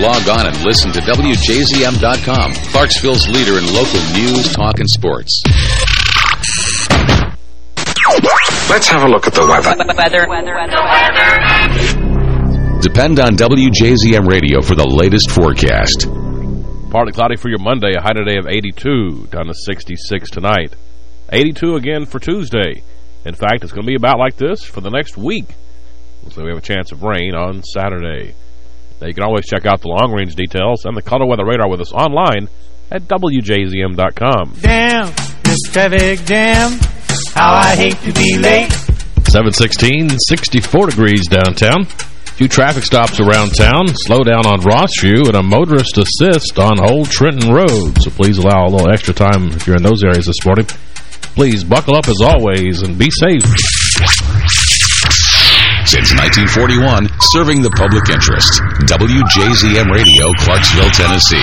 Log on and listen to WJZM.com, Clarksville's leader in local news, talk, and sports. Let's have a look at the weather. Weather. Weather. weather. Depend on WJZM Radio for the latest forecast. Partly cloudy for your Monday, a high today of 82, down to 66 tonight. 82 again for Tuesday. In fact, it's going to be about like this for the next week. So we have a chance of rain on Saturday. Now, you can always check out the long-range details and the color weather radar with us online at WJZM.com. Damn, this traffic jam, how I hate to be late. 716, 64 degrees downtown. few traffic stops around town. Slow down on Rossview and a motorist assist on Old Trenton Road. So please allow a little extra time if you're in those areas this morning. Please buckle up as always and be safe. Since 1941, serving the public interest. WJZM Radio, Clarksville, Tennessee.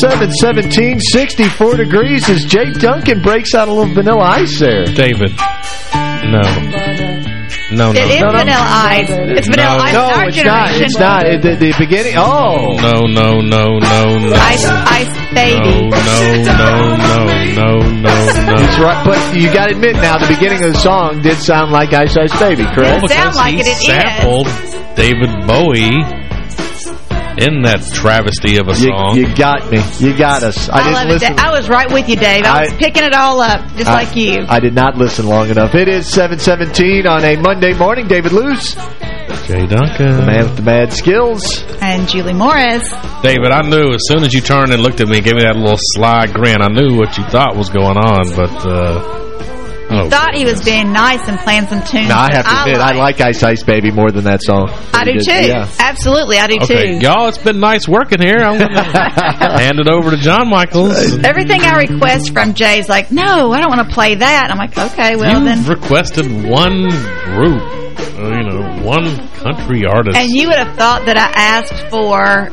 Seven seventeen, 64 degrees as Jay Duncan breaks out a little vanilla ice there. David, no. No, no, It is no, no. vanilla ice. It's vanilla No. ice in No, our it's not. It's not. At the, the beginning, oh. No, no, no, no, no. Ice, ice baby. No, no, no, no, no, no. That's right, but you got to admit now, the beginning of the song did sound like Ice Ice Baby, correct? It sound like he it, it is. sampled David Bowie in that travesty of a You, song. you got me. You got us. I, I, didn't love it. listen. I was right with you, Dave. I, was picking it all up, just I- like you. I did not listen long enough. It is 717 on a Monday morning. David Luce, Jay Duncan. the man with the mad skills. and Julie Morris. David, I knew as soon as you turned and looked at me and gave me that little sly grin, I knew what you thought was going on, but, uh... Oh, Thought he was being nice and playing some tunes. Now, I have to admit, I like Ice Ice Baby more than that song. I do Pretty too. Yeah. Absolutely, I do Okay, too. y'all, it's been nice working here. I'm going to hand it over to John Michaels. Everything I request from Jay's like, no, I don't want to play that. I'm like, okay, well You've then. requested one group, uh, you know, one country artist. And you would have thought that I asked for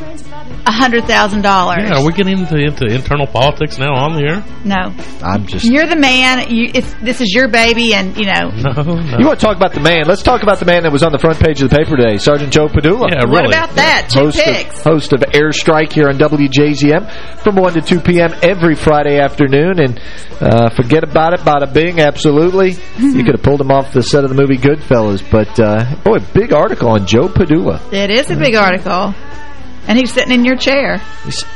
a hundred thousand dollars. yeah, are we getting into, into internal politics now on the air? No, I'm just... you're the man. You, it's, this is your baby, and you know. No, no. You want to talk about the man? Let's talk about the man that was on the front page of the paper today, Sergeant Joe Padula. Yeah, really. What really. about that? Two host picks. Of, host of Airstrike here on WJZM from 1 to 2 p.m. every Friday afternoon. And uh, forget about it, bada bing, absolutely. you could have pulled him off the set of the movie Goodfellas. But, uh, boy, big article on Joe Padula. It is a big article. And he's sitting in your chair.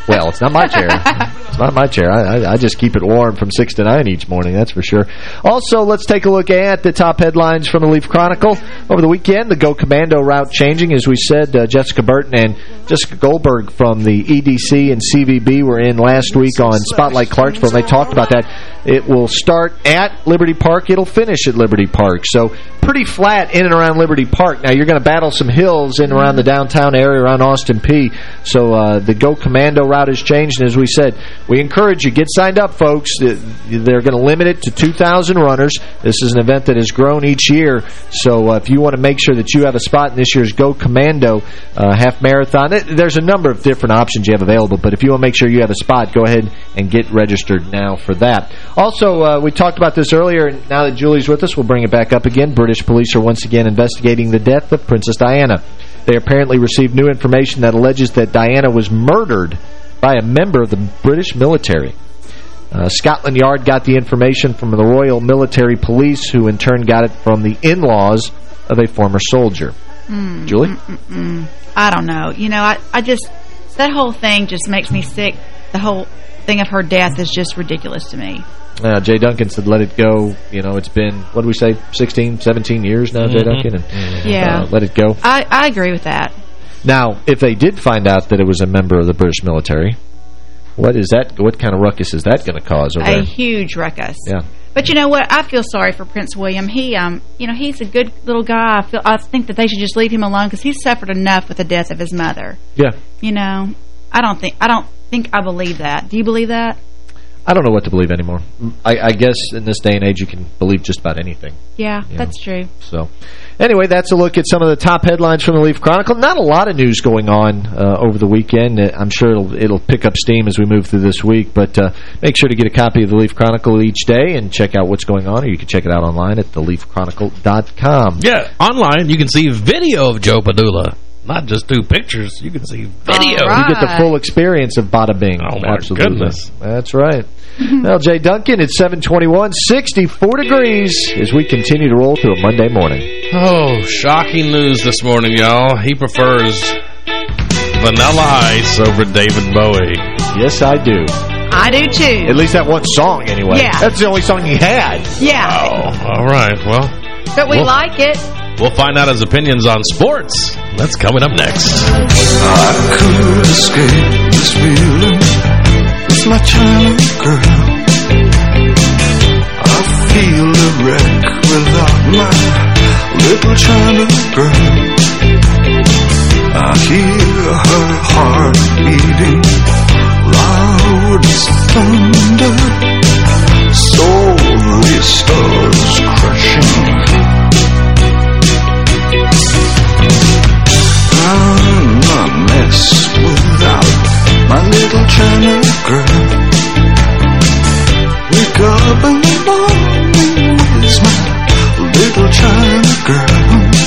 Well, it's not my chair. it's not my chair. I, I, I just keep it warm from 6 to 9 each morning, that's for sure. Also, let's take a look at the top headlines from the Leaf Chronicle. Over the weekend, the Go Commando route changing. As we said, uh, Jessica Burton and Jessica Goldberg from the EDC and CVB were in last week on Spotlight Clarksville, and they talked about that. It will start at Liberty Park. It'll finish at Liberty Park. So pretty flat in and around Liberty Park. Now, you're going to battle some hills in and around the downtown area around Austin Peay. So uh, the Go Commando route has changed. And as we said, we encourage you, get signed up, folks. They're going to limit it to 2,000 runners. This is an event that has grown each year. So uh, if you want to make sure that you have a spot in this year's Go Commando uh, half marathon, there's a number of different options you have available. But if you want to make sure you have a spot, go ahead and get registered now for that. Also, uh, we talked about this earlier, and now that Julie's with us, we'll bring it back up again. British police are once again investigating the death of Princess Diana. They apparently received new information that alleges that Diana was murdered by a member of the British military. Uh, Scotland Yard got the information from the Royal Military Police, who in turn got it from the in-laws of a former soldier. Mm, Julie? mm, mm, mm. I don't know. You know, I, I just, that whole thing just makes me sick. The whole thing of her death is just ridiculous to me. Uh, Jay Duncan said, let it go. You know, it's been, what do we say, 16, 17 years now, Jay Mhm. Duncan? And, Yeah. uh, let it go. I, I agree with that. Now, if they did find out that it was a member of the British military, what is that? What kind of ruckus is that going to cause over A there? huge ruckus. Yeah. But you know what? I feel sorry for Prince William. He, um, you know, he's a good little guy. I feel, I think that they should just leave him alone because he's suffered enough with the death of his mother. Yeah. You know, I don't think, I don't think I believe that. Do you believe that? I don't know what to believe anymore. I, I guess in this day and age you can believe just about anything. Yeah, Yeah. that's true. So, anyway, that's a look at some of the top headlines from the Leaf Chronicle. Not a lot of news going on uh, over the weekend. Uh, I'm sure it'll, it'll pick up steam as we move through this week, but uh, make sure to get a copy of the Leaf Chronicle each day and check out what's going on, or you can check it out online at theleafchronicle.com. Yeah, online you can see video of Joe Padula. Not just two pictures. You can see video. You get the full experience of Bada Bing. Oh, my Absolutely. goodness. That's right. well, Jay Duncan, it's 721, 64 degrees as we continue to roll through a Monday morning. Oh, shocking news this morning, y'all. He prefers Vanilla Ice over David Bowie. Yes, I do. I do too. At least that one song, anyway. Yeah. That's the only song he had. Yeah. Oh, all right. Well, But we Well- like it. we'll find out his opinions on sports. That's coming up next. I could escape this feeling my China girl? I feel a wreck without my little China girl. I hear her heart beating loud as thunder. Slowly stars crushing. I'm a mess without my little China girl. Wake up in the morning, where's my little China girl?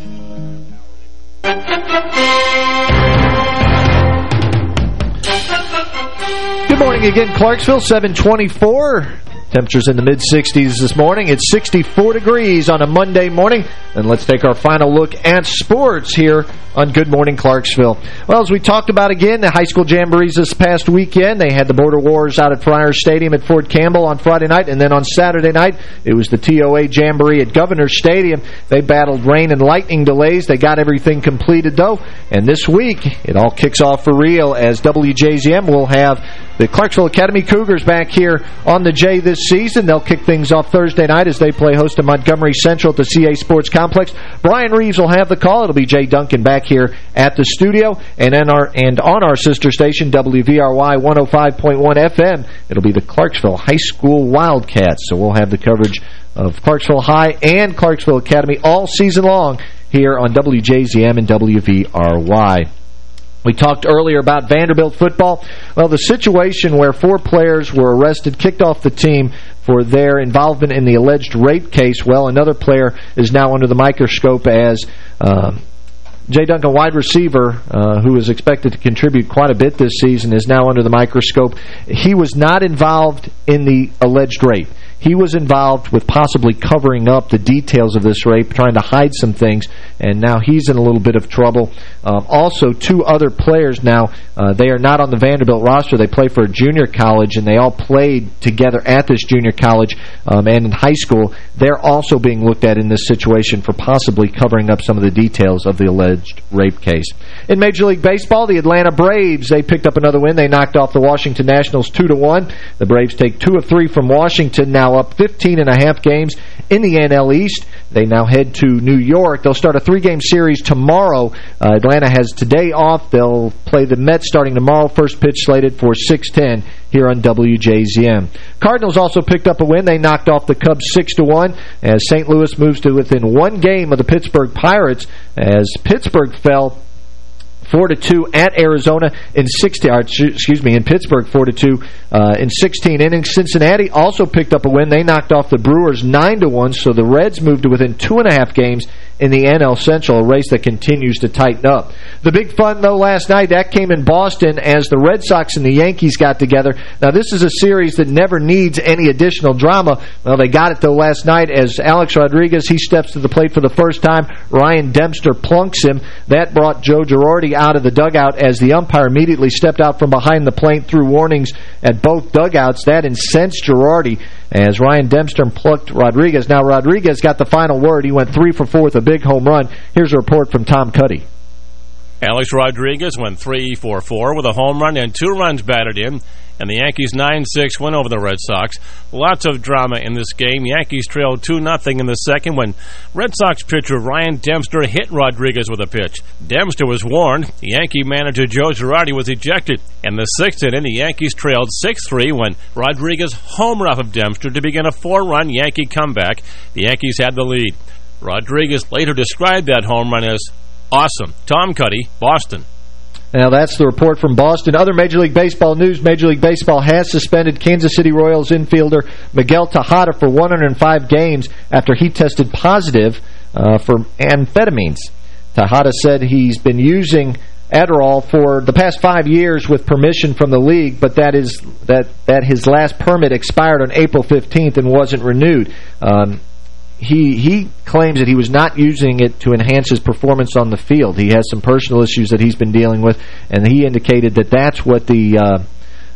Good morning again, Clarksville, 724. Temperatures in the mid-60s this morning. It's 64 degrees on a Monday morning. And let's take our final look at sports here on Good Morning Clarksville. Well, as we talked about again, the high school jamborees this past weekend. They had the Border Wars out at Fryar's Stadium at Fort Campbell on Friday night. And then on Saturday night, it was the TOA Jamboree at Governor's Stadium. They battled rain and lightning delays. They got everything completed, though. And this week, it all kicks off for real as WJZM will have the Clarksville Academy Cougars back here on the J this season. They'll kick things off Thursday night as they play host to Montgomery Central at the CA Sports Complex. Brian Reeves will have the call. It'll be Jay Duncan back here at the studio. And, in our, and on our sister station, WVRY 105.1 FM, it'll be the Clarksville High School Wildcats. So we'll have the coverage of Clarksville High and Clarksville Academy all season long here on WJZM and WVRY. We talked earlier about Vanderbilt football. Well, the situation where four players were arrested kicked off the team for their involvement in the alleged rape case. Well, another player is now under the microscope as... Uh, Jay Duncan, wide receiver, uh, who is expected to contribute quite a bit this season, is now under the microscope. He was not involved in the alleged rape. He was involved with possibly covering up the details of this rape, trying to hide some things, and now he's in a little bit of trouble. Um, also, two other players now, uh, they are not on the Vanderbilt roster. They play for a junior college, and they all played together at this junior college um, and in high school. They're also being looked at in this situation for possibly covering up some of the details of the alleged rape case. In Major League Baseball, the Atlanta Braves, they picked up another win. They knocked off the Washington Nationals 2-1. The Braves take two of three from Washington now now up 15 and a half games in the NL East. They now head to New York. They'll start a three-game series tomorrow. Uh, Atlanta has today off. They'll play the Mets starting tomorrow. First pitch slated for 6:10 here on WJZM. Cardinals also picked up a win. They knocked off the Cubs 6-1 as St. Louis moves to within one game of the Pittsburgh Pirates as Pittsburgh fell 4 to 2 at Arizona in 60 or, excuse me in Pittsburgh 4 to 2 uh, in 16 innings. Cincinnati also picked up a win. They knocked off the Brewers 9 to 1, so the Reds moved to within two and a half games in the NL Central, a race that continues to tighten up. The big fun, though, last night, that came in Boston as the Red Sox and the Yankees got together. Now, this is a series that never needs any additional drama. Well, they got it, though, last night as Alex Rodriguez, he steps to the plate for the first time. Ryan Dempster plunks him. That brought Joe Girardi out of the dugout as the umpire immediately stepped out from behind the plate threw warnings at both dugouts. That incensed Girardi as Ryan Dempster plucked Rodriguez. Now, Rodriguez got the final word. He went three for four with a big home run. Here's a report from Tom Cuddy. Alex Rodriguez went 3-4-4 with a home run and two runs batted in, and the Yankees 9-6 win over the Red Sox. Lots of drama in this game. Yankees trailed 2-0 in the second when Red Sox pitcher Ryan Dempster hit Rodriguez with a pitch. Dempster was warned. Yankee manager Joe Girardi was ejected. In the sixth inning, the Yankees trailed 6-3 when Rodriguez homered off of Dempster to begin a four-run Yankee comeback. The Yankees had the lead. Rodriguez later described that home run as awesome. Tom Cuddy, Boston. Now, that's the report from Boston. Other Major League Baseball news, Major League Baseball has suspended Kansas City Royals infielder Miguel Tejada for 105 games after he tested positive uh, for amphetamines. Tejada said he's been using Adderall for the past five years with permission from the league, but that is that that his last permit expired on April 15th and wasn't renewed. Um, he he claims that he was not using it to enhance his performance on the field. He has some personal issues that he's been dealing with, and he indicated that that's what the uh,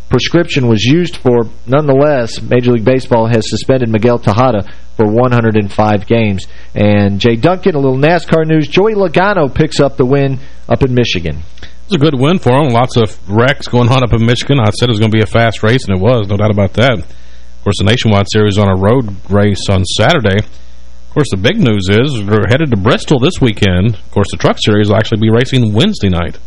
prescription was used for. Nonetheless, Major League Baseball has suspended Miguel Tejada for 105 games. And Jay Duncan, a little NASCAR news. Joey Logano picks up the win up in Michigan. It was a good win for him. Lots of wrecks going on up in Michigan. I said it was going to be a fast race, and it was. No doubt about that. Of course, the Nationwide Series on a road race on Saturday. Of course, the big news is we're headed to Bristol this weekend. Of course, the Truck Series will actually be racing Wednesday night.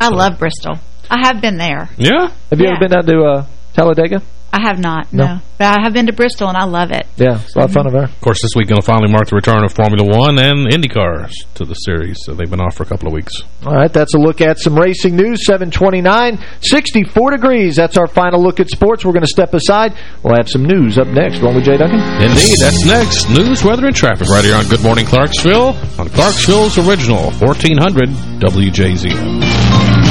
I love Bristol. I have been there. Yeah? Have you Yeah. ever been down to uh, Talladega? I have not, No. no. But I have been to Bristol, and I love it. Yeah, it's a lot of fun over there. Of course, this weekend will finally mark the return of Formula One and IndyCars to the series. So they've been off for a couple of weeks. All right, that's a look at some racing news. 729, 64 degrees. That's our final look at sports. We're going to step aside. We'll have some news up next. Won't we, Jay Duncan? Indeed, that's next. News, weather, and traffic right here on Good Morning Clarksville on Clarksville's original 1400 WJZ.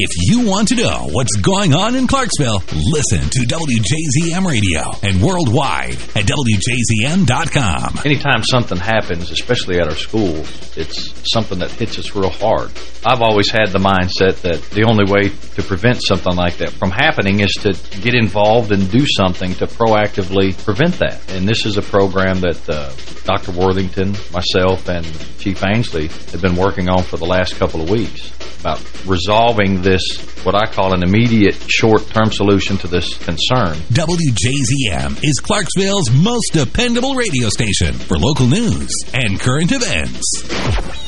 If you want to know what's going on in Clarksville, listen to WJZM Radio and worldwide at WJZM.com. Anytime something happens, especially at our school, it's something that hits us real hard. I've always had the mindset that the only way to prevent something like that from happening is to get involved and do something to proactively prevent that. And this is a program that uh, Dr. Worthington, myself, and Chief Ansley have been working on for the last couple of weeks about resolving this, what I call an immediate short-term solution to this concern. WJZM is Clarksville's most dependable radio station for local news and current events.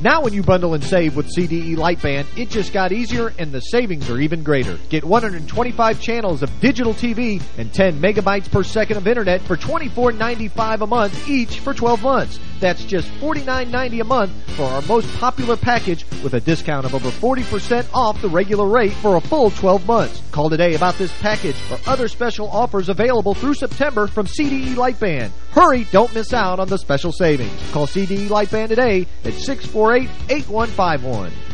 Now when you bundle and save with CDE Lightband, it just got easier and the savings are even greater. Get 125 channels of digital TV and 10 megabytes per second of internet for $24.95 a month each for 12 months. That's just $49.90 a month for our most popular package with a discount of over 40% off the regular rate for a full 12 months. Call today about this package or other special offers available through September from CDE Lightband. Hurry, don't miss out on the special savings. Call CDE Lightband today at 648-8151.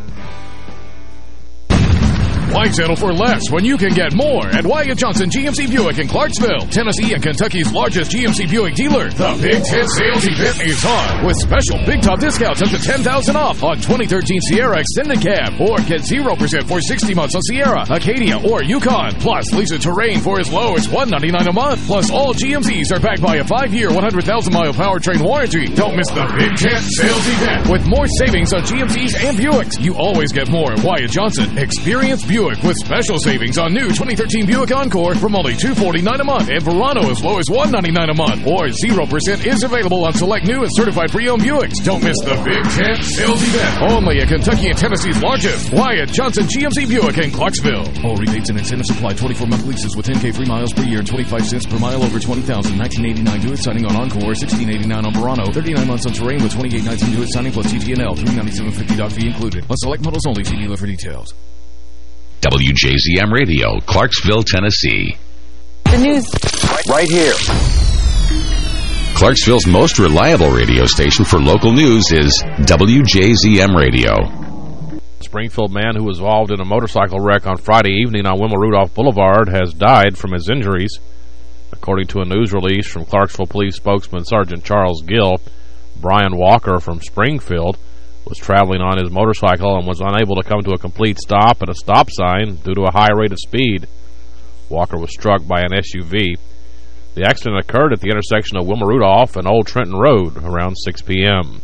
Why settle for less when you can get more at Wyatt Johnson GMC Buick in Clarksville, Tennessee and Kentucky's largest GMC Buick dealer? The Big Ten sales event is on with special big top discounts up to 10,000 off on 2013 Sierra Extended Cab or get 0% for 60 months on Sierra, Acadia, or Yukon. Plus, lease a Terrain for as low as 199 a month. Plus, all GMCs are backed by a 5-year, 100,000-mile powertrain warranty. Don't miss the Big Ten sales event with more savings on GMCs and Buicks. You always get more at Wyatt Johnson. Experience Buick with special savings on new 2013 Buick Encore from only 249 a month and Verano as low as 199 a month. Or 0% is available on select new and certified pre-owned Buicks. Don't miss the Big Ten sales event. Only at Kentucky and Tennessee's largest. Wyatt Johnson GMC Buick in Clarksville. All rebates and incentives apply 24-month leases with 10K free miles per year and 25 cents per mile over 20,000. 1989 do it signing on Encore. 1689 on Verano. 39 months on Terrain with 28 nights on do signing plus TTNL. 397.50 doc fee included. On select models only. See dealer for details. WJZM Radio, Clarksville, Tennessee. The news right here. Clarksville's most reliable radio station for local news is WJZM Radio. Springfield man who was involved in a motorcycle wreck on Friday evening on Wilma Rudolph Boulevard has died from his injuries. According to a news release from Clarksville Police spokesman Sergeant Charles Gill, Brian Walker from Springfield was traveling on his motorcycle and was unable to come to a complete stop at a stop sign due to a high rate of speed. Walker was struck by an SUV. The accident occurred at the intersection of Wilma Rudolph and Old Trenton Road around 6 p.m.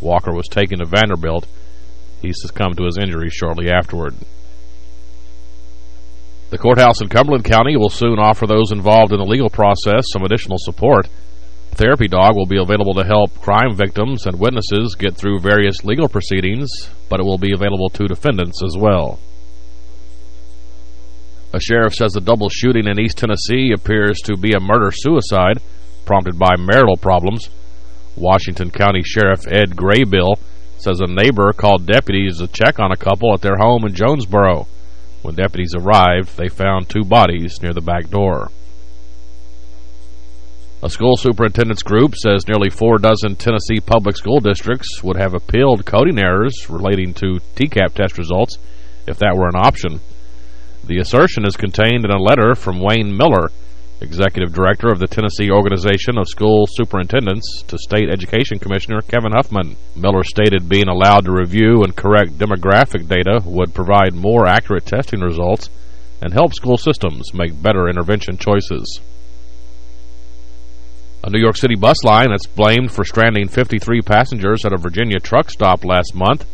Walker was taken to Vanderbilt. He succumbed to his injuries shortly afterward. The courthouse in Cumberland County will soon offer those involved in the legal process some additional support. Therapy dog will be available to help crime victims and witnesses get through various legal proceedings, but it will be available to defendants as well. A sheriff says the double shooting in East Tennessee appears to be a murder-suicide prompted by marital problems. Washington County Sheriff Ed Graybeal says a neighbor called deputies to check on a couple at their home in Jonesboro. When deputies arrived, they found two bodies near the back door. A school superintendent's group says nearly four dozen Tennessee public school districts would have appealed coding errors relating to TCAP test results if that were an option. The assertion is contained in a letter from Wayne Miller, Executive Director of the Tennessee Organization of School Superintendents, to State Education Commissioner Kevin Huffman. Miller stated being allowed to review and correct demographic data would provide more accurate testing results and help school systems make better intervention choices. A New York City bus line that's blamed for stranding 53 passengers at a Virginia truck stop last month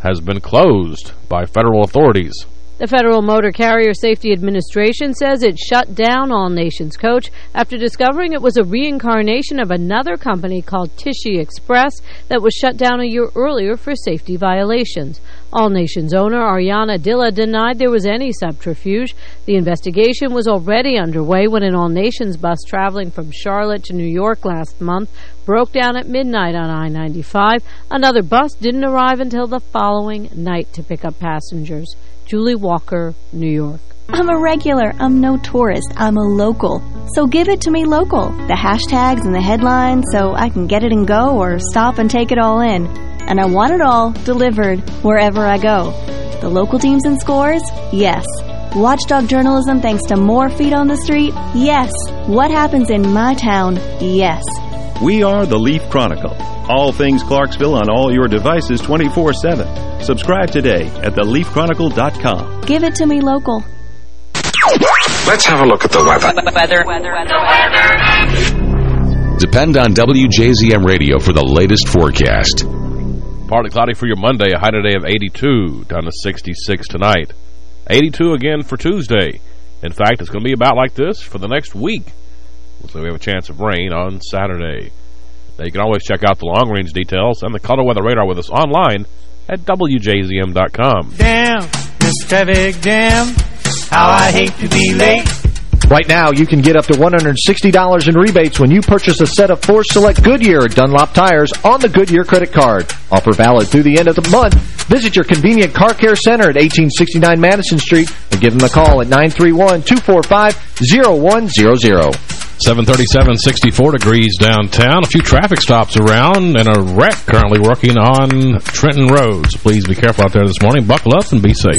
has been closed by federal authorities. The Federal Motor Carrier Safety Administration says it shut down All Nations Coach after discovering it was a reincarnation of another company called Tishy Express that was shut down a year earlier for safety violations. All Nations owner Ariana Dilla denied there was any subterfuge. The investigation was already underway when an All Nations bus traveling from Charlotte to New York last month broke down at midnight on I-95. Another bus didn't arrive until the following night to pick up passengers. Julie Walker, New York. I'm a regular. I'm no tourist. I'm a local. So give it to me local. The hashtags and the headlines so I can get it and go or stop and take it all in. And I want it all delivered wherever I go. The local teams and scores? Yes. Watchdog journalism thanks to more feet on the street? Yes. What happens in my town? Yes. We are the Leaf Chronicle. All things Clarksville on all your devices 24-7. Subscribe today at theleafchronicle.com. Give it to me local. Let's have a look at the weather. Weather. weather, weather. Depend on WJZM Radio for the latest forecast. Partly cloudy for your Monday, a high today of 82, down to 66 tonight. 82 again for Tuesday. In fact, it's going to be about like this for the next week. So we have a chance of rain on Saturday. Now, you can always check out the long-range details and the color weather radar with us online at WJZM.com. Damn, this traffic jam. How I hate to be late. Right now, you can get up to $160 in rebates when you purchase a set of four select Goodyear Dunlop tires on the Goodyear credit card. Offer valid through the end of the month. Visit your convenient car care center at 1869 Madison Street and give them a call at 931-245-0100. 737, 64 degrees downtown. A few traffic stops around and a wreck currently working on Trenton Road. So please be careful out there this morning. Buckle up and be safe.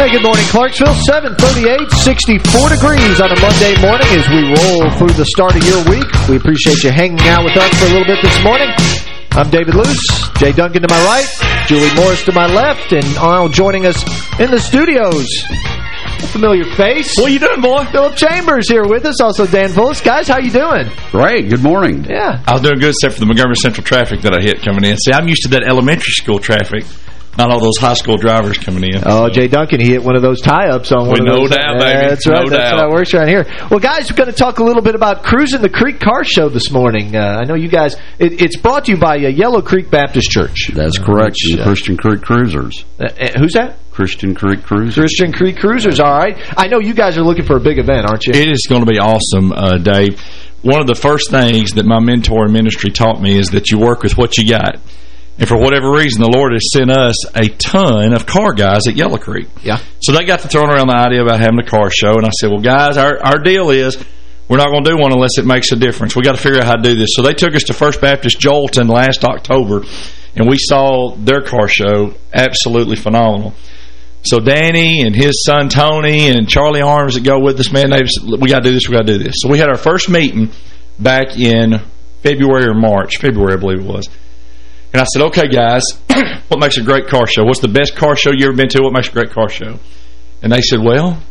Hey, good morning, Clarksville. 738, 64 degrees on a Monday morning as we roll through the start of your week. We appreciate you hanging out with us for a little bit this morning. I'm David Luce, Jay Duncan to my right, Julie Morris to my left, and now joining us in the studios, a familiar face. What are you doing, boy? Philip Chambers here with us, also Dan Fullis. Guys, how you doing? Great. Good morning. Yeah. I was doing good except for the Montgomery Central traffic that I hit coming in. See, I'm used to that elementary school traffic. Not all those high school drivers coming in. Oh, Jay Duncan, he hit one of those tie-ups on one With of no those. doubt, baby. That's right. No That's doubt. how it works around here. Well, guys, we're going to talk a little bit about Cruising the Creek Car Show this morning. Uh, I know you guys, it, it's brought to you by uh, Yellow Creek Baptist Church. That's correct. which, and uh, Christian Creek Cruisers. Uh, uh, who's that? Christian Creek Cruisers. Christian Creek Cruisers, all right. I know you guys are looking for a big event, aren't you? It is going to be awesome, uh, Dave. One of the first things that my mentor in ministry taught me is that you work with what you got. And for whatever reason, the Lord has sent us a ton of car guys at Yellow Creek. Yeah. So they got to throwing around the idea about having a car show. And I said, well, guys, our, our deal is we're not going to do one unless it makes a difference. we got to figure out how to do this. So they took us to First Baptist Joelton last October, and we saw their car show. Absolutely phenomenal. So Danny and his son Tony and Charlie Arms that go with us, man, they we got to do this, we got to do this. So we had our first meeting back in February or March, February I believe it was. And I said, okay, guys, what makes a great car show? What's the best car show you ever been to? What makes a great car show? And they said, well,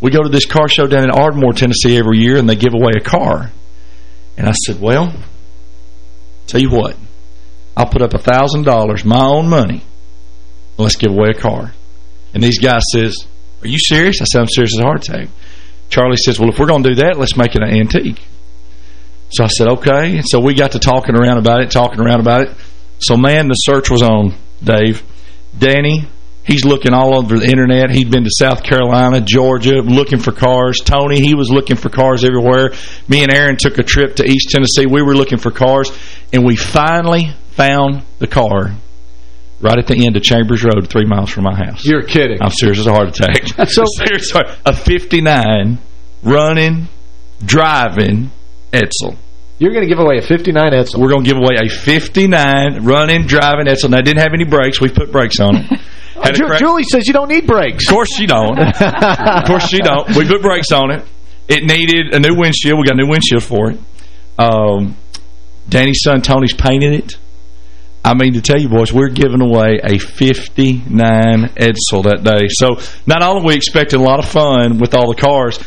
we go to this car show down in Ardmore, Tennessee every year, and they give away a car. And I said, well, tell you what, I'll put up a $1,000, my own money, and let's give away a car. And these guys says, are you serious? I said, I'm serious as a heart attack. Charlie says, well, if we're going to do that, let's make it an antique. So I said, okay. And so we got to talking around about it, talking around about it. So, man, the search was on, Dave. Danny, he's looking all over the internet. He'd been to South Carolina, Georgia, looking for cars. Tony, he was looking for cars everywhere. Me and Aaron took a trip to East Tennessee. We were looking for cars, and we finally found the car right at the end of Chambers Road, three miles from my house. You're kidding. I'm serious as a heart attack. So- serious. A 59 running, driving Edsel. You're going to give away a 59 Edsel. We're going to give away a 59 running, driving Edsel. Now, it didn't have any brakes. We put brakes on it. Had a Ju- crack- Julie says you don't need brakes. Of course she don't. of course she don't. We put brakes on it. It needed a new windshield. We got a new windshield for it. Um, Danny's son Tony's painted it. I mean, to tell you, boys, we're giving away a 59 Edsel that day. So not only we expecting a lot of fun with all the cars,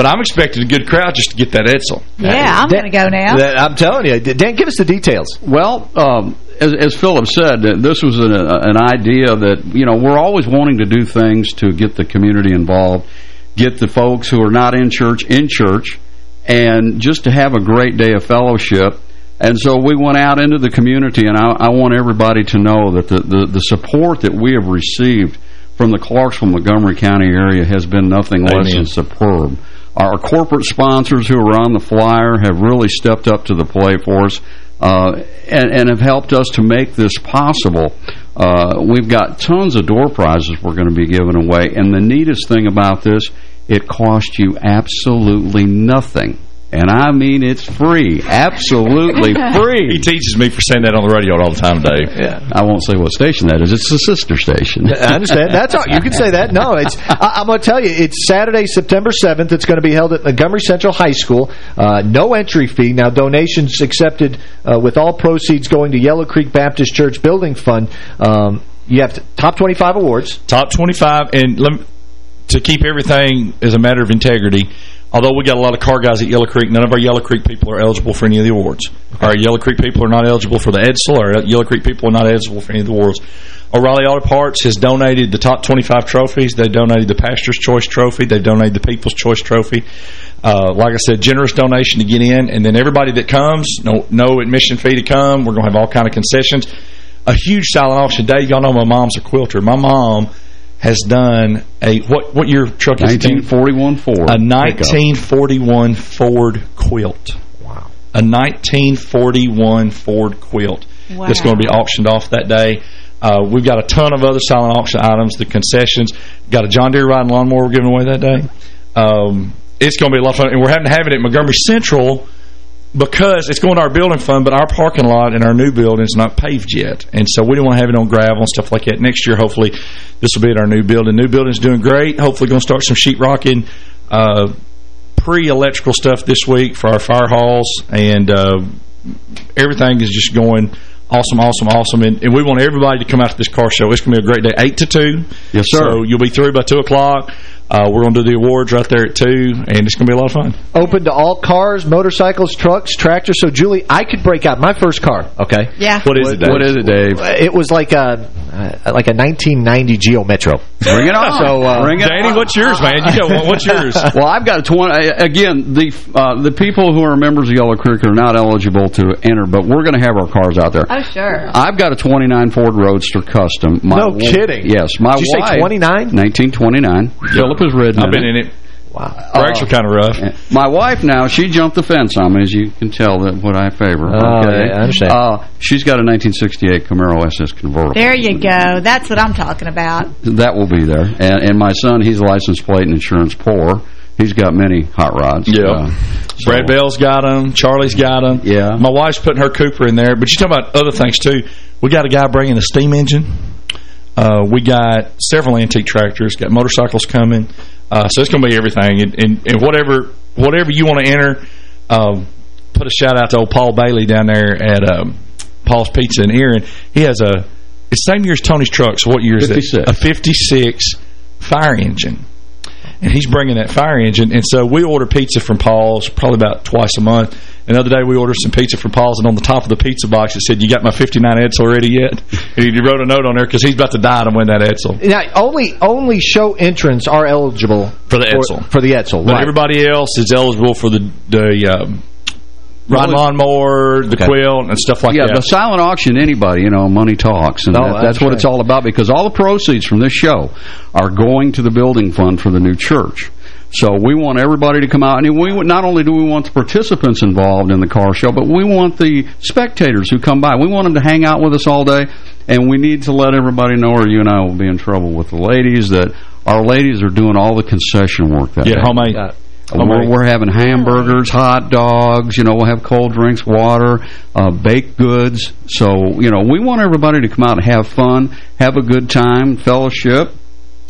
but I'm expecting a good crowd just to get that Edsel. Yeah, I'm going to go now. That- I'm telling you. Dan, give us the details. Well, um, as, as Philip said, uh, this was an, an idea that, you know, we're always wanting to do things to get the community involved, get the folks who are not in church in church, and just to have a great day of fellowship. And so we went out into the community, and I, I want everybody to know that the, the, the support that we have received from the Clarksville Montgomery County area has been nothing less Amen. than superb. Our corporate sponsors who are on the flyer have really stepped up to the plate for us uh, and, and have helped us to make this possible. Uh, we've got tons of door prizes we're going to be giving away, and the neatest thing about this, it costs you absolutely nothing. And I mean it's free. Absolutely free. He teaches me for saying that on the radio all the time, Dave. Yeah. I won't say what station that is. It's a sister station. I understand. That's all. You can say that. No, it's. I, I'm going to tell you. It's Saturday, September 7th. It's going to be held at Montgomery Central High School. Uh, no entry fee. Now, donations accepted uh, with all proceeds going to Yellow Creek Baptist Church Building Fund. Um, you have to, top 25 awards. Top 25, and let me, to keep everything as a matter of integrity, although we got a lot of car guys at Yellow Creek, none of our Yellow Creek people are eligible for any of the awards. Our Yellow Creek people are not eligible for the Edsel, or Yellow Creek people are not eligible for any of the awards. O'Reilly Auto Parts has donated the top 25 trophies. They donated the Pastor's Choice Trophy. They donated the People's Choice Trophy. Uh, like I said, generous donation to get in. And then everybody that comes, no, no admission fee to come. We're going to have all kind of concessions. A huge silent auction day. Y'all know my mom's a quilter. My mom has done a, what what year truck is it? 1941 Ford. A 1941 Ford quilt. Wow. A 1941 Ford quilt Wow. that's going to be auctioned off that day. Uh, we've got a ton of other silent auction items, the concessions. Got a John Deere riding lawnmower we're giving away that day. Um, it's going to be a lot of fun. And we're having to have it at Montgomery Central because it's going to our building fund, but our parking lot in our new building is not paved yet. And so we don't want to have it on gravel and stuff like that. Next year, hopefully, this will be at our new building. New building's doing great. Hopefully going to start some sheetrocking, uh, pre-electrical stuff this week for our fire halls. And uh, everything is just going awesome, awesome, awesome. And, and we want everybody to come out to this car show. It's going to be a great day, 8 to 2. Yes, sir. So you'll be through by 2 o'clock. Uh, we're going to do the awards right there at 2, and it's going to be a lot of fun. Open to all cars, motorcycles, trucks, tractors. So, Julie, I could break out my first car, okay? Yeah. What is it, Dave? What is it, Dave? It was like a uh, like a 1990 Geo Metro. Bring it on. So, uh, Bring it Danny, on. what's yours, man? You got. What's yours? Well, I've got a 20. uh, Again, the uh, the people who are members of Yellow Creek are not eligible to enter, but we're going to have our cars out there. Oh, sure. I've got a 29 Ford Roadster Custom. My No wa- kidding. Yes, my Did you say 29? 1929. Philip has ridden I've been in it. Wow. Brakes are kind of rough. My wife now, she jumped the fence on me, as you can tell that what I favor. Oh, yeah, I understand. Uh, she's got a 1968 Camaro SS convertible. There you go. That's what I'm talking about. That will be there. And, and my son, he's license plate and insurance poor. He's got many hot rods. Yeah. Uh, so- Brad Bell's got them. Charlie's got them. Yeah. My wife's putting her Cooper in there. But you talk about other things, too. We got a guy bringing a steam engine. Uh, we got several antique tractors. Got motorcycles coming. Uh, so it's going to be everything. And, and, and whatever whatever you want to enter, um, put a shout out to old Paul Bailey down there at um, Paul's Pizza in Erin. He has a, it's same year as Tony's truck. So what year is 56. it? A 56 fire engine and he's bringing that fire engine. And so we order pizza from Paul's probably about twice a month. And the other day we ordered some pizza from Paul's, and on the top of the pizza box it said, you got my 59 Edsel ready yet? And he wrote a note on there because he's about to die to win that Edsel. Now, only only show entrants are eligible For the Edsel. For, the Edsel, But right. everybody else is eligible for the, the um, ride lawnmower, the Okay. quilt, and stuff like yeah, that. Yeah, the silent auction, anybody, you know, money talks. And Oh, that, that's that's what right. it's all about because all the proceeds from this show are going to the building fund for the new church. So we want everybody to come out. And we not only do we want the participants involved in the car show, but we want the spectators who come by. We want them to hang out with us all day. And we need to let everybody know, or you and I will be in trouble with the ladies, that our ladies are doing all the concession work that yeah, day. homemade. We're, we're having hamburgers, hot dogs, you know, we'll have cold drinks, water, uh, baked goods. So, you know, we want everybody to come out and have fun, have a good time, fellowship.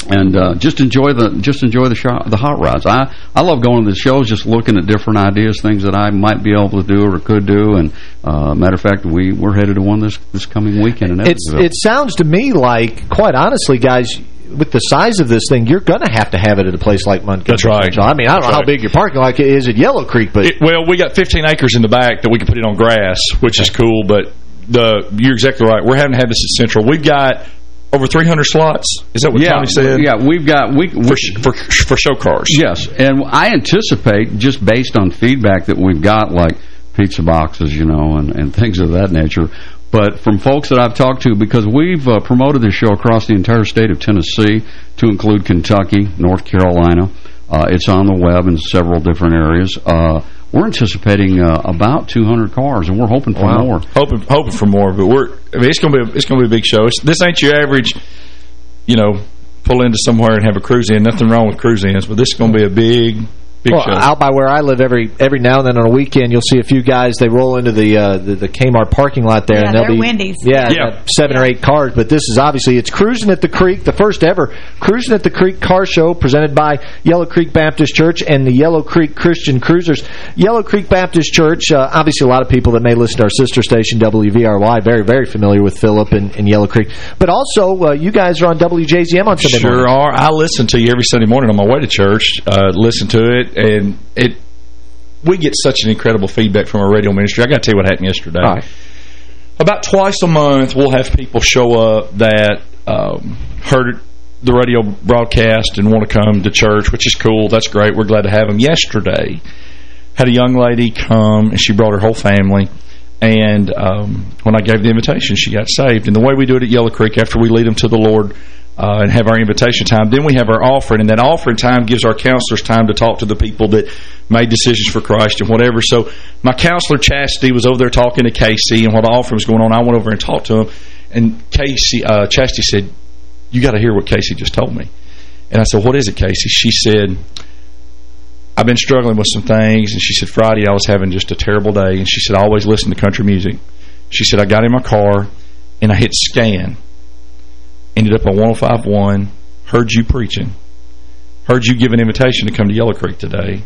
And uh, just enjoy the just enjoy the show, the hot rods. I I love going to the shows, just looking at different ideas, things that I might be able to do or could do. And uh, matter of fact, we we're headed to one this this coming weekend in It's It sounds to me like, quite honestly, guys, with the size of this thing, you're going to have to have it at a place like Montgomery. That's right. Central. I mean, I don't That's know how right. big your parking lot is at Yellow Creek, but It, well, we got 15 acres in the back that we can put it on grass, which is cool. But the you're exactly right. We're having to have this at Central. We've got over 300 slots. Is that what yeah, Tony said? Yeah, we've got we, for, sh- for for show cars. Yes, and I anticipate just based on feedback that we've got, like pizza boxes, you know, and, and things of that nature. But from folks that I've talked to, because we've uh, promoted this show across the entire state of Tennessee to include Kentucky, North Carolina. Uh, it's on the web in several different areas. Uh, we're anticipating uh, about 200 cars, and we're hoping for Wow. more. Hoping hoping for more, but we're I mean, it's gonna be a, it's gonna be a big show. It's, this ain't your average, you know, pull into somewhere and have a cruise in. Nothing wrong with cruise ins, but this is gonna be a big big well, show. out by where I live, every every now and then on a weekend, you'll see a few guys. They roll into the uh, the, the Kmart parking lot there, Yeah, and they'll they're be Wendy's. Yeah, Yeah. about seven or eight cars. But this is obviously it's cruising at the creek, the first ever cruising at the creek car show presented by Yellow Creek Baptist Church and the Yellow Creek Christian Cruisers. Yellow Creek Baptist Church. Uh, obviously, a lot of people that may listen to our sister station WVRY very very familiar with Philip and, and Yellow Creek. But also, uh, you guys are on WJZM on Sunday Sure morning. are. I listen to you every Sunday morning on my way to church. Uh, listen to it, and it we get such an incredible feedback from our radio ministry. I got to tell you what happened yesterday. Right. About twice a month, we'll have people show up that um, heard the radio broadcast and want to come to church, which is cool. That's great. We're glad to have them. Yesterday, had a young lady come, and she brought her whole family. And um, when I gave the invitation, she got saved. And the way we do it at Yellow Creek, after we lead them to the Lord uh, and have our invitation time, then we have our offering. And that offering time gives our counselors time to talk to the people that made decisions for Christ and whatever. So my counselor, Chastity, was over there talking to Casey. And while the offering was going on, I went over and talked to him. And Casey, uh, Chastity said, you got to hear what Casey just told me. And I said, what is it, Casey? She said, I've been struggling with some things. And she said, Friday I was having just a terrible day. And she said, I always listen to country music. She said, I got in my car and I hit scan. Ended up on 105.1. Heard you preaching. Heard you give an invitation to come to Yellow Creek today.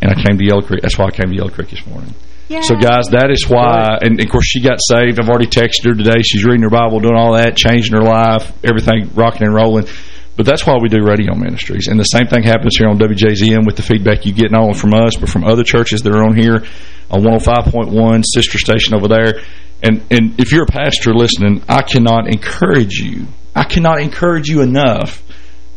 And I came to Yellow Creek. That's why I came to Yellow Creek this morning. So, guys, that is why, and of course, she got saved. I've already texted her today. She's reading her Bible, doing all that, changing her life, everything rocking and rolling. But that's why we do radio ministries. And the same thing happens here on WJZM with the feedback you get not only from us, but from other churches that are on here on 105.1, sister station over there. And, and if you're a pastor listening, I cannot encourage you. I cannot encourage you enough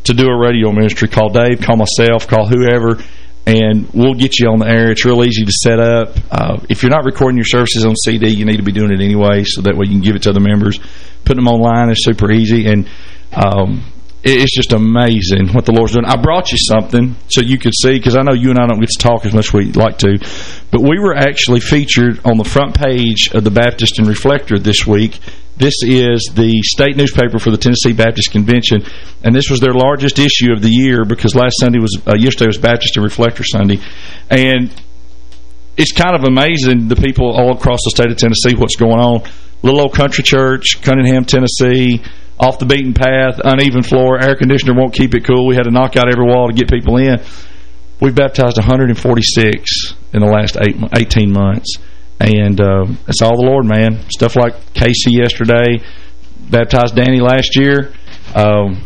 to do a radio ministry. Call Dave, call myself, call whoever, and we'll get you on the air. It's real easy to set up. Uh, if you're not recording your services on CD, you need to be doing it anyway, so that way you can give it to other members. Putting them online is super easy, and um, it's just amazing what the Lord's doing. I brought you something so you could see, because I know you and I don't get to talk as much as we'd like to, but we were actually featured on the front page of the Baptist and Reflector this week. This is the state newspaper for the Tennessee Baptist Convention, and this was their largest issue of the year because last Sunday was, uh, yesterday was Baptist and Reflector Sunday, and it's kind of amazing the people all across the state of Tennessee what's going on. Little old country church, Cunningham, Tennessee, off the beaten path, uneven floor, air conditioner won't keep it cool. We had to knock out every wall to get people in. We've baptized 146 in the last eight, 18 months. And um, it's all the Lord, man. Stuff like Casey yesterday, baptized Danny last year. Um,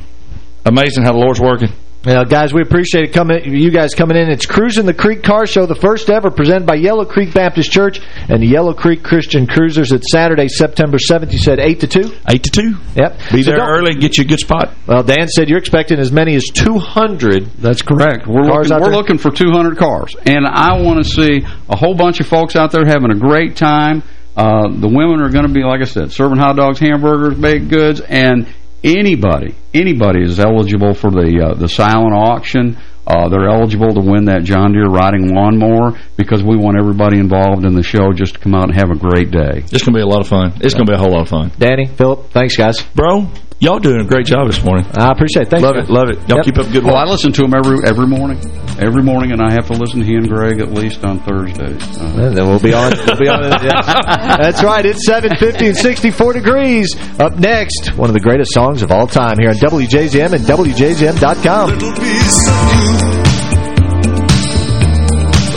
amazing how the Lord's working. Well, guys, we appreciate it coming. You guys coming in. It's Cruising the Creek Car Show, the first ever, presented by Yellow Creek Baptist Church and the Yellow Creek Christian Cruisers. It's Saturday, September 7th. You said 8 to 2? 8 to 2. Yep. Be So there early and get you a good spot. Well, Dan said you're expecting as many as 200. That's correct. We're Cars looking, we're looking for 200 cars, and I want to see a whole bunch of folks out there having a great time. Uh, the women are going to be, like I said, serving hot dogs, hamburgers, baked goods, and anybody, anybody is eligible for the uh, the silent auction. Uh, they're eligible to win that John Deere riding lawnmower because we want everybody involved in the show just to come out and have a great day. It's going to be a lot of fun. It's going to be a whole lot of fun. Danny, Philip, thanks, guys. Bro, y'all doing a great job this morning. I appreciate it. Thanks, Love man. it, love it. Y'all Yep. keep up good work. Well. I listen to them every every morning. every morning, and I have to listen to he and Greg at least on Thursdays. Uh, And then we'll be on. We'll be on. yeah. That's right. It's 7:50 and 64 degrees. Up next, one of the greatest songs of all time here on WJZM and WJZM.com.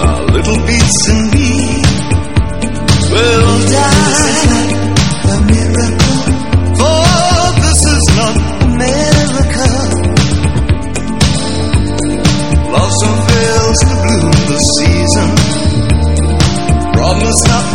A little piece in me will die. Promise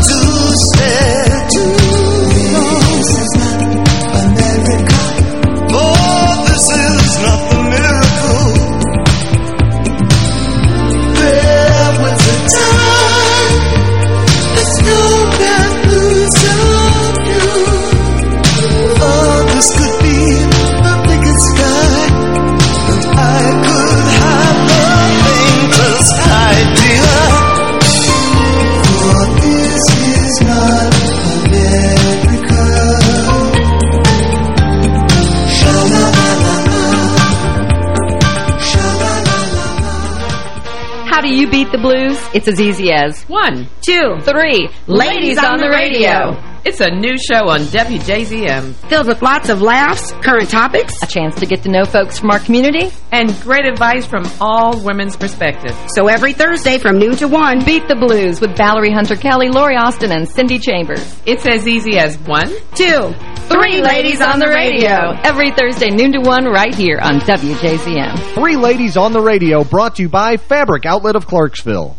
beat? It's as easy as one, two, three. Ladies on the radio. It's a new show on WJZM. Filled with lots of laughs, current topics. A chance to get to know folks from our community. And great advice from all women's perspectives. So every Thursday from noon to 1. Beat the blues with Valerie Hunter Kelly, Lori Austin, and Cindy Chambers. It's as easy as one, two, three ladies on the radio. Every Thursday, noon to 1, right here on WJZM. Three Ladies on the Radio, brought to you by Fabric Outlet of Clarksville.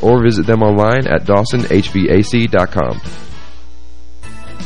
or visit them online at dawsonhvac.com.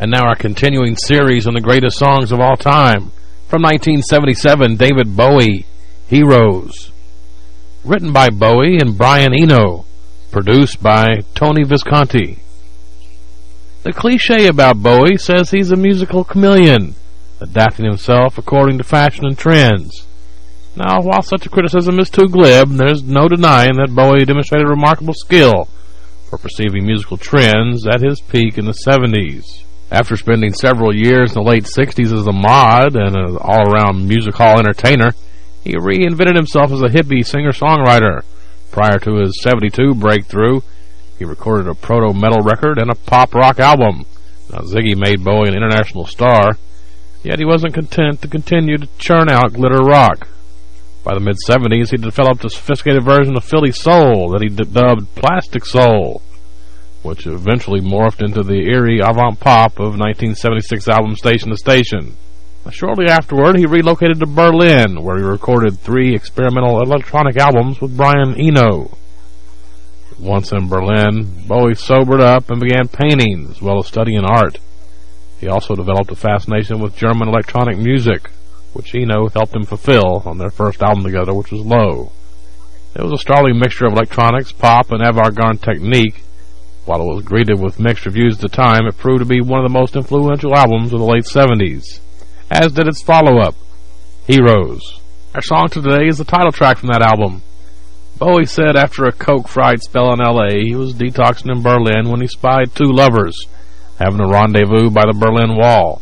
And now our continuing series on the greatest songs of all time. From 1977, David Bowie, Heroes. Written by Bowie and Brian Eno. Produced by Tony Visconti. The cliche about Bowie says he's a musical chameleon, adapting himself according to fashion and trends. Now, while such a criticism is too glib, there's no denying that Bowie demonstrated remarkable skill for perceiving musical trends at his peak in the 70s. After spending several years in the late 60s as a mod and an all-around music hall entertainer, he reinvented himself as a hippie singer-songwriter. Prior to his 72 breakthrough, he recorded a proto-metal record and a pop-rock album. Now, Ziggy made Bowie an international star, yet he wasn't content to continue to churn out glitter rock. By the mid-70s, he developed a sophisticated version of Philly soul that he dubbed Plastic Soul which eventually morphed into the eerie avant-pop of 1976 album Station to Station. Shortly afterward, he relocated to Berlin, where he recorded three experimental electronic albums with Brian Eno. Once in Berlin, Bowie sobered up and began painting, as well as studying art. He also developed a fascination with German electronic music, which Eno helped him fulfill on their first album together, which was Low. It was a startling mixture of electronics, pop, and avant-garde technique, while it was greeted with mixed reviews at the time, it proved to be one of the most influential albums of the late 70s, as did its follow-up, Heroes. Our song today is the title track from that album. Bowie said after a coke-fried spell in L.A., he was detoxing in Berlin when he spied two lovers having a rendezvous by the Berlin Wall.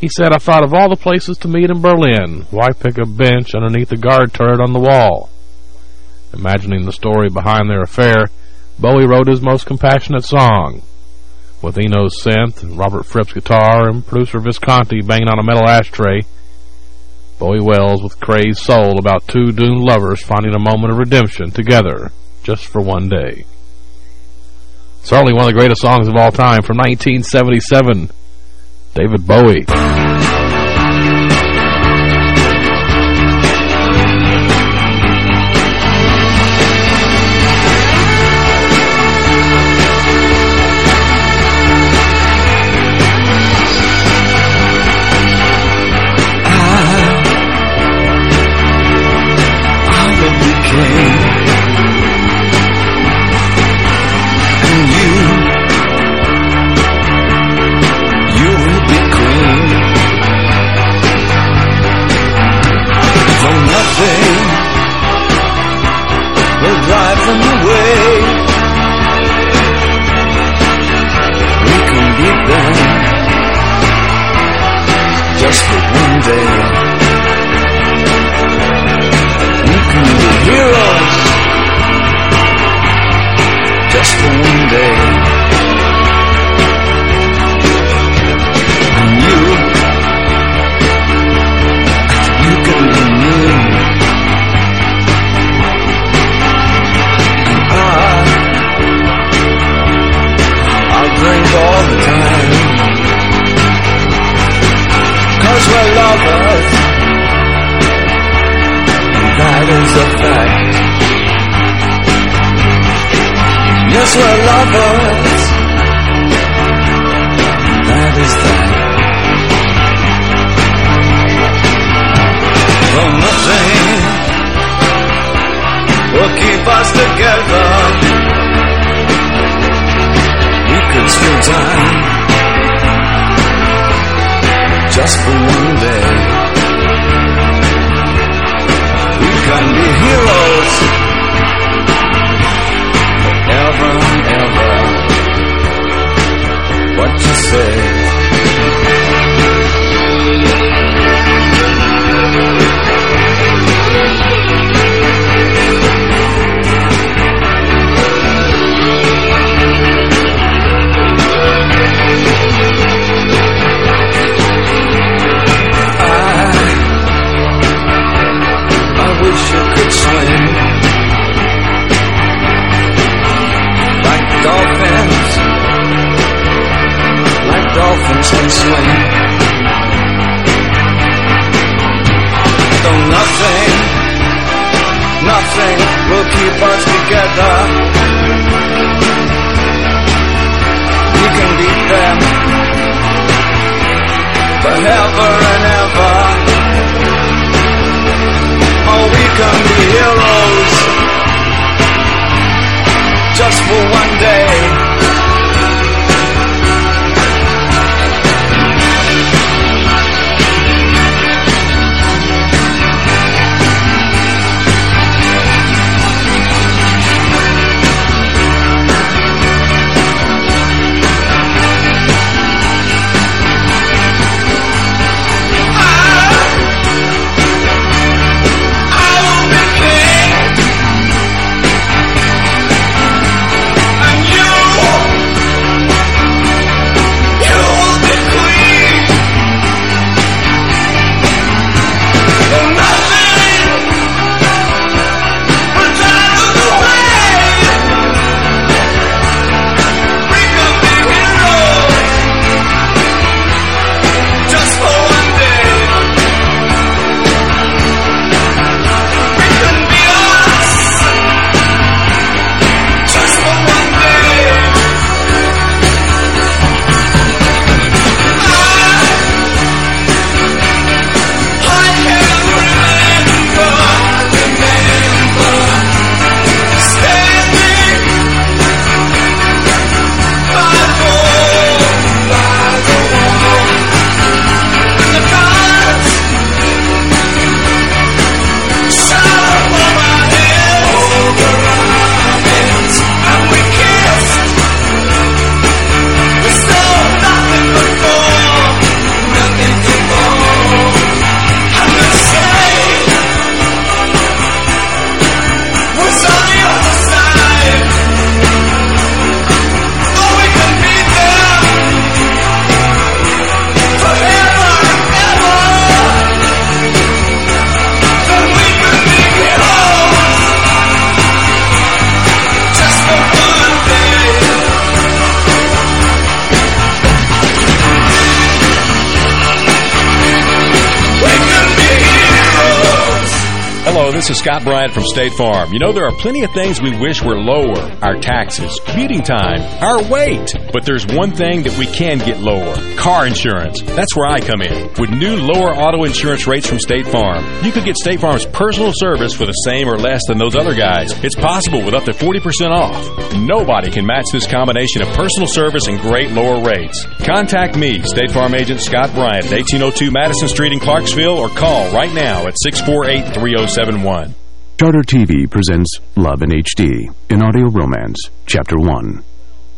He said, I thought of all the places to meet in Berlin. Why pick a bench underneath the guard turret on the wall? Imagining the story behind their affair, Bowie wrote his most compassionate song with Eno's synth and Robert Fripp's guitar and producer Visconti banging on a metal ashtray. Bowie Wells with crazed soul about two doomed lovers finding a moment of redemption together just for one day. Certainly one of the greatest songs of all time from 1977, David Bowie. the girl. Scott Bryant from State Farm. You know, there are plenty of things we wish were lower. Our taxes, commuting time, our weight. But there's one thing that we can get lower. Car insurance. That's where I come in. With new lower auto insurance rates from State Farm, you could get State Farm's personal service for the same or less than those other guys. It's possible with up to 40% off. Nobody can match this combination of personal service and great lower rates. Contact me, State Farm agent Scott Bryant, at 1802 Madison Street in Clarksville, or call right now at 648 3071. Charter TV presents Love in HD in Audio Romance, Chapter 1.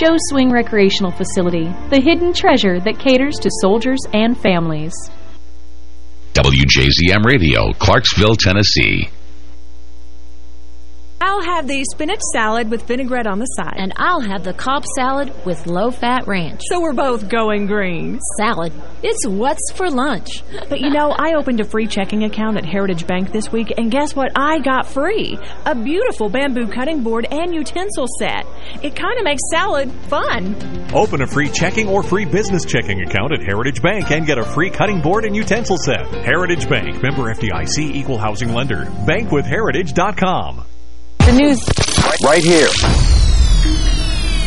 Joe's Swing Recreational Facility, the hidden treasure that caters to soldiers and families. WJZM Radio, Clarksville, Tennessee. I'll have the spinach salad with vinaigrette on the side. And I'll have the Cobb salad with low-fat ranch. So we're both going green. Salad. It's what's for lunch. But you know, I opened a free checking account at Heritage Bank this week, and guess what I got free? A beautiful bamboo cutting board and utensil set. It kind of makes salad fun. Open a free checking or free business checking account at Heritage Bank and get a free cutting board and utensil set. Heritage Bank, member FDIC, equal housing lender. Bankwithheritage.com. The news. Right here.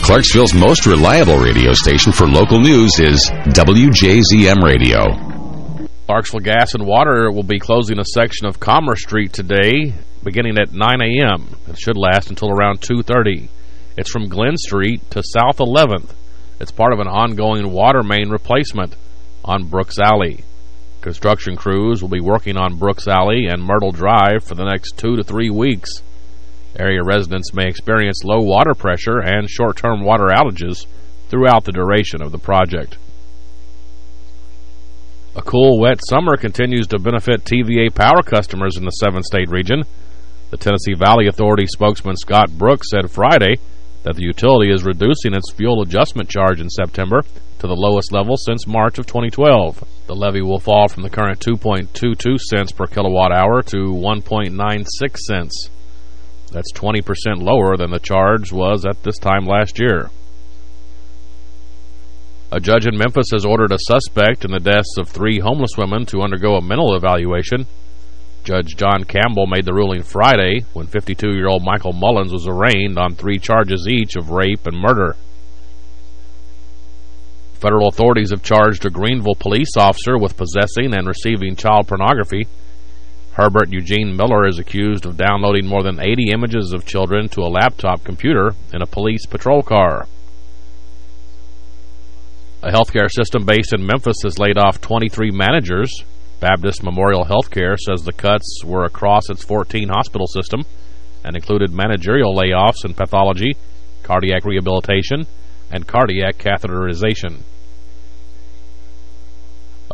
Clarksville's most reliable radio station for local news is WJZM Radio. Clarksville Gas and Water will be closing a section of Commerce Street today, beginning at 9 a.m. It should last until around 2.30. It's from Glen Street to South 11th. It's part of an ongoing water main replacement on Brooks Alley. Construction crews will be working on Brooks Alley and Myrtle Drive for the next two to three weeks. Area residents may experience low water pressure and short-term water outages throughout the duration of the project. A cool, wet summer continues to benefit TVA power customers in the seven-state region. The Tennessee Valley Authority spokesman Scott Brooks said Friday that the utility is reducing its fuel adjustment charge in September to the lowest level since March of 2012. The levy will fall from the current 2.22 cents per kilowatt hour to 1.96 cents. That's 20% lower than the charge was at this time last year. A judge in Memphis has ordered a suspect in the deaths of three homeless women to undergo a mental evaluation. Judge John Campbell made the ruling Friday when 52-year-old Michael Mullins was arraigned on three charges each of rape and murder. Federal authorities have charged a Greenville police officer with possessing and receiving child pornography. Herbert Eugene Miller is accused of downloading more than 80 images of children to a laptop computer in a police patrol car. A healthcare system based in Memphis has laid off 23 managers. Baptist Memorial Healthcare says the cuts were across its 14 hospital system and included managerial layoffs in pathology, cardiac rehabilitation, and cardiac catheterization.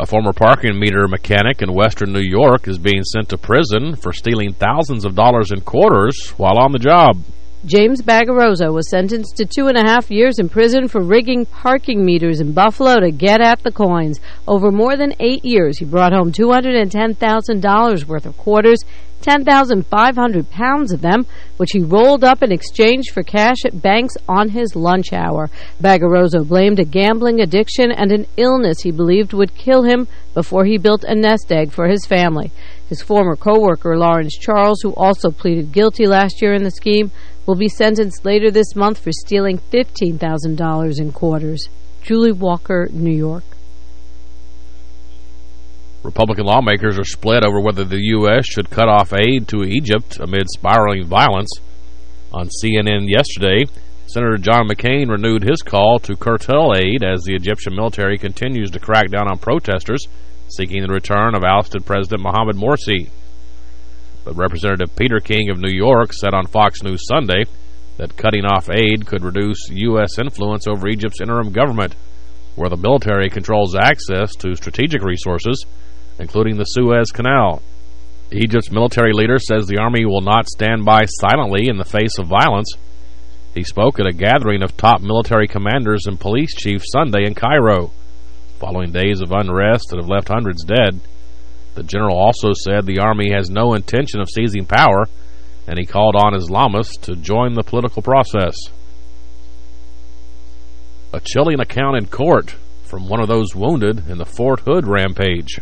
A former parking meter mechanic in western New York is being sent to prison for stealing thousands of dollars in quarters while on the job. James Bagarozza was sentenced to two and a half years in prison for rigging parking meters in Buffalo to get at the coins. Over more than eight years, he brought home $210,000 worth of quarters 10,500 pounds of them, which he rolled up in exchange for cash at banks on his lunch hour. Bagarozza blamed a gambling addiction and an illness he believed would kill him before he built a nest egg for his family. His former co-worker, Lawrence Charles, who also pleaded guilty last year in the scheme, will be sentenced later this month for stealing $15,000 in quarters. Julie Walker, New York. Republican lawmakers are split over whether the U.S. should cut off aid to Egypt amid spiraling violence. On CNN yesterday, Senator John McCain renewed his call to curtail aid as the Egyptian military continues to crack down on protesters seeking the return of ousted President Mohamed Morsi. But Representative Peter King of New York said on Fox News Sunday that cutting off aid could reduce U.S. influence over Egypt's interim government, where the military controls access to strategic resources including the Suez Canal. Egypt's military leader says the army will not stand by silently in the face of violence. He spoke at a gathering of top military commanders and police chiefs Sunday in Cairo, following days of unrest that have left hundreds dead. The general also said the army has no intention of seizing power, and he called on Islamists to join the political process. A chilling account in court from one of those wounded in the Fort Hood rampage.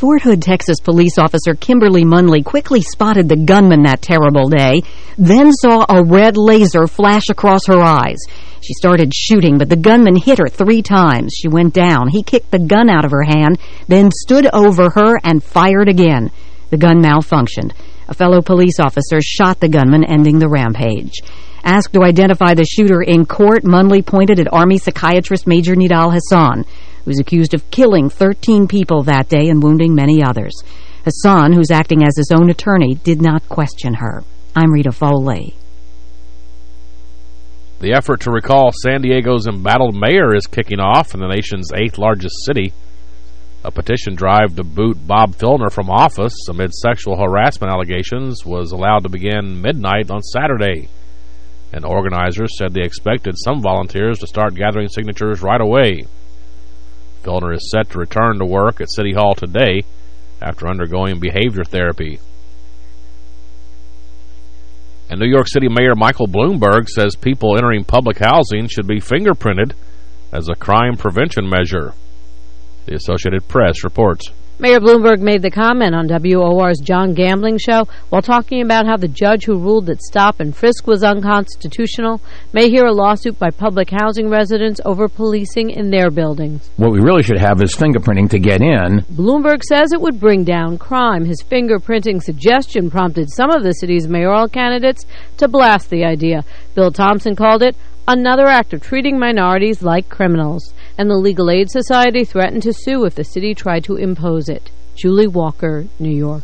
Fort Hood, Texas police officer Kimberly Munley quickly spotted the gunman that terrible day, then saw a red laser flash across her eyes. She started shooting, but the gunman hit her three times. She went down. He kicked the gun out of her hand, then stood over her and fired again. The gun malfunctioned. A fellow police officer shot the gunman, ending the rampage. Asked to identify the shooter in court, Munley pointed at Army psychiatrist Major Nidal Hasan who's accused of killing 13 people that day and wounding many others. Hasan, who's acting as his own attorney, did not question her. I'm Rita Foley. The effort to recall San Diego's embattled mayor is kicking off in the nation's eighth largest city. A petition drive to boot Bob Filner from office amid sexual harassment allegations was allowed to begin midnight on Saturday. And organizers said they expected some volunteers to start gathering signatures right away. Filner is set to return to work at City Hall today after undergoing behavior therapy. And New York City Mayor Michael Bloomberg says people entering public housing should be fingerprinted as a crime prevention measure. The Associated Press reports. Mayor Bloomberg made the comment on WOR's John Gambling Show while talking about how the judge who ruled that stop and frisk was unconstitutional may hear a lawsuit by public housing residents over policing in their buildings. What we really should have is fingerprinting to get in. Bloomberg says it would bring down crime. His fingerprinting suggestion prompted some of the city's mayoral candidates to blast the idea. Bill Thompson called it another act of treating minorities like criminals and the Legal Aid Society threatened to sue if the city tried to impose it. Julie Walker, New York.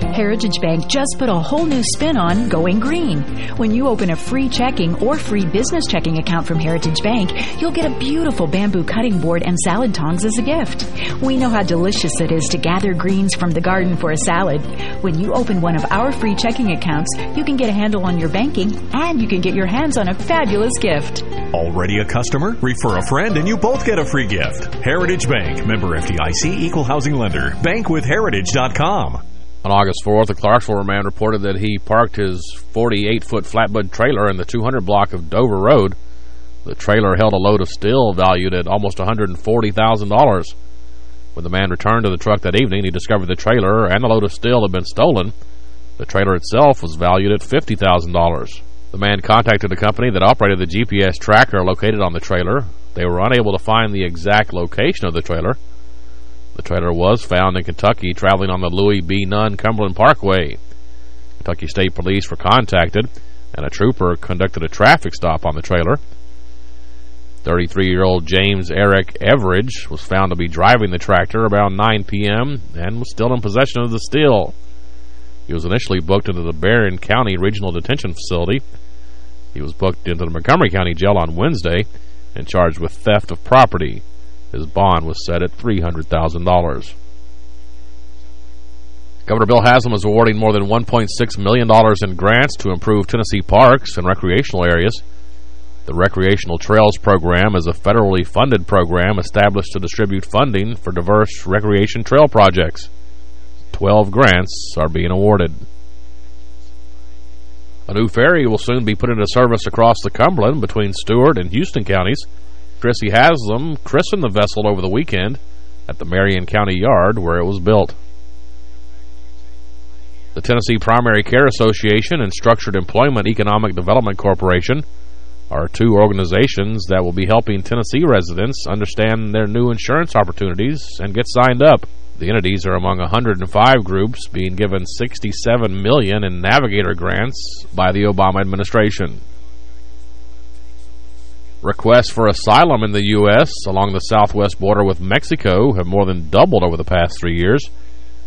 Heritage Bank just put a whole new spin on going green. When you open a free checking or free business checking account from Heritage Bank, you'll get a beautiful bamboo cutting board and salad tongs as a gift. We know how delicious it is to gather greens from the garden for a salad. When you open one of our free checking accounts, you can get a handle on your banking and you can get your hands on a fabulous gift. Already a customer? Refer a friend and you both get a free gift. Heritage Bank, member FDIC, equal housing lender. Bankwithheritage.com. On August 4th, a Clarksville man reported that he parked his 48-foot flatbed trailer in the 200 block of Dover Road. The trailer held a load of steel valued at almost $140,000. When the man returned to the truck that evening, he discovered the trailer and the load of steel had been stolen. The trailer itself was valued at $50,000. The man contacted the company that operated the GPS tracker located on the trailer. They were unable to find the exact location of the trailer. The trailer was found in Kentucky traveling on the Louis B. Nunn Cumberland Parkway. Kentucky State Police were contacted, and a trooper conducted a traffic stop on the trailer. 33-year-old James Eric Everidge was found to be driving the tractor around 9 p.m. and was still in possession of the steel. He was initially booked into the Barren County Regional Detention Facility. He was booked into the Montgomery County Jail on Wednesday and charged with theft of property. His bond was set at $300,000. Governor Bill Haslam is awarding more than $1.6 million in grants to improve Tennessee parks and recreational areas. The Recreational Trails Program is a federally funded program established to distribute funding for diverse recreation trail projects. Twelve grants are being awarded. A new ferry will soon be put into service across the Cumberland between Stewart and Houston counties. Chrissy Haslam christened the vessel over the weekend at the Marion County Yard where it was built. The Tennessee Primary Care Association and Structured Employment Economic Development Corporation are two organizations that will be helping Tennessee residents understand their new insurance opportunities and get signed up. The entities are among 105 groups being given 67 million in Navigator grants by the Obama administration. Requests for asylum in the U.S. along the southwest border with Mexico have more than doubled over the past three years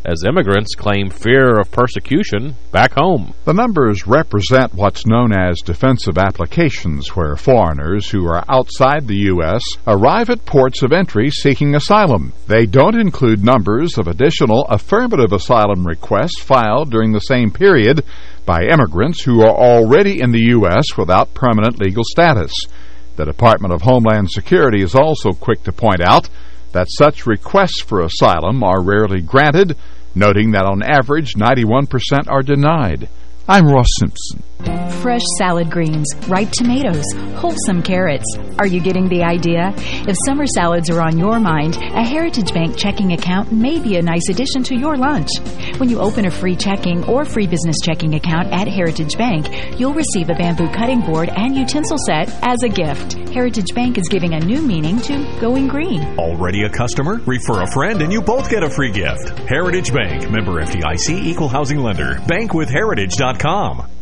as immigrants claim fear of persecution back home. The numbers represent what's known as defensive applications, where foreigners who are outside the U.S. arrive at ports of entry seeking asylum. They don't include numbers of additional affirmative asylum requests filed during the same period by immigrants who are already in the U.S. without permanent legal status. The Department of Homeland Security is also quick to point out that such requests for asylum are rarely granted, noting that on average 91% are denied. I'm Ross Simpson. Fresh salad greens, ripe tomatoes, wholesome carrots. Are you getting the idea? If summer salads are on your mind, a Heritage Bank checking account may be a nice addition to your lunch. When you open a free checking or free business checking account at Heritage Bank, you'll receive a bamboo cutting board and utensil set as a gift. Heritage Bank is giving a new meaning to going green. Already a customer? Refer a friend and you both get a free gift. Heritage Bank, member FDIC, equal housing lender. Bankwithheritage.com.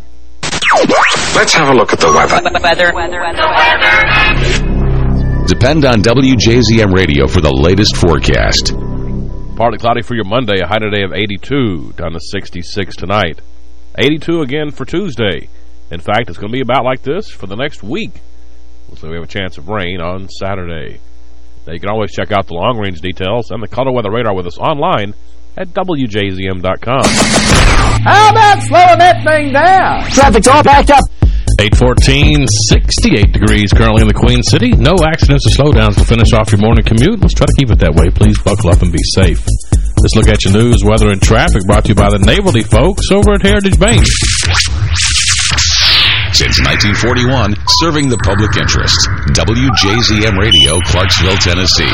Let's have a look at the weather. Weather. Weather. Weather. Depend on WJZM Radio for the latest forecast. Partly cloudy for your Monday, a high today of 82, down to 66 tonight. 82 again for Tuesday. In fact, it's going to be about like this for the next week. So we have a chance of rain on Saturday. Now, you can always check out the long-range details and the color weather radar with us online at WJZM.com. How about slowing that thing down? Traffic's all backed up. 814, 68 degrees currently in the Queen City. No accidents or slowdowns to finish off your morning commute. Let's try to keep it that way. Please buckle up and be safe. Let's look at your news, weather, and traffic brought to you by the Navalty folks over at Heritage Bank. Since 1941, serving the public interest. WJZM Radio, Clarksville, Tennessee.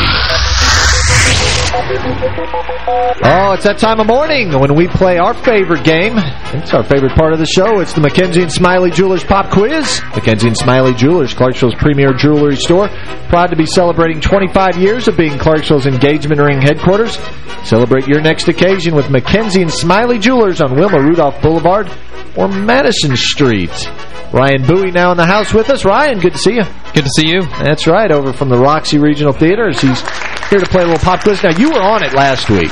Oh, it's that time of morning when we play our favorite game. It's our favorite part of the show. It's the Mackenzie and Smiley Jewelers Pop Quiz. Mackenzie and Smiley Jewelers, Clarksville's premier jewelry store. Proud to be celebrating 25 years of being Clarksville's engagement ring headquarters. Celebrate your next occasion with Mackenzie and Smiley Jewelers on Wilma Rudolph Boulevard or Madison Street. Ryan Bowie now in the house with us. Ryan, good to see you. Good to see you. That's right, over from the Roxy Regional Theater. As he's here to play a little pop quiz. Now, you were on it last week.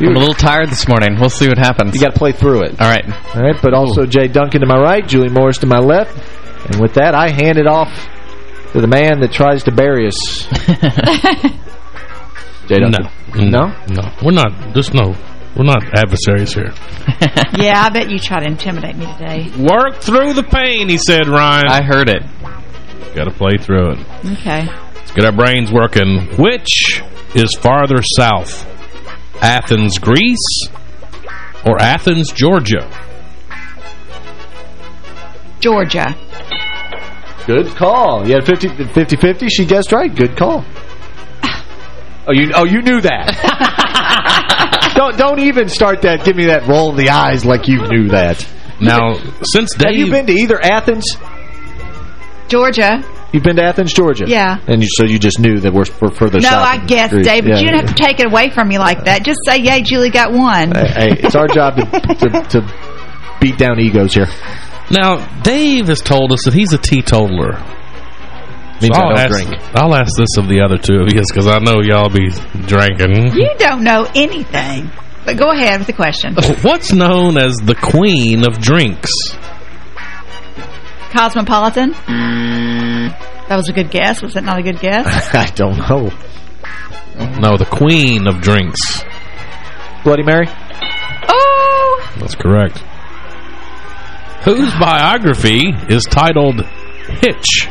I'm a little tired this morning. We'll see what happens. You got to play through it. All right. All right, but also Jay Duncan to my right, Julie Morris to my left. And with that, I hand it off to the man that tries to bury us. Jay Duncan. No. No? No. We're not. Just no. We're not adversaries here. yeah, I bet you try to intimidate me today. Work through the pain, he said, Ryan. I heard it. Got to play through it. Okay. Let's get our brains working. Which is farther south? Athens, Greece, or Athens, Georgia? Georgia. Good call. You had 50-50. She guessed right. Good call. Oh, you oh you knew that. don't don't even start that. Give me that roll of the eyes like you knew that. Now, since Dave... Have you been to either Athens? Georgia. You've been to Athens, Georgia? Yeah. And you, so you just knew that we're, we're further No, south. I guess, Greece. Dave, but Yeah, you don't yeah. have to take it away from me like that. Just say, yay, Julie got one. Hey, hey, it's our job to, to, to beat down egos here. Now, Dave has told us that he's a teetotaler. Means So I I'll don't ask, drink. I'll ask this of the other two of you because I know y'all be drinking. You don't know anything. But go ahead with the question. What's known as the queen of drinks? Cosmopolitan? Mm. That was a good guess. Was that not a good guess? I don't know. No, the queen of drinks. Bloody Mary? Oh! That's correct. Whose biography is titled Hitch?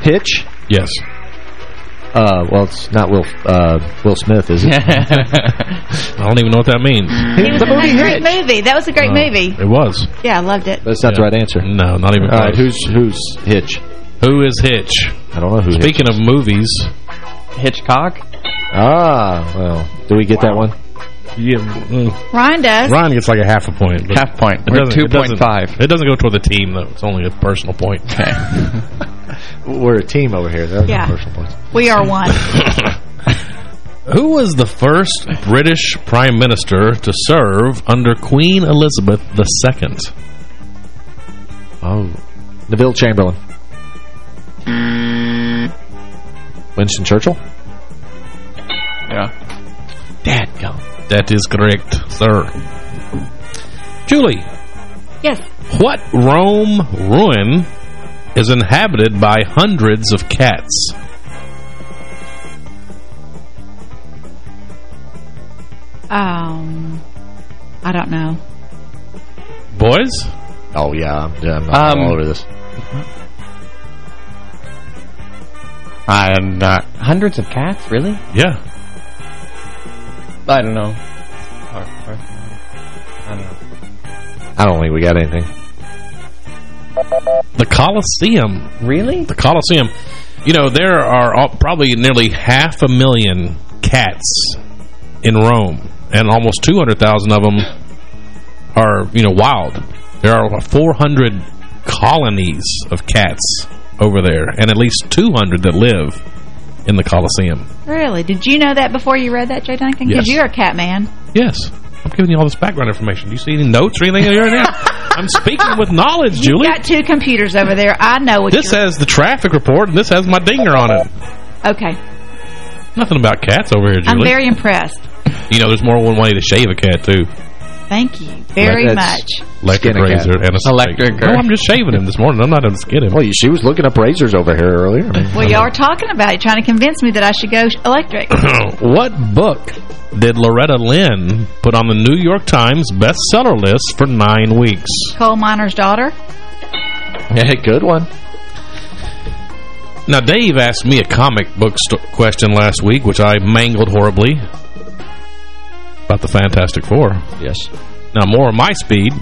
Hitch? Yes. Uh, well, it's not Will uh, Will Smith, is it? I don't even know what that means. It was the a movie great Hitch. movie. That was a great Uh, movie. It was. Yeah, I loved it. That's not the right answer. No, not even All right, close. who's who's Hitch? Who is Hitch? I don't know who Speaking Hitch of movies, Hitchcock? Ah, well, do we get that one? yeah, mm, Ryan does. Ryan gets like a half a point. Half point. It We're doesn't- it 2.5. It doesn't go toward the team, though. It's only a personal point. Okay. We're a team over here. That Yeah. the personal points. We are one. Who was the first British Prime Minister to serve under Queen Elizabeth II? Oh, Neville Chamberlain. Mm. Winston Churchill? Yeah. Dadgum. That is correct, sir. Julie, yes. what Rome ruin is inhabited by hundreds of cats? Um, I don't know. Boys? Oh, yeah, I'm, yeah, I'm, I'm Um, all over this. I'm not. Hundreds of cats? Really? Yeah. I don't know. I don't know. I don't think we got anything. The Colosseum. Really? The Colosseum. You know, there are all, probably nearly half a million cats in Rome, and almost 200,000 of them are, you know, wild. There are 400 colonies of cats over there, and at least 200 that live in the Colosseum. Really? Did you know that before you read that, Jay Duncan? Because Yes. you're a cat man. Yes. Giving you all this background information. Do you see any notes or anything here and there? I'm speaking with knowledge, Julie. You've Julie. got two computers over there. I know what This has the traffic report, and this has my dinger on it. Okay. Nothing about cats over here, Julie. I'm very impressed. You know, there's more than one way to shave a cat, too. Thank you very That's- much. Electric Skin a cat. razor and a snake. Electric No, I'm just shaving him this morning. I'm not going to skin him. Well, she was looking up razors over here earlier. I mean, Well, y'all were talking about it, trying to convince me that I should go electric. what book did Loretta Lynn put on the New York Times bestseller list for nine weeks? Coal miner's daughter. yeah, good one. Now, Dave asked me a comic book question last week, which I mangled horribly, about the Fantastic Four. Yes. Now, more of my speed.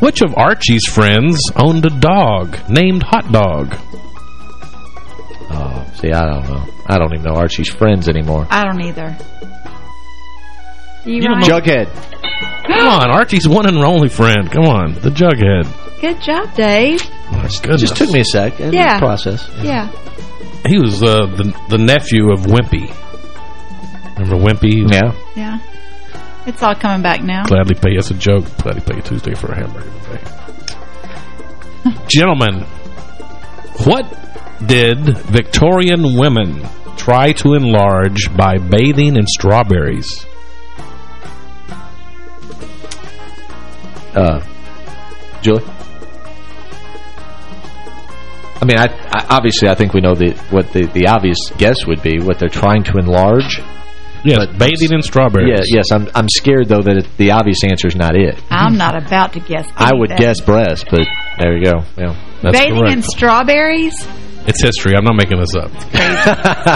Which of Archie's friends owned a dog named Hot Dog? Oh, see, I don't know. I don't even know Archie's friends anymore. I don't either. You, You don't right? know- Jughead. Come on, Archie's one and only friend. Come on, the Jughead. Good job, Dave. My goodness. Just took me a sec. in Yeah. the process. Yeah. He was uh, the the nephew of Wimpy. Remember Wimpy? Yeah. Yeah. It's all coming back now. Gladly pay. That's a joke. Gladly pay Tuesday for a hamburger buffet. Gentlemen, what did Victorian women try to enlarge by bathing in strawberries? Uh, Julie? I mean, I, I obviously I think we know the what the, the obvious guess would be what they're trying to enlarge. Yes, But- bathing in strawberries. Yeah, yes, I'm I'm scared though that it, the obvious answer is not it. I'm not about to guess. I would anything. guess breast, but there you go. Yeah, That's Bathing correct. in strawberries? It's history. I'm not making this up.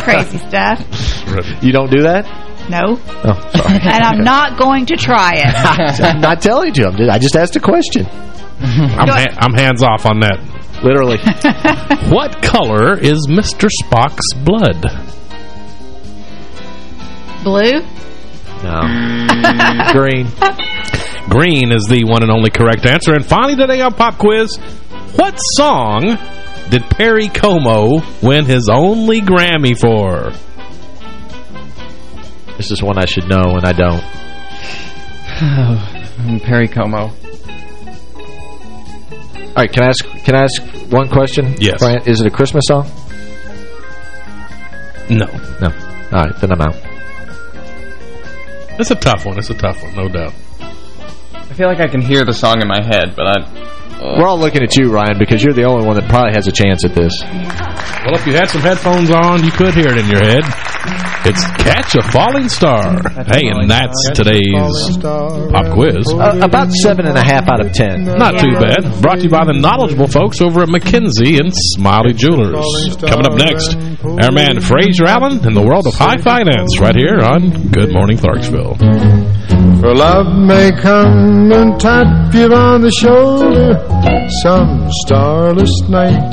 Crazy stuff. you don't do that? No. Oh, sorry. And I'm not going to try it. I'm not telling you. I'm I just asked a question. I'm, ha I'm hands off on that. Literally. What color is Mr. Spock's blood? Blue? No. Mm. Green. Green is the one and only correct answer. And finally today on Pop Quiz, What song did Perry Como win his only Grammy for? This is one I should know, and I don't. Perry Como. All right, can I ask can I ask one question? Yes. Brian, is it a Christmas song? No. No. All right, then I'm out. It's a tough one. It's a tough one, no doubt. I feel like I can hear the song in my head, but I... Uh, We're all looking at you, Ryan, because you're the only one that probably has a chance at this. Well, if you had some headphones on, you could hear it in your head. It's Catch a Falling Star. Hey, and that's today's pop quiz. Uh, about seven and a half out of ten. Not too bad. Brought to you by the knowledgeable folks over at McKenzie and Smiley Jewelers. Coming up next, our man Fraser Allen in the world of high finance right here on Good Morning Clarksville. For love may come and tap you on the shoulder some starless night.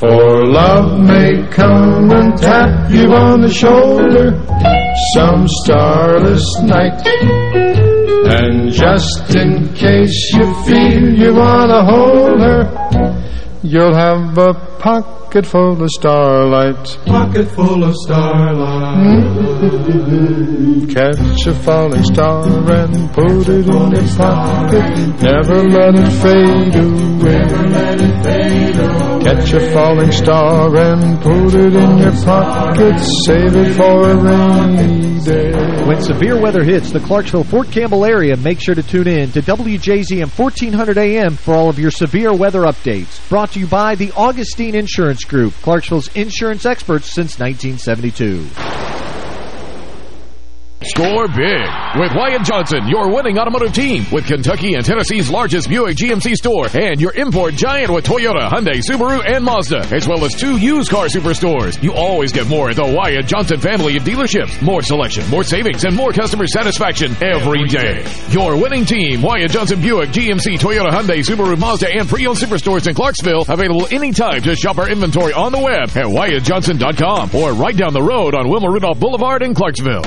For a rainy day. For love may come and tap you on the shoulder some starless night. And just in case you feel you wanna hold her, you'll have a pocket full of starlight. Pocket full of starlight. Hmm? Catch a falling star and put it in your pocket. Never let it fade away. Never let it fade away. Catch a falling star and put it in your pocket. Save it for a rainy day. When severe weather hits the Clarksville Fort Campbell area, make sure to tune in to WJZM 1400 AM for all of your severe weather updates. Brought to you by the Augustine Insurance Group, Clarksville's insurance experts since 1972. Score big with Wyatt Johnson, your winning automotive team, with Kentucky and Tennessee's largest Buick GMC store, and your import giant with Toyota, Hyundai, Subaru, and Mazda, as well as two used car superstores. You always get more at the Wyatt Johnson family of dealerships. More selection, more savings, and more customer satisfaction every day. Your winning team, Wyatt Johnson Buick, GMC, Toyota, Hyundai, Subaru, Mazda, and pre-owned superstores in Clarksville, available anytime to shop our inventory on the web at WyattJohnson.com or right down the road on Wilma Rudolph Boulevard in Clarksville.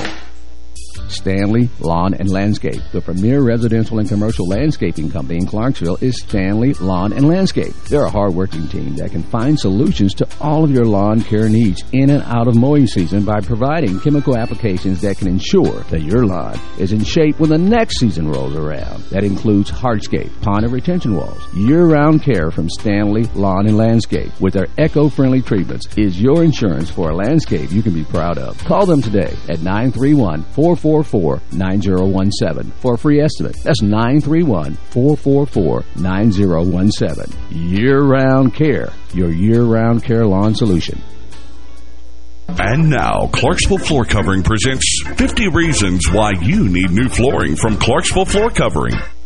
Stanley Lawn and Landscape. The premier residential and commercial landscaping company in Clarksville is Stanley Lawn and Landscape. They're a hard-working team that can find solutions to all of your lawn care needs in and out of mowing season by providing chemical applications that can ensure that your lawn is in shape when the next season rolls around. That includes hardscape, pond and retention walls. Year-round care from Stanley Lawn and Landscape with their eco-friendly treatments is your insurance for a landscape you can be proud of. Call them today at 931 444 444-9017 for a free estimate. That's 931-444-9017. Year-round care. Your year-round care lawn solution. And now, Clarksville Floor Covering presents 50 Reasons Why You Need New Flooring from Clarksville Floor Covering.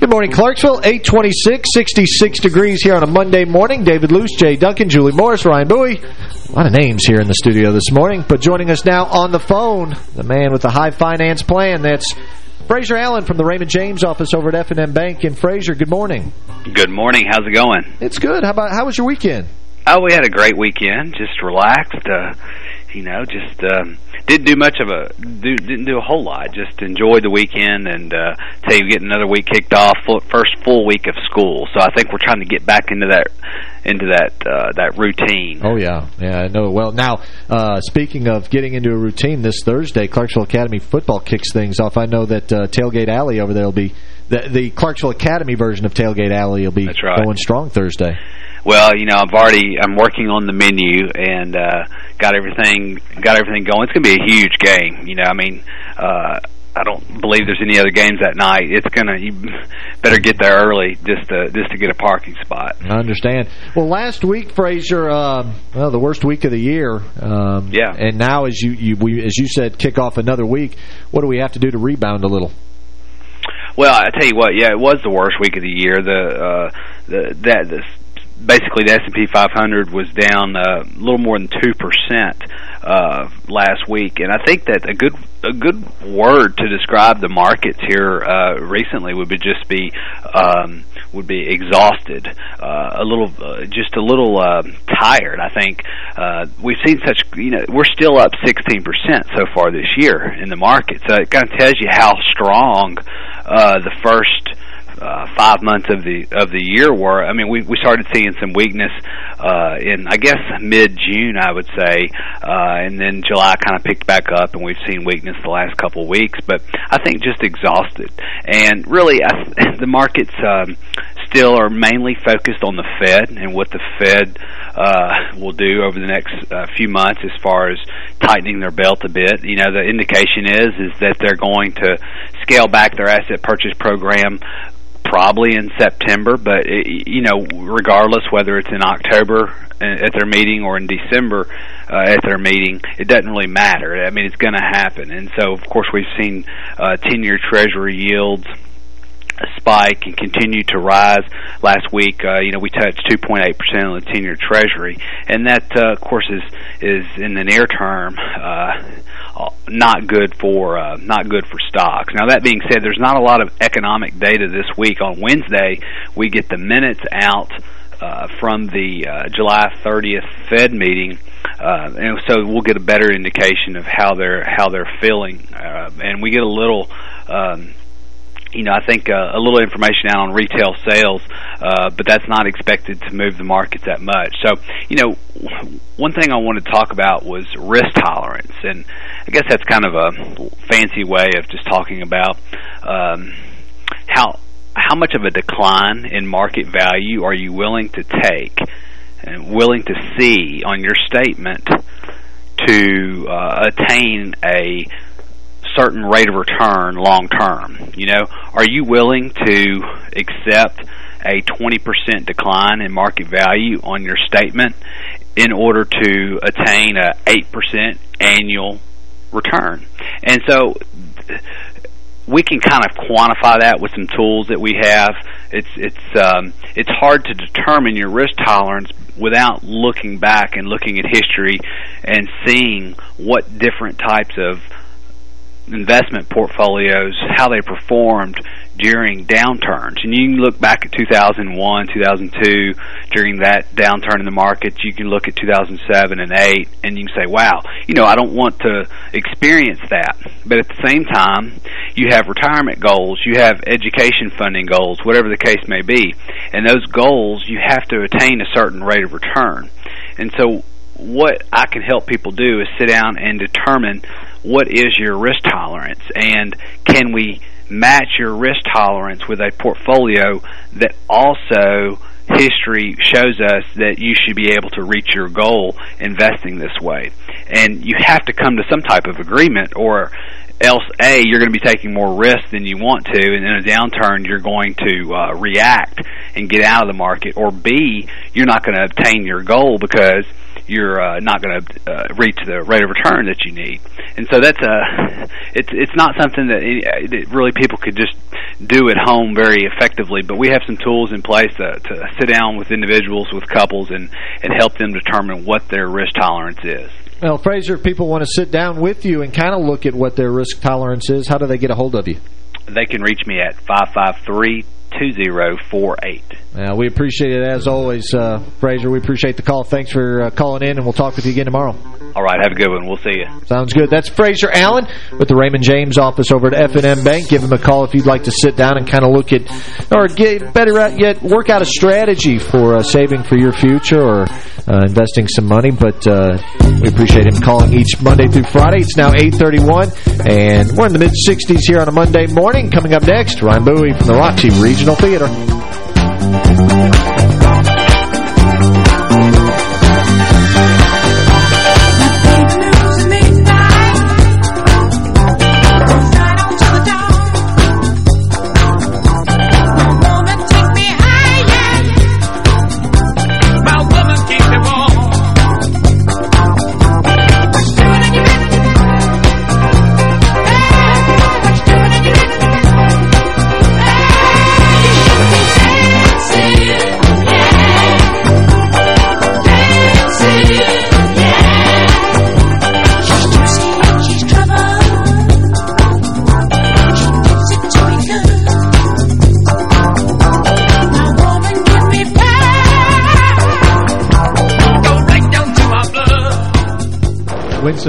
Good morning, Clarksville. 826, 66 degrees here on a Monday morning. David Luce, Jay Duncan, Julie Morris, Ryan Bowie. A lot of names here in the studio this morning. But joining us now on the phone, the man with the high finance plan. That's Fraser Allen from the Raymond James office over at F&M Bank. And Fraser, good morning. Good morning. How's it going? It's good. How about how was your weekend? Oh, we had a great weekend. Just relaxed. Uh, you know, just um, didn't do much of a do, didn't do a whole lot. Just enjoyed the weekend and uh, tell you, getting another week kicked off, full, first full week of school. So I think we're trying to get back into that into that uh, that routine. Oh yeah, yeah, I know. Well, now uh, speaking of getting into a routine, this Thursday, Clarksville Academy football kicks things off. I know that uh, Tailgate Alley over there will be the the Clarksville Academy version of Tailgate Alley will be right. going strong Thursday. Well, you know, I've already I'm working on the menu and uh got everything got everything going. It's going to be a huge game, you know. I mean, uh I don't believe there's any other games that night. It's gonna you better get there early just to just to get a parking spot. I understand. Well, last week, Fraser, um, well, the worst week of the year. Um, yeah. And now, as you, you we as you said, kick off another week. What do we have to do to rebound a little? Well, I tell you what, yeah, it was the worst week of the year. The uh, the that the basically the S&P 500 was down uh, a little more than 2% uh, last week. And I think that a good a good word to describe the markets here uh, recently would be just be um, would be exhausted, uh, a little uh, just a little uh, tired. I think we've seen such you know we're still up 16% so far this year in the market. So it kind of tells you how strong the first uh, five months of the of the year were. I mean, we we started seeing some weakness uh, in I guess mid June, I would say, uh, and then July kind of picked back up, and we've seen weakness the last couple weeks. But I think just exhausted, and really, I, the markets um, still are mainly focused on the Fed and what the Fed uh, will do over the next uh, few months as far as tightening their belt a bit. You know, the indication is is that they're going to scale back their asset purchase program probably in September, but it, you know, regardless whether it's in October at their meeting or in December uh, at their meeting, it doesn't really matter. I mean, it's going to happen, and so of course we've seen uh, ten-year Treasury yields spike and continue to rise. Last week, uh, you know, we touched 2.8% on the 10-year Treasury, and that, uh, of course, is is in the near term uh, not good for uh, not good for stocks. Now, that being said, there's not a lot of economic data this week. On Wednesday, we get the minutes out uh, from the uh, July 30th Fed meeting, uh, and so we'll get a better indication of how they're how they're feeling, uh, and we get a little. Um, you know, I think uh, a little information out on retail sales, uh, but that's not expected to move the markets that much. So, you know, one thing I wanted to talk about was risk tolerance, and I guess that's kind of a fancy way of just talking about um, how how much of a decline in market value are you willing to take and willing to see on your statement to uh, attain a certain rate of return long term. You know, are you willing to accept a 20% decline in market value on your statement in order to attain a 8% annual return? And so we can kind of quantify that with some tools that we have. It's it's um, it's hard to determine your risk tolerance without looking back and looking at history and seeing what different types of investment portfolios, how they performed during downturns. And you can look back at 2001, 2002, during that downturn in the markets. You can look at 2007 and 8, and you can say, wow, you know, I don't want to experience that. But at the same time, you have retirement goals, you have education funding goals, whatever the case may be. And those goals, you have to attain a certain rate of return. And so what I can help people do is sit down and determine what is your risk tolerance and can we match your risk tolerance with a portfolio that also history shows us that you should be able to reach your goal investing this way. And you have to come to some type of agreement or else A, you're going to be taking more risk than you want to, and in a downturn, you're going to uh, react and get out of the market, or B, you're not going to obtain your goal because you're uh, not going to uh, reach the rate of return that you need. And so that's a uh, it's it's not something that, any, that really people could just do at home very effectively. But we have some tools in place to, to sit down with individuals, with couples, and and help them determine what their risk tolerance is. Well, Fraser, if people want to sit down with you and kind of look at what their risk tolerance is, how do they get a hold of you? They can reach me at 553 2048. Yeah, we appreciate it as always, uh, Fraser. We appreciate the call. Thanks for uh, calling in, and we'll talk with you again tomorrow. All right, have a good one. We'll see you. Sounds good. That's Fraser Allen with the Raymond James office over at F&M Bank. Give him a call if you'd like to sit down and kind of look at, or get better yet, work out a strategy for uh, saving for your future or uh, investing some money. But uh, we appreciate him calling each Monday through Friday. It's now 8.31, and we're in the mid-60s here on a Monday morning. Coming up next, Ryan Bowie from the Roxy Regional Theater.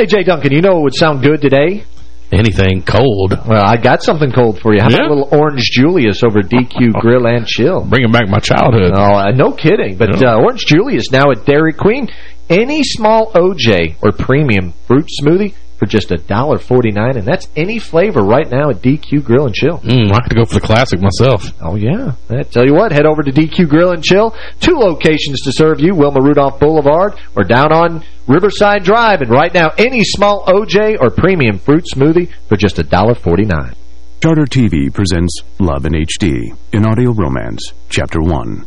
Hey, Jay Duncan, you know what would sound good today? Anything cold. Well, I got something cold for you. How Yeah? about a little Orange Julius over DQ Grill and Chill? Bringing back my childhood. Oh, uh, no kidding. But Yeah. uh, Orange Julius now at Dairy Queen. Any small OJ or premium fruit smoothie for just $1.49, and that's any flavor right now at DQ Grill and Chill. Mm, I have to go for the classic myself. Oh, yeah. I tell you what, head over to DQ Grill and Chill. Two locations to serve you, Wilma Rudolph Boulevard or down on Riverside Drive. And right now, any small OJ or premium fruit smoothie for just $1.49. Charter TV presents Love in HD in Audio Romance, Chapter 1.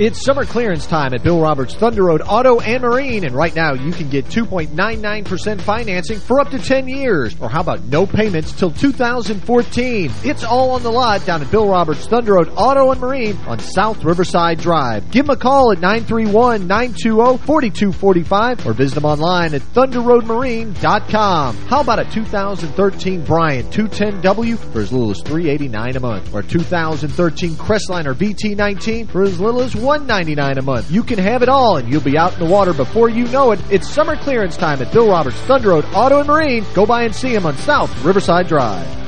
It's summer clearance time at Bill Roberts Thunder Road Auto and Marine, and right now you can get 2.99% financing for up to 10 years. Or how about no payments till 2014? It's all on the lot down at Bill Roberts Thunder Road Auto and Marine on South Riverside Drive. Give them a call at 931-920-4245 or visit them online at thunderroadmarine.com. How about a 2013 Bryant 210W for as little as 389 a month or 2013 Crestliner VT19 for as little as 199 a month. You can have it all, and you'll be out in the water before you know it. It's summer clearance time at Bill Roberts Thunder Road Auto and Marine. Go by and see him on South Riverside Drive.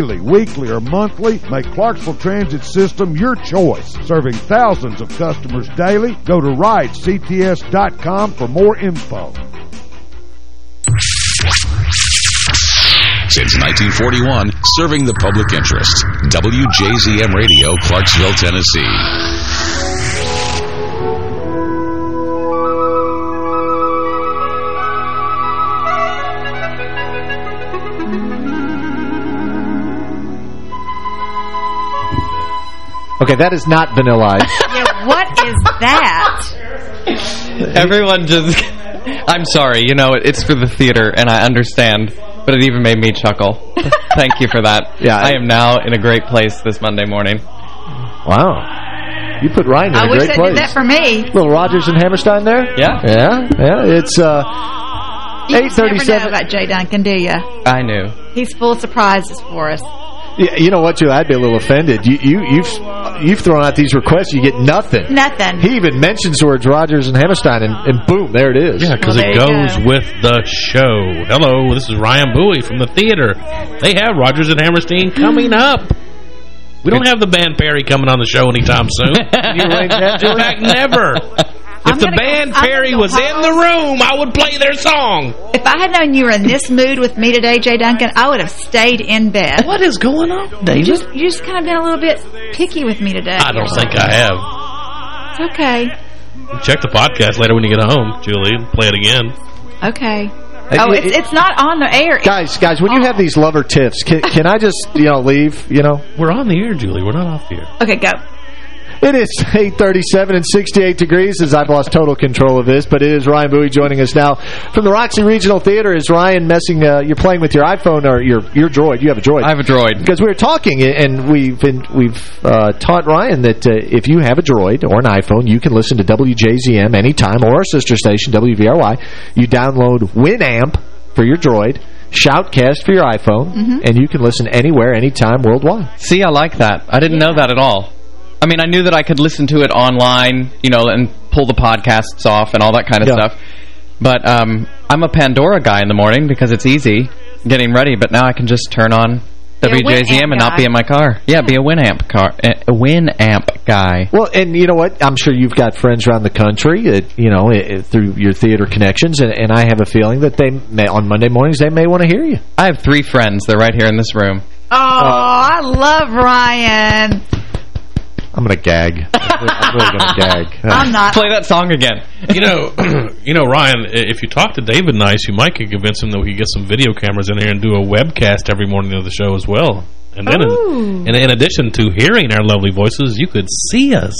weekly, or monthly, make Clarksville Transit System your choice. Serving thousands of customers daily, go to ridects.com for more info. Since 1941, serving the public interest. WJZM Radio, Clarksville, Tennessee. Okay, that is not Vanilla Ice. yeah, what is that? Everyone just... I'm sorry, you know, it's for the theater, and I understand, but it even made me chuckle. Thank you for that. Yeah, I, am now in a great place this Monday morning. Wow. You put Ryan in I a wish great they place. did that for me. Little Rodgers and Hammerstein there? Yeah. Yeah, yeah. It's uh, You just never know 837. about Jay Duncan, do you? I knew. He's full of surprises for us. Yeah, you know what, too? I'd be a little offended. You, you, you've you've thrown out these requests, you get nothing. Nothing. He even mentions the words Rodgers and Hammerstein, and, and boom, there it is. Yeah, because Well, it goes go. with the show. Hello, this is Ryan Bowie from the theater. They have Rodgers and Hammerstein coming up. We don't have the band Perry coming on the show anytime soon. you arrange that, In fact, never. If the gonna band go- Perry gonna go was in the room, I would play their song. If I had known you were in this mood with me today, Jay Duncan, I would have stayed in bed. What is going on, You just, you just kind of been a little bit picky with me today. I don't think I have. It's okay. Check the podcast later when you get home, Julie, and play it again. Okay. Oh, it- it's, it's not on the air. Guys, guys, when you have these lover tiffs, can, can I just, you know, leave, you know? We're on the air, Julie. We're not off the air. Okay, go. It is 837 and 68 degrees as I've lost total control of this, but it is Ryan Bowie joining us now from the Roxy Regional Theater. Is Ryan messing, uh, you're playing with your iPhone or your your Droid? You have a Droid. I have a droid. Because we were talking, and we've been, we've uh, taught Ryan that uh, if you have a Droid or an iPhone, you can listen to WJZM anytime, or our sister station, WVRY. You download Winamp for your Droid, Shoutcast for your iPhone, Mm-hmm. and you can listen anywhere, anytime, worldwide. See, I like that. I didn't know that at all. I mean, I knew that I could listen to it online, you know, and pull the podcasts off and all that kind of Yeah. stuff. But um, I'm a Pandora guy in the morning because it's easy getting ready. But now I can just turn on Be WJZM Winamp and not be in my car. Yeah, be a Winamp car, a Winamp guy. Well, and you know what? I'm sure you've got friends around the country, that, you know, eh, through your theater connections, and, and I have a feeling that they may, on Monday mornings, they may want to hear you. I have three friends. They're right here in this room. Oh, I love Ryan. I'm going to gag. I'm really going to gag. I'm not. Play that song again. You know, you know, Ryan, if you talk to David Nice, you might could convince him that we could get some video cameras in here and do a webcast every morning of the show as well. And then, in, and in addition to hearing our lovely voices, you could see us.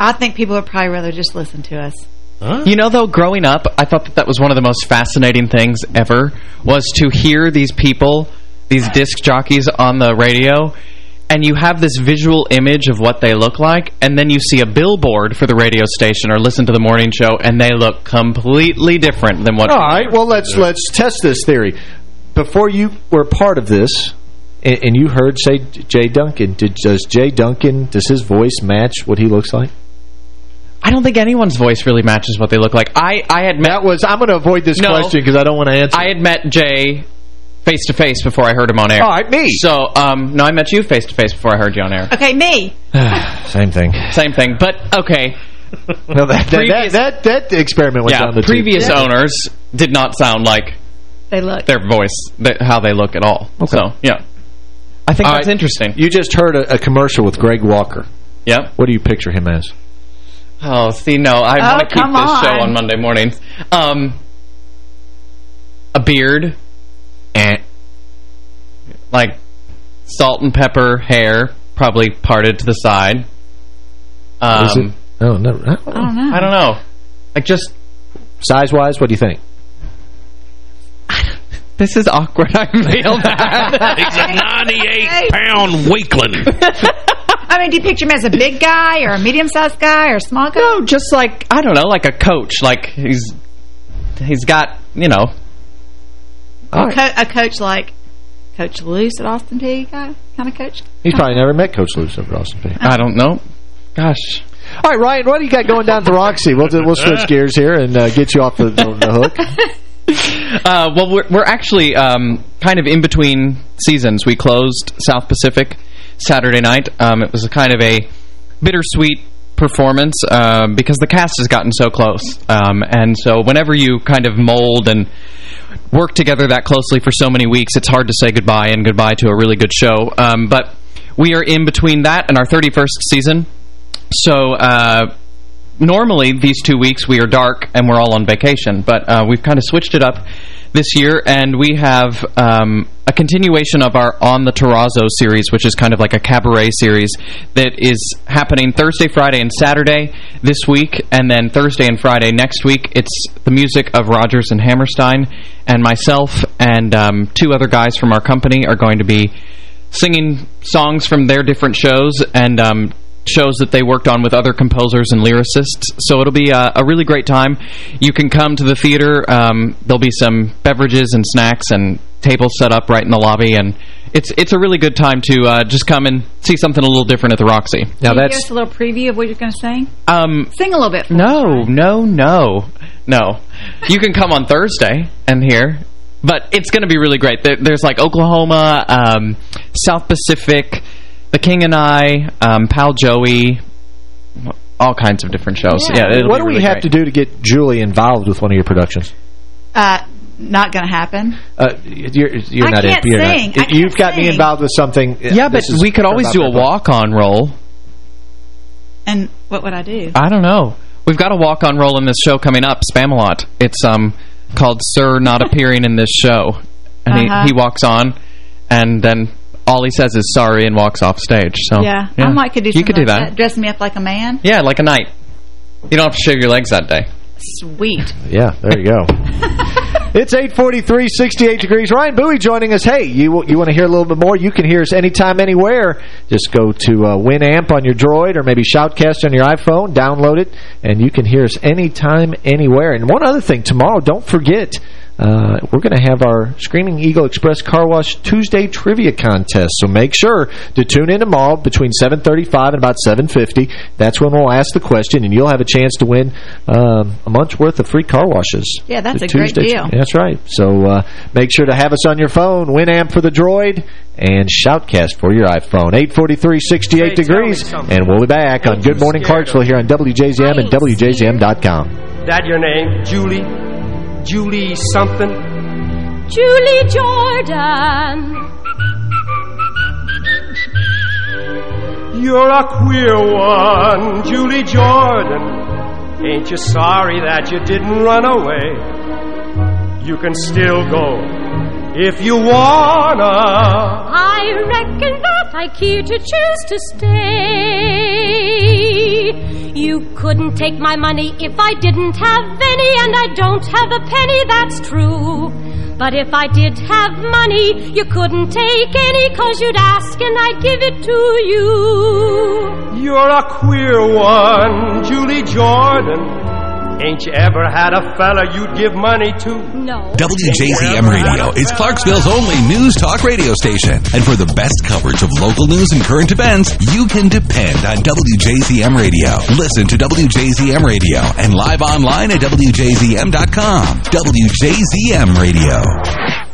I think people would probably rather just listen to us. Huh? You know, though, growing up, I thought that that was one of the most fascinating things ever, was to hear these people, these disc jockeys on the radio, and you have this visual image of what they look like, and then you see a billboard for the radio station or listen to the morning show, and they look completely different than what... All right, well, let's let's test this theory. Before you were part of this, and, and you heard, say, Jay Duncan, did, does Jay Duncan, does his voice match what he looks like? I don't think anyone's voice really matches what they look like. I, I had met... That was, I'm going to avoid this No. question because I don't want to answer. I had met Jay face to face before I heard him on air. All right, me. So, um, no, I met you face to face before I heard you on air. Okay, me. Same thing. Same thing, but okay. No, that, that, Previous- that, that, that experiment went yeah, down the previous tube. owners did not sound like They look. their voice, th how they look at all. So, yeah. I think All that's right. interesting. You just heard a, a commercial with Greg Walker. Yep. What do you picture him as? Oh, see, no, I Oh, want to keep come this show on. on Monday mornings. Um, a beard, and like salt and pepper hair, probably parted to the side. Um, Is it? Oh, no. I don't know. I don't know. Like just Size-wise, what do you think? this is awkward. I feel that. He's a 98-pound weakling. I mean, do you picture him as a big guy or a medium-sized guy or a small guy? no, just like I don't know, like a coach. Like he's he's got you know. A, co a coach like Coach Loos at Austin Peay kind of coach? He's probably never met Coach Loos over Austin Peay. I don't know. Gosh. All right, Ryan, what do you got going down at the Roxy? We'll, we'll switch gears here and uh, get you off the, the, the hook. Uh, well, we're, we're actually um, kind of in between seasons. We closed South Pacific Saturday night. Um, it was a kind of a bittersweet performance um, because the cast has gotten so close. Um, and so whenever you kind of mold and work together that closely for so many weeks, it's hard to say goodbye and goodbye to a really good show. Um, but we are in between that and our 31st season. So uh, normally these two weeks we are dark and we're all on vacation, but uh, we've kind of switched it up this year, and we have um, a continuation of our On the Terrazzo series, which is kind of like a cabaret series that is happening Thursday, Friday, and Saturday this week, and then Thursday and Friday next week. It's the music of Rodgers and Hammerstein, and myself and um, two other guys from our company are going to be singing songs from their different shows and um, shows that they worked on with other composers and lyricists. So it'll be a, a really great time. You can come to the theater. Um, there'll be some beverages and snacks and tables set up right in the lobby. And it's it's a really good time to uh, just come and see something a little different at the Roxy. Now Can you give that's us a little preview of what you're going to sing? Um, Sing a little bit for no, no, no, no. You can come on Thursday and hear, but it's going to be really great. There, there's like Oklahoma, um, South Pacific, The King and I, um, Pal Joey, all kinds of different shows. Yeah, it'll what be do we have great. to do to get Julie involved with one of your productions? Uh, not going to happen. Uh, you're you're I not can't in, you're sing. Not, I You've can't got me involved with something. Yeah, but This is we could always do a walk-on role. And what would I do? I don't know. We've got a walk-on role in this show coming up, Spamalot. It's um called Sir Not Appearing in This Show. And Uh-huh. he, he walks on, and then all he says is sorry and walks off stage. So yeah. I might could do You something could do like that. Dress me up like a man. Yeah, like a knight. You don't have to shave your legs that day. Sweet. Yeah, there you go. it's 843, 68 degrees. Ryan Bowie joining us. Hey, you you want to hear a little bit more? You can hear us anytime, anywhere. Just go to uh, Winamp on your Droid or maybe Shoutcast on your iPhone, download it, and you can hear us anytime, anywhere. And one other thing, tomorrow, don't forget, uh, we're going to have our Screaming Eagle Express Car Wash Tuesday Trivia Contest. So make sure to tune in tomorrow between 7.35 and about 7.50. That's when we'll ask the question, and you'll have a chance to win um, a month's worth of free car washes. Yeah, that's The a great deal. That's right. So uh, make sure to have us on your phone, Winamp for the Droid, and Shoutcast for your iPhone. 843, 68 degrees, and we'll be back on Good Morning Clarksville here on WJZM and WJZM.com. That your name? Julie? Julie something? Julie Jordan. You're a queer one, Julie Jordan. Ain't you sorry that you didn't run away? You can still go if you wanna. I reckon that I care to choose to stay. You couldn't take my money if I didn't have any, and I don't have a penny, that's true. But if I did have money, you couldn't take any, cause you'd ask and I'd give it to you. You're a queer one, Julie Jordan. Ain't you ever had a fella you'd give money to? No. WJZM Radio is Clarksville's only news talk radio station. And for the best coverage of local news and current events, you can depend on WJZM Radio. Listen to WJZM Radio and live online at WJZM.com. WJZM Radio.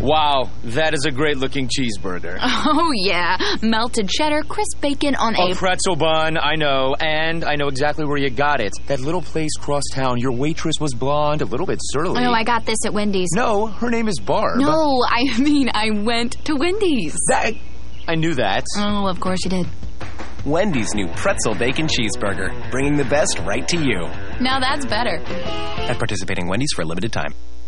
Wow, that is a great-looking cheeseburger. Oh, yeah. Melted cheddar, crisp bacon on a... a... pretzel bun, I know. And I know exactly where you got it. That little place cross town. Your waitress was blonde, a little bit surly. Oh, I got this at Wendy's. No, her name is Barb. No, I mean, I went to Wendy's. That... I knew that. Oh, of course you did. Wendy's new pretzel bacon cheeseburger, bringing the best right to you. Now that's better. At participating Wendy's for a limited time.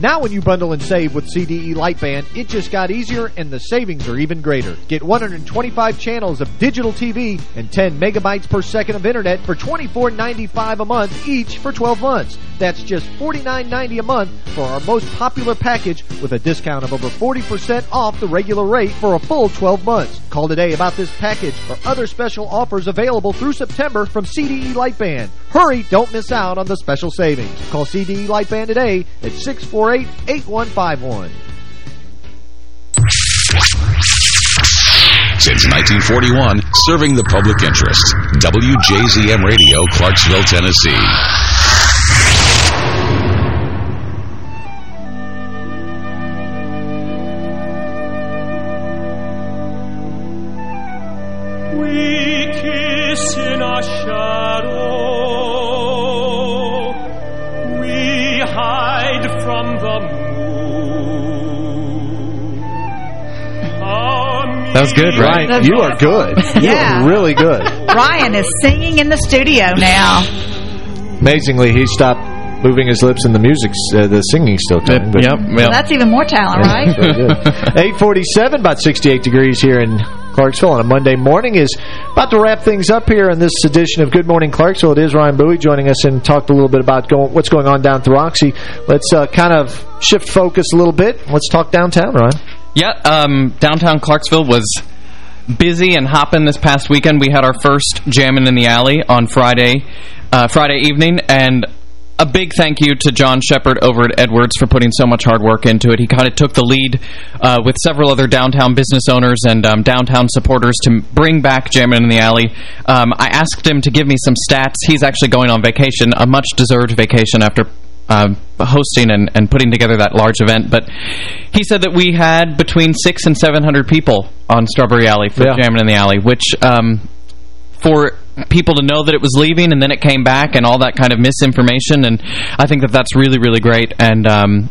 Now when you bundle and save with CDE Lightband, it just got easier and the savings are even greater. Get 125 channels of digital TV and 10 megabytes per second of internet for $24.95 a month each for 12 months. That's just $49.90 a month for our most popular package with a discount of over 40% off the regular rate for a full 12 months. Call today about this package or other special offers available through September from CDE Lightband. Hurry, don't miss out on the special savings. Call CDE Lightband today at 648-8151. Since 1941, serving the public interest. WJZM Radio, Clarksville, Tennessee. That was good, right? Ryan, you are good. You Yeah. are really good. Ryan is singing in the studio now. Amazingly, he stopped moving his lips and the music's, uh, the singing's still coming. But Yep, Well, that's even more talent, right? Very 847, about 68 degrees here in Clarksville on a Monday morning is about to wrap things up here in this edition of Good Morning Clarksville. It is Ryan Bowie joining us and talked a little bit about going, what's going on down through Oxy. Let's uh, kind of shift focus a little bit. Let's talk downtown, Ryan. Yeah, um, downtown Clarksville was busy and hopping this past weekend. We had our first Jammin' in the Alley on Friday, uh, Friday evening, and a big thank you to John Shepard over at Edwards for putting so much hard work into it. He kind of took the lead uh, with several other downtown business owners and um, downtown supporters to bring back Jammin' in the Alley. Um, I asked him to give me some stats. He's actually going on vacation, a much-deserved vacation after uh, hosting and, and putting together that large event. But he said that we had between six and 700 people on Strawberry Alley for Yeah. Jammin' in the Alley, which um, for people to know that it was leaving and then it came back and all that kind of misinformation. And I think that that's really, really great. And um,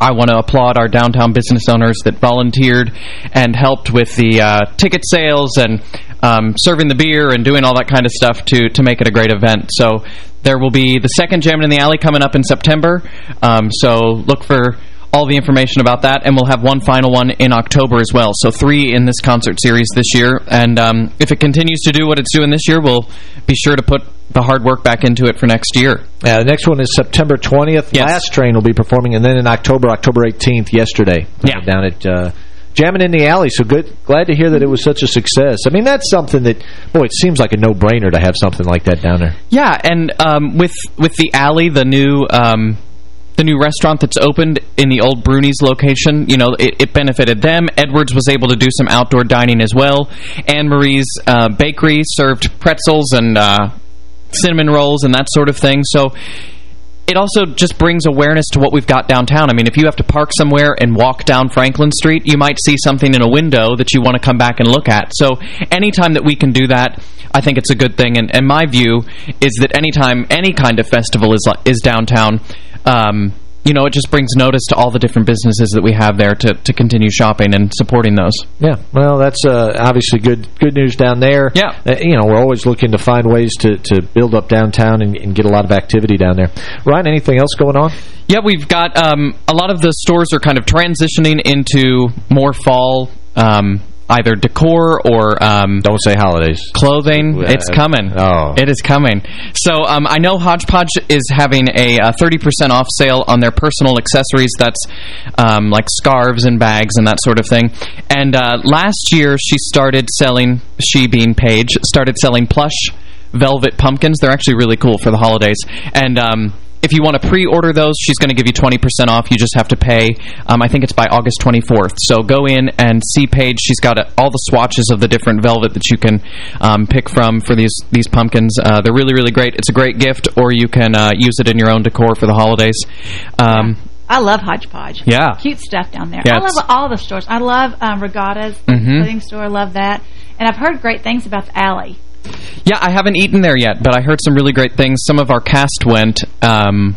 I want to applaud our downtown business owners that volunteered and helped with the uh, ticket sales and um, serving the beer and doing all that kind of stuff to to make it a great event. So there will be the second Jammin' in the Alley coming up in September. Um, so look for all the information about that, and we'll have one final one in October as well. So three in this concert series this year, and um, if it continues to do what it's doing this year, we'll be sure to put the hard work back into it for next year. Uh, the next one is September 20th. Last Train will be performing, and then in October, October 18th, yesterday, yeah. down at uh, Jamming in the Alley. So good, glad to hear that it was such a success. I mean, that's something that, boy, it seems like a no-brainer to have something like that down there. Yeah, and um, with with the alley, the new um, the new restaurant that's opened in the old Bruni's location, you know, it, it benefited them. Edwards was able to do some outdoor dining as well. Anne Marie's uh, Bakery served pretzels and uh, cinnamon rolls and that sort of thing. So it also just brings awareness to what we've got downtown. I mean, if you have to park somewhere and walk down Franklin Street, you might see something in a window that you want to come back and look at. So anytime that we can do that, I think it's a good thing. And, and my view is that anytime any kind of festival is is downtown, um, you know, it just brings notice to all the different businesses that we have there to, to continue shopping and supporting those. Yeah, well, that's uh, obviously good good news down there. Yeah. Uh, you know, we're always looking to find ways to, to build up downtown and, and get a lot of activity down there. Ryan, anything else going on? Yeah, we've got um, a lot of the stores are kind of transitioning into more fall um, either decor or um, don't say holidays clothing. Uh, it's coming. Oh, it is coming. So um, I know Hodgepodge is having a 30% off sale on their personal accessories. That's um, like scarves and bags and that sort of thing. And uh, last year she started selling. She being Paige started selling plush velvet pumpkins. They're actually really cool for the holidays. And um, if you want to pre-order those, she's going to give you 20% off. You just have to pay, um, I think it's by August 24th. So go in and see Paige. She's got a, all the swatches of the different velvet that you can um, pick from for these these pumpkins. Uh, they're really, really great. It's a great gift, or you can uh, use it in your own decor for the holidays. Um, I love Hodgepodge. Yeah. Cute stuff down there. Yeah, I love all the stores. I love um, Regatta's Mhm. clothing store. love that. And I've heard great things about the alley. Yeah, I haven't eaten there yet, but I heard some really great things. Some of our cast went, um,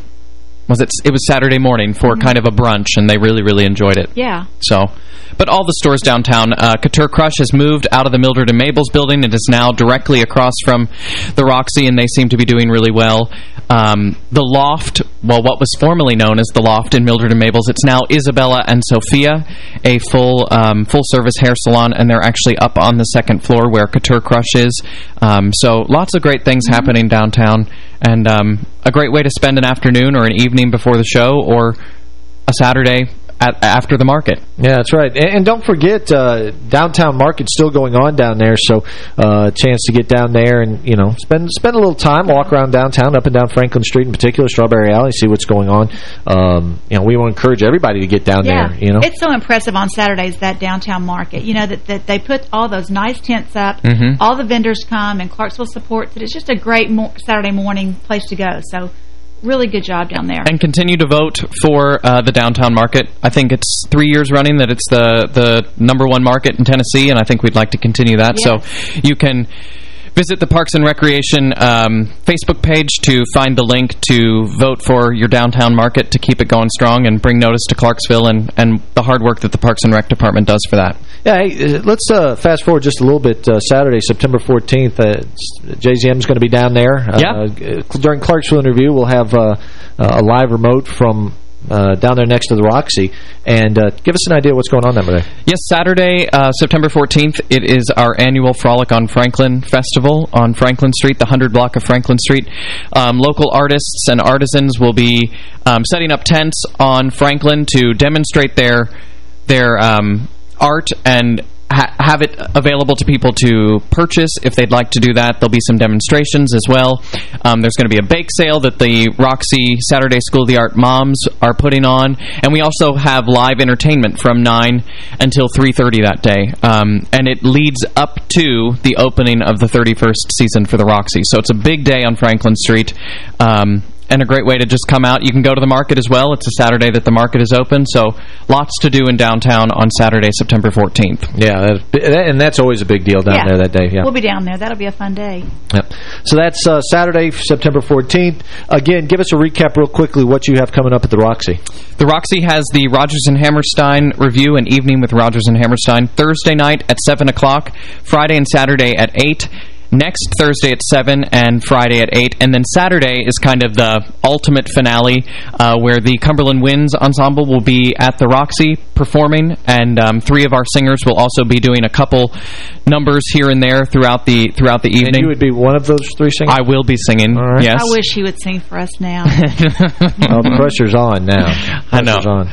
was it, it was Saturday morning for kind of a brunch, and they really, really enjoyed it. Yeah. So, but all the stores downtown, uh, Couture Crush has moved out of the Mildred and Mabel's building. It is now directly across from the Roxy, and they seem to be doing really well. Um, the Loft, well, what was formerly known as the Loft in Mildred and Mabel's, it's now Isabella and Sophia, a full um, full service hair salon, and they're actually up on the second floor where Couture Crush is. Um, so lots of great things happening downtown, and um, a great way to spend an afternoon or an evening before the show or a Saturday at, after the market. Yeah, that's right. And, and don't forget, uh, downtown market's still going on down there, so uh, chance to get down there and, you know, spend spend a little time, walk around downtown, up and down Franklin Street in particular, Strawberry Alley, see what's going on. Um, you know, we want to encourage everybody to get down yeah. there, you know. It's so impressive on Saturdays, that downtown market. You know, that, that they put all those nice tents up. Mhm. All the vendors come, and Clarksville supports it. It's just a great mo Saturday morning place to go. So really good job down there. And continue to vote for uh, the downtown market. I think it's three years running that it's the, the number one market in Tennessee, and I think we'd like to continue that. So you can visit the Parks and Recreation um, Facebook page to find the link to vote for your downtown market to keep it going strong and bring notice to Clarksville and, and the hard work that the Parks and Rec Department does for that. Yeah, hey, uh, let's uh, fast forward just a little bit. Uh, Saturday, September 14th, uh, is going to be down there. Yeah. Uh, during Clarksville in Review, we'll have uh, a live remote from uh, down there next to the Roxy. And uh, give us an idea what's going on there today. Yes, Saturday, uh, September 14th, it is our annual Frolic on Franklin Festival on Franklin Street, the 100 block of Franklin Street. Um, local artists and artisans will be um, setting up tents on Franklin to demonstrate their their um, art and ha have it available to people to purchase if they'd like to do that. There'll be some demonstrations as well. Um, there's going to be a bake sale that the Roxy Saturday School of the Art moms are putting on. And we also have live entertainment from 9 until 3.30 that day. Um, and it leads up to the opening of the 31st season for the Roxy. So it's a big day on Franklin Street. Um, and a great way to just come out. You can go to the market as well. It's a Saturday that the market is open, so lots to do in downtown on Saturday, September 14th. Yeah, that, and that's always a big deal down Yeah. there that day. Yeah. We'll be down there. That'll be a fun day. Yep. So that's uh, Saturday, September 14th. Again, give us a recap real quickly what you have coming up at the Roxy. The Roxy has the Rodgers and Hammerstein review, an evening with Rodgers and Hammerstein, Thursday night at 7 o'clock, Friday and Saturday at 8 next Thursday at 7 and Friday at 8. And then Saturday is kind of the ultimate finale uh, where the Cumberland Winds Ensemble will be at the Roxy performing. And um, three of our singers will also be doing a couple numbers here and there throughout the throughout the evening. And you would be one of those three singers? I will be singing, yes. I wish he would sing for us now. oh, the pressure's on now. I know. On.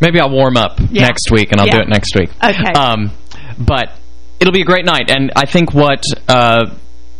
Maybe I'll warm up Yeah. next week, and I'll do it next week. Okay. Um, but it'll be a great night, and I think what uh,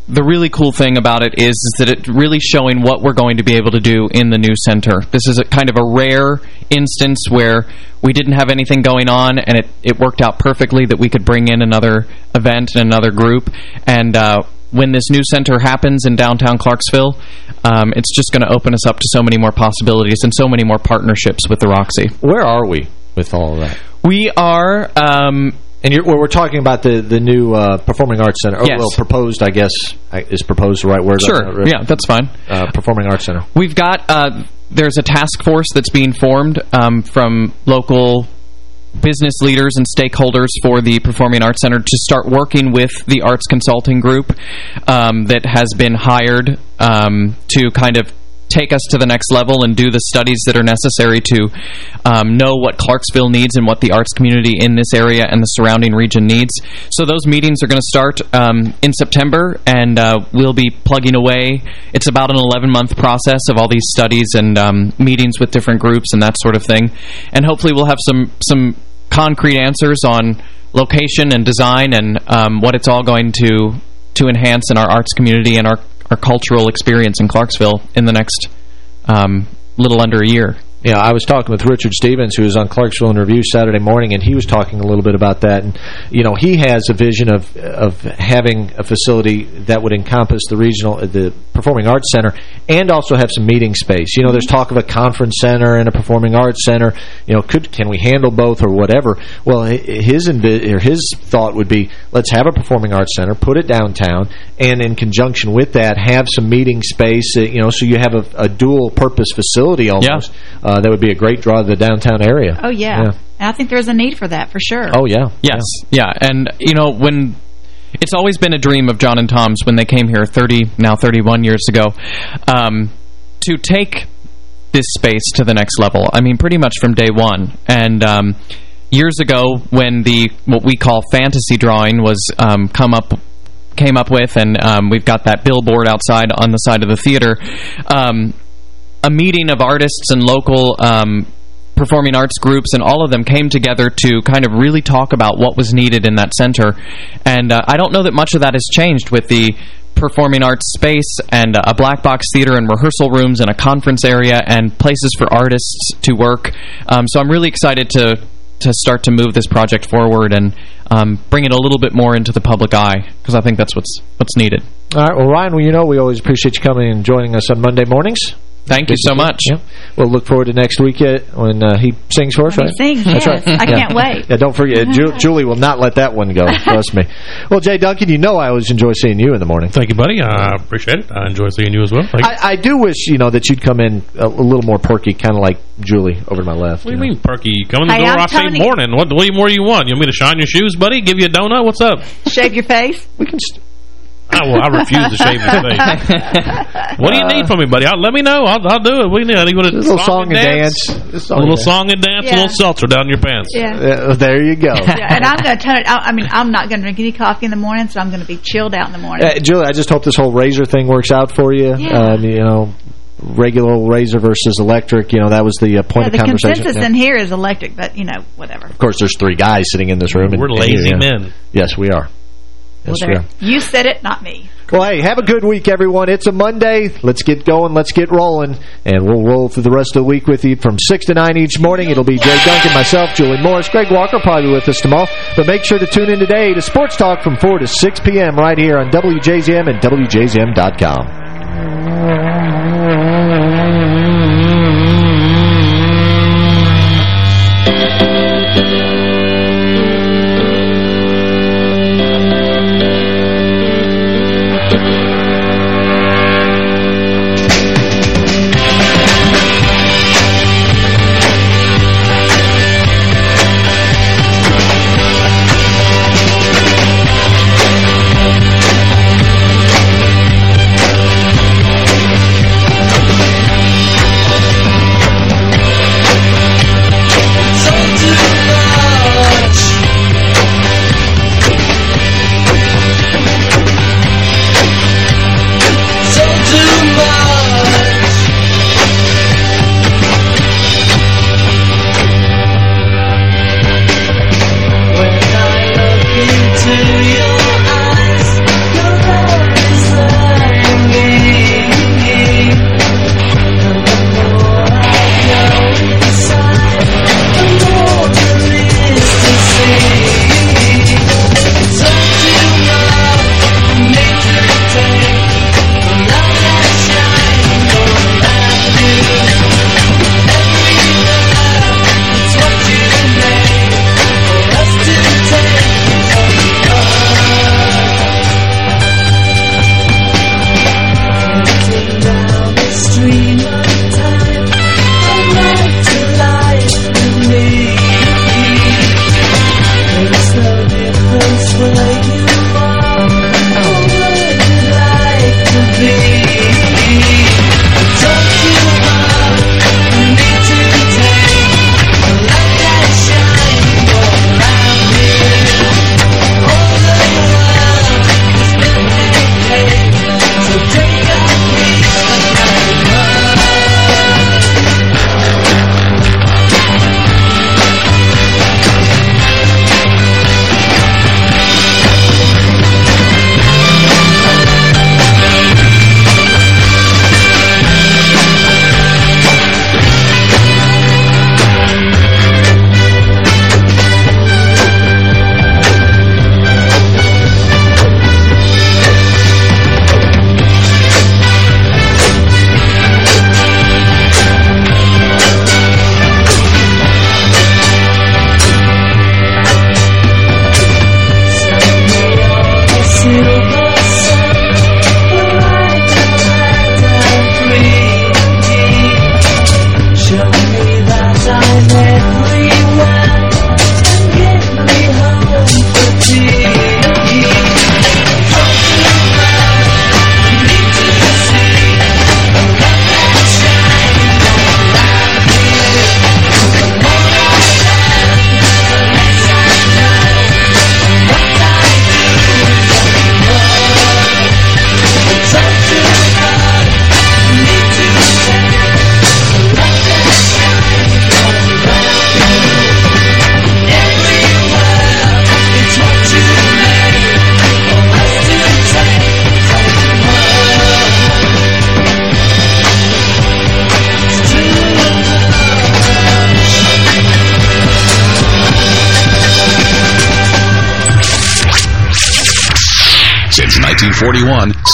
the really cool thing about it is, is that it's really showing what we're going to be able to do in the new center. This is a kind of a rare instance where we didn't have anything going on, and it, it worked out perfectly that we could bring in another event and another group, and uh, when this new center happens in downtown Clarksville, um, it's just going to open us up to so many more possibilities and so many more partnerships with the Roxy. Where are we with all of that? We are... Um, and you're, well, we're talking about the the new uh, Performing Arts Center. Oh, Yes. well, proposed, I guess, is proposed the right word? Sure. Uh, Yeah, that's fine. Uh, Performing Arts Center. We've got uh, there's a task force that's being formed um, from local business leaders and stakeholders for the Performing Arts Center to start working with the arts consulting group um, that has been hired um, to kind of take us to the next level and do the studies that are necessary to um, know what Clarksville needs and what the arts community in this area and the surrounding region needs. So those meetings are going to start um, in September, and uh, we'll be plugging away. It's about an 11-month process of all these studies and um, meetings with different groups and that sort of thing. And hopefully we'll have some some concrete answers on location and design and um, what it's all going to to enhance in our arts community and our our cultural experience in Clarksville in the next um, little under a year. Yeah, I was talking with Richard Stevens, who was on Clarksville in Review Saturday morning, and he was talking a little bit about that. And you know, he has a vision of of having a facility that would encompass the regional, the Performing Arts Center, and also have some meeting space. You know, there's talk of a conference center and a Performing Arts Center. You know, could can we handle both or whatever? Well, his or his thought would be, let's have a Performing Arts Center, put it downtown, and in conjunction with that, have some meeting space. Uh, you know, so you have a, a dual purpose facility almost. Yeah. Uh, that would be a great draw to the downtown area. Oh, yeah. yeah. And I think there's a need for that, for sure. Oh, yeah. Yes. Yeah. yeah. And, you know, when... It's always been a dream of John and Tom's when they came here 30, now 31 years ago, um, to take this space to the next level. I mean, pretty much from day one. And um, years ago, when the what we call fantasy drawing was um, come up came up with, and um, we've got that billboard outside on the side of the theater, um, a meeting of artists and local um, performing arts groups and all of them came together to kind of really talk about what was needed in that center. And uh, I don't know that much of that has changed with the performing arts space and a black box theater and rehearsal rooms and a conference area and places for artists to work. Um, so I'm really excited to to start to move this project forward and um, bring it a little bit more into the public eye because I think that's what's what's needed. All right. Well, Ryan, well, you know we always appreciate you coming and joining us on Monday mornings. Thank you so much. Yeah. We'll look forward to next week when uh, he sings for us, right? He sings, That's yes. right. I yeah. can't wait. Yeah, don't forget. Ju Julie will not let that one go. Trust me. Well, Jay Duncan, you know I always enjoy seeing you in the morning. Thank you, buddy. I appreciate it. I enjoy seeing you as well. I, I, do wish, you know, that you'd come in a, a little more perky, kind of like Julie over to my left. What do you, you mean perky? You come in the hey, door, I'm I say morning. What, what more do you want? You want me to shine your shoes, buddy? Give you a donut? What's up? Shave your face? We can... I, well, I refuse to shave his face. what do you need from me, buddy? I'll, let me know. I'll, I'll do it. We need. I need a little song and dance. dance. A little song and dance. Yeah. A little seltzer down your pants. Yeah. Uh, there you go. yeah, and I'm going to turn it. I, I mean, I'm not going to drink any coffee in the morning, so I'm going to be chilled out in the morning. Uh, Julie, I just hope this whole razor thing works out for you. Yeah. Um, you know, regular old razor versus electric. You know, that was the uh, point yeah, of the conversation. consensus in here is electric, but, you know, whatever. Of course, there's three guys sitting in this room. We're and, lazy and, yeah. men. Yes, we are. Yes, well, we. You said it, not me. Well, hey, have a good week, everyone. It's a Monday. Let's get going. Let's get rolling. And we'll roll through the rest of the week with you from 6 to 9 each morning. It'll be Jay Duncan, myself, Julie Morris, Greg Walker probably with us tomorrow. But make sure to tune in today to Sports Talk from 4 to 6 p.m. right here on WJZM and WJZM.com.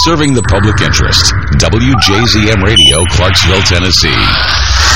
serving the public interest. WJZM Radio, Clarksville, Tennessee.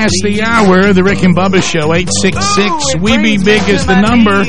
past the hour. The Rick and Bubba Show, 866. We Be Big is the number.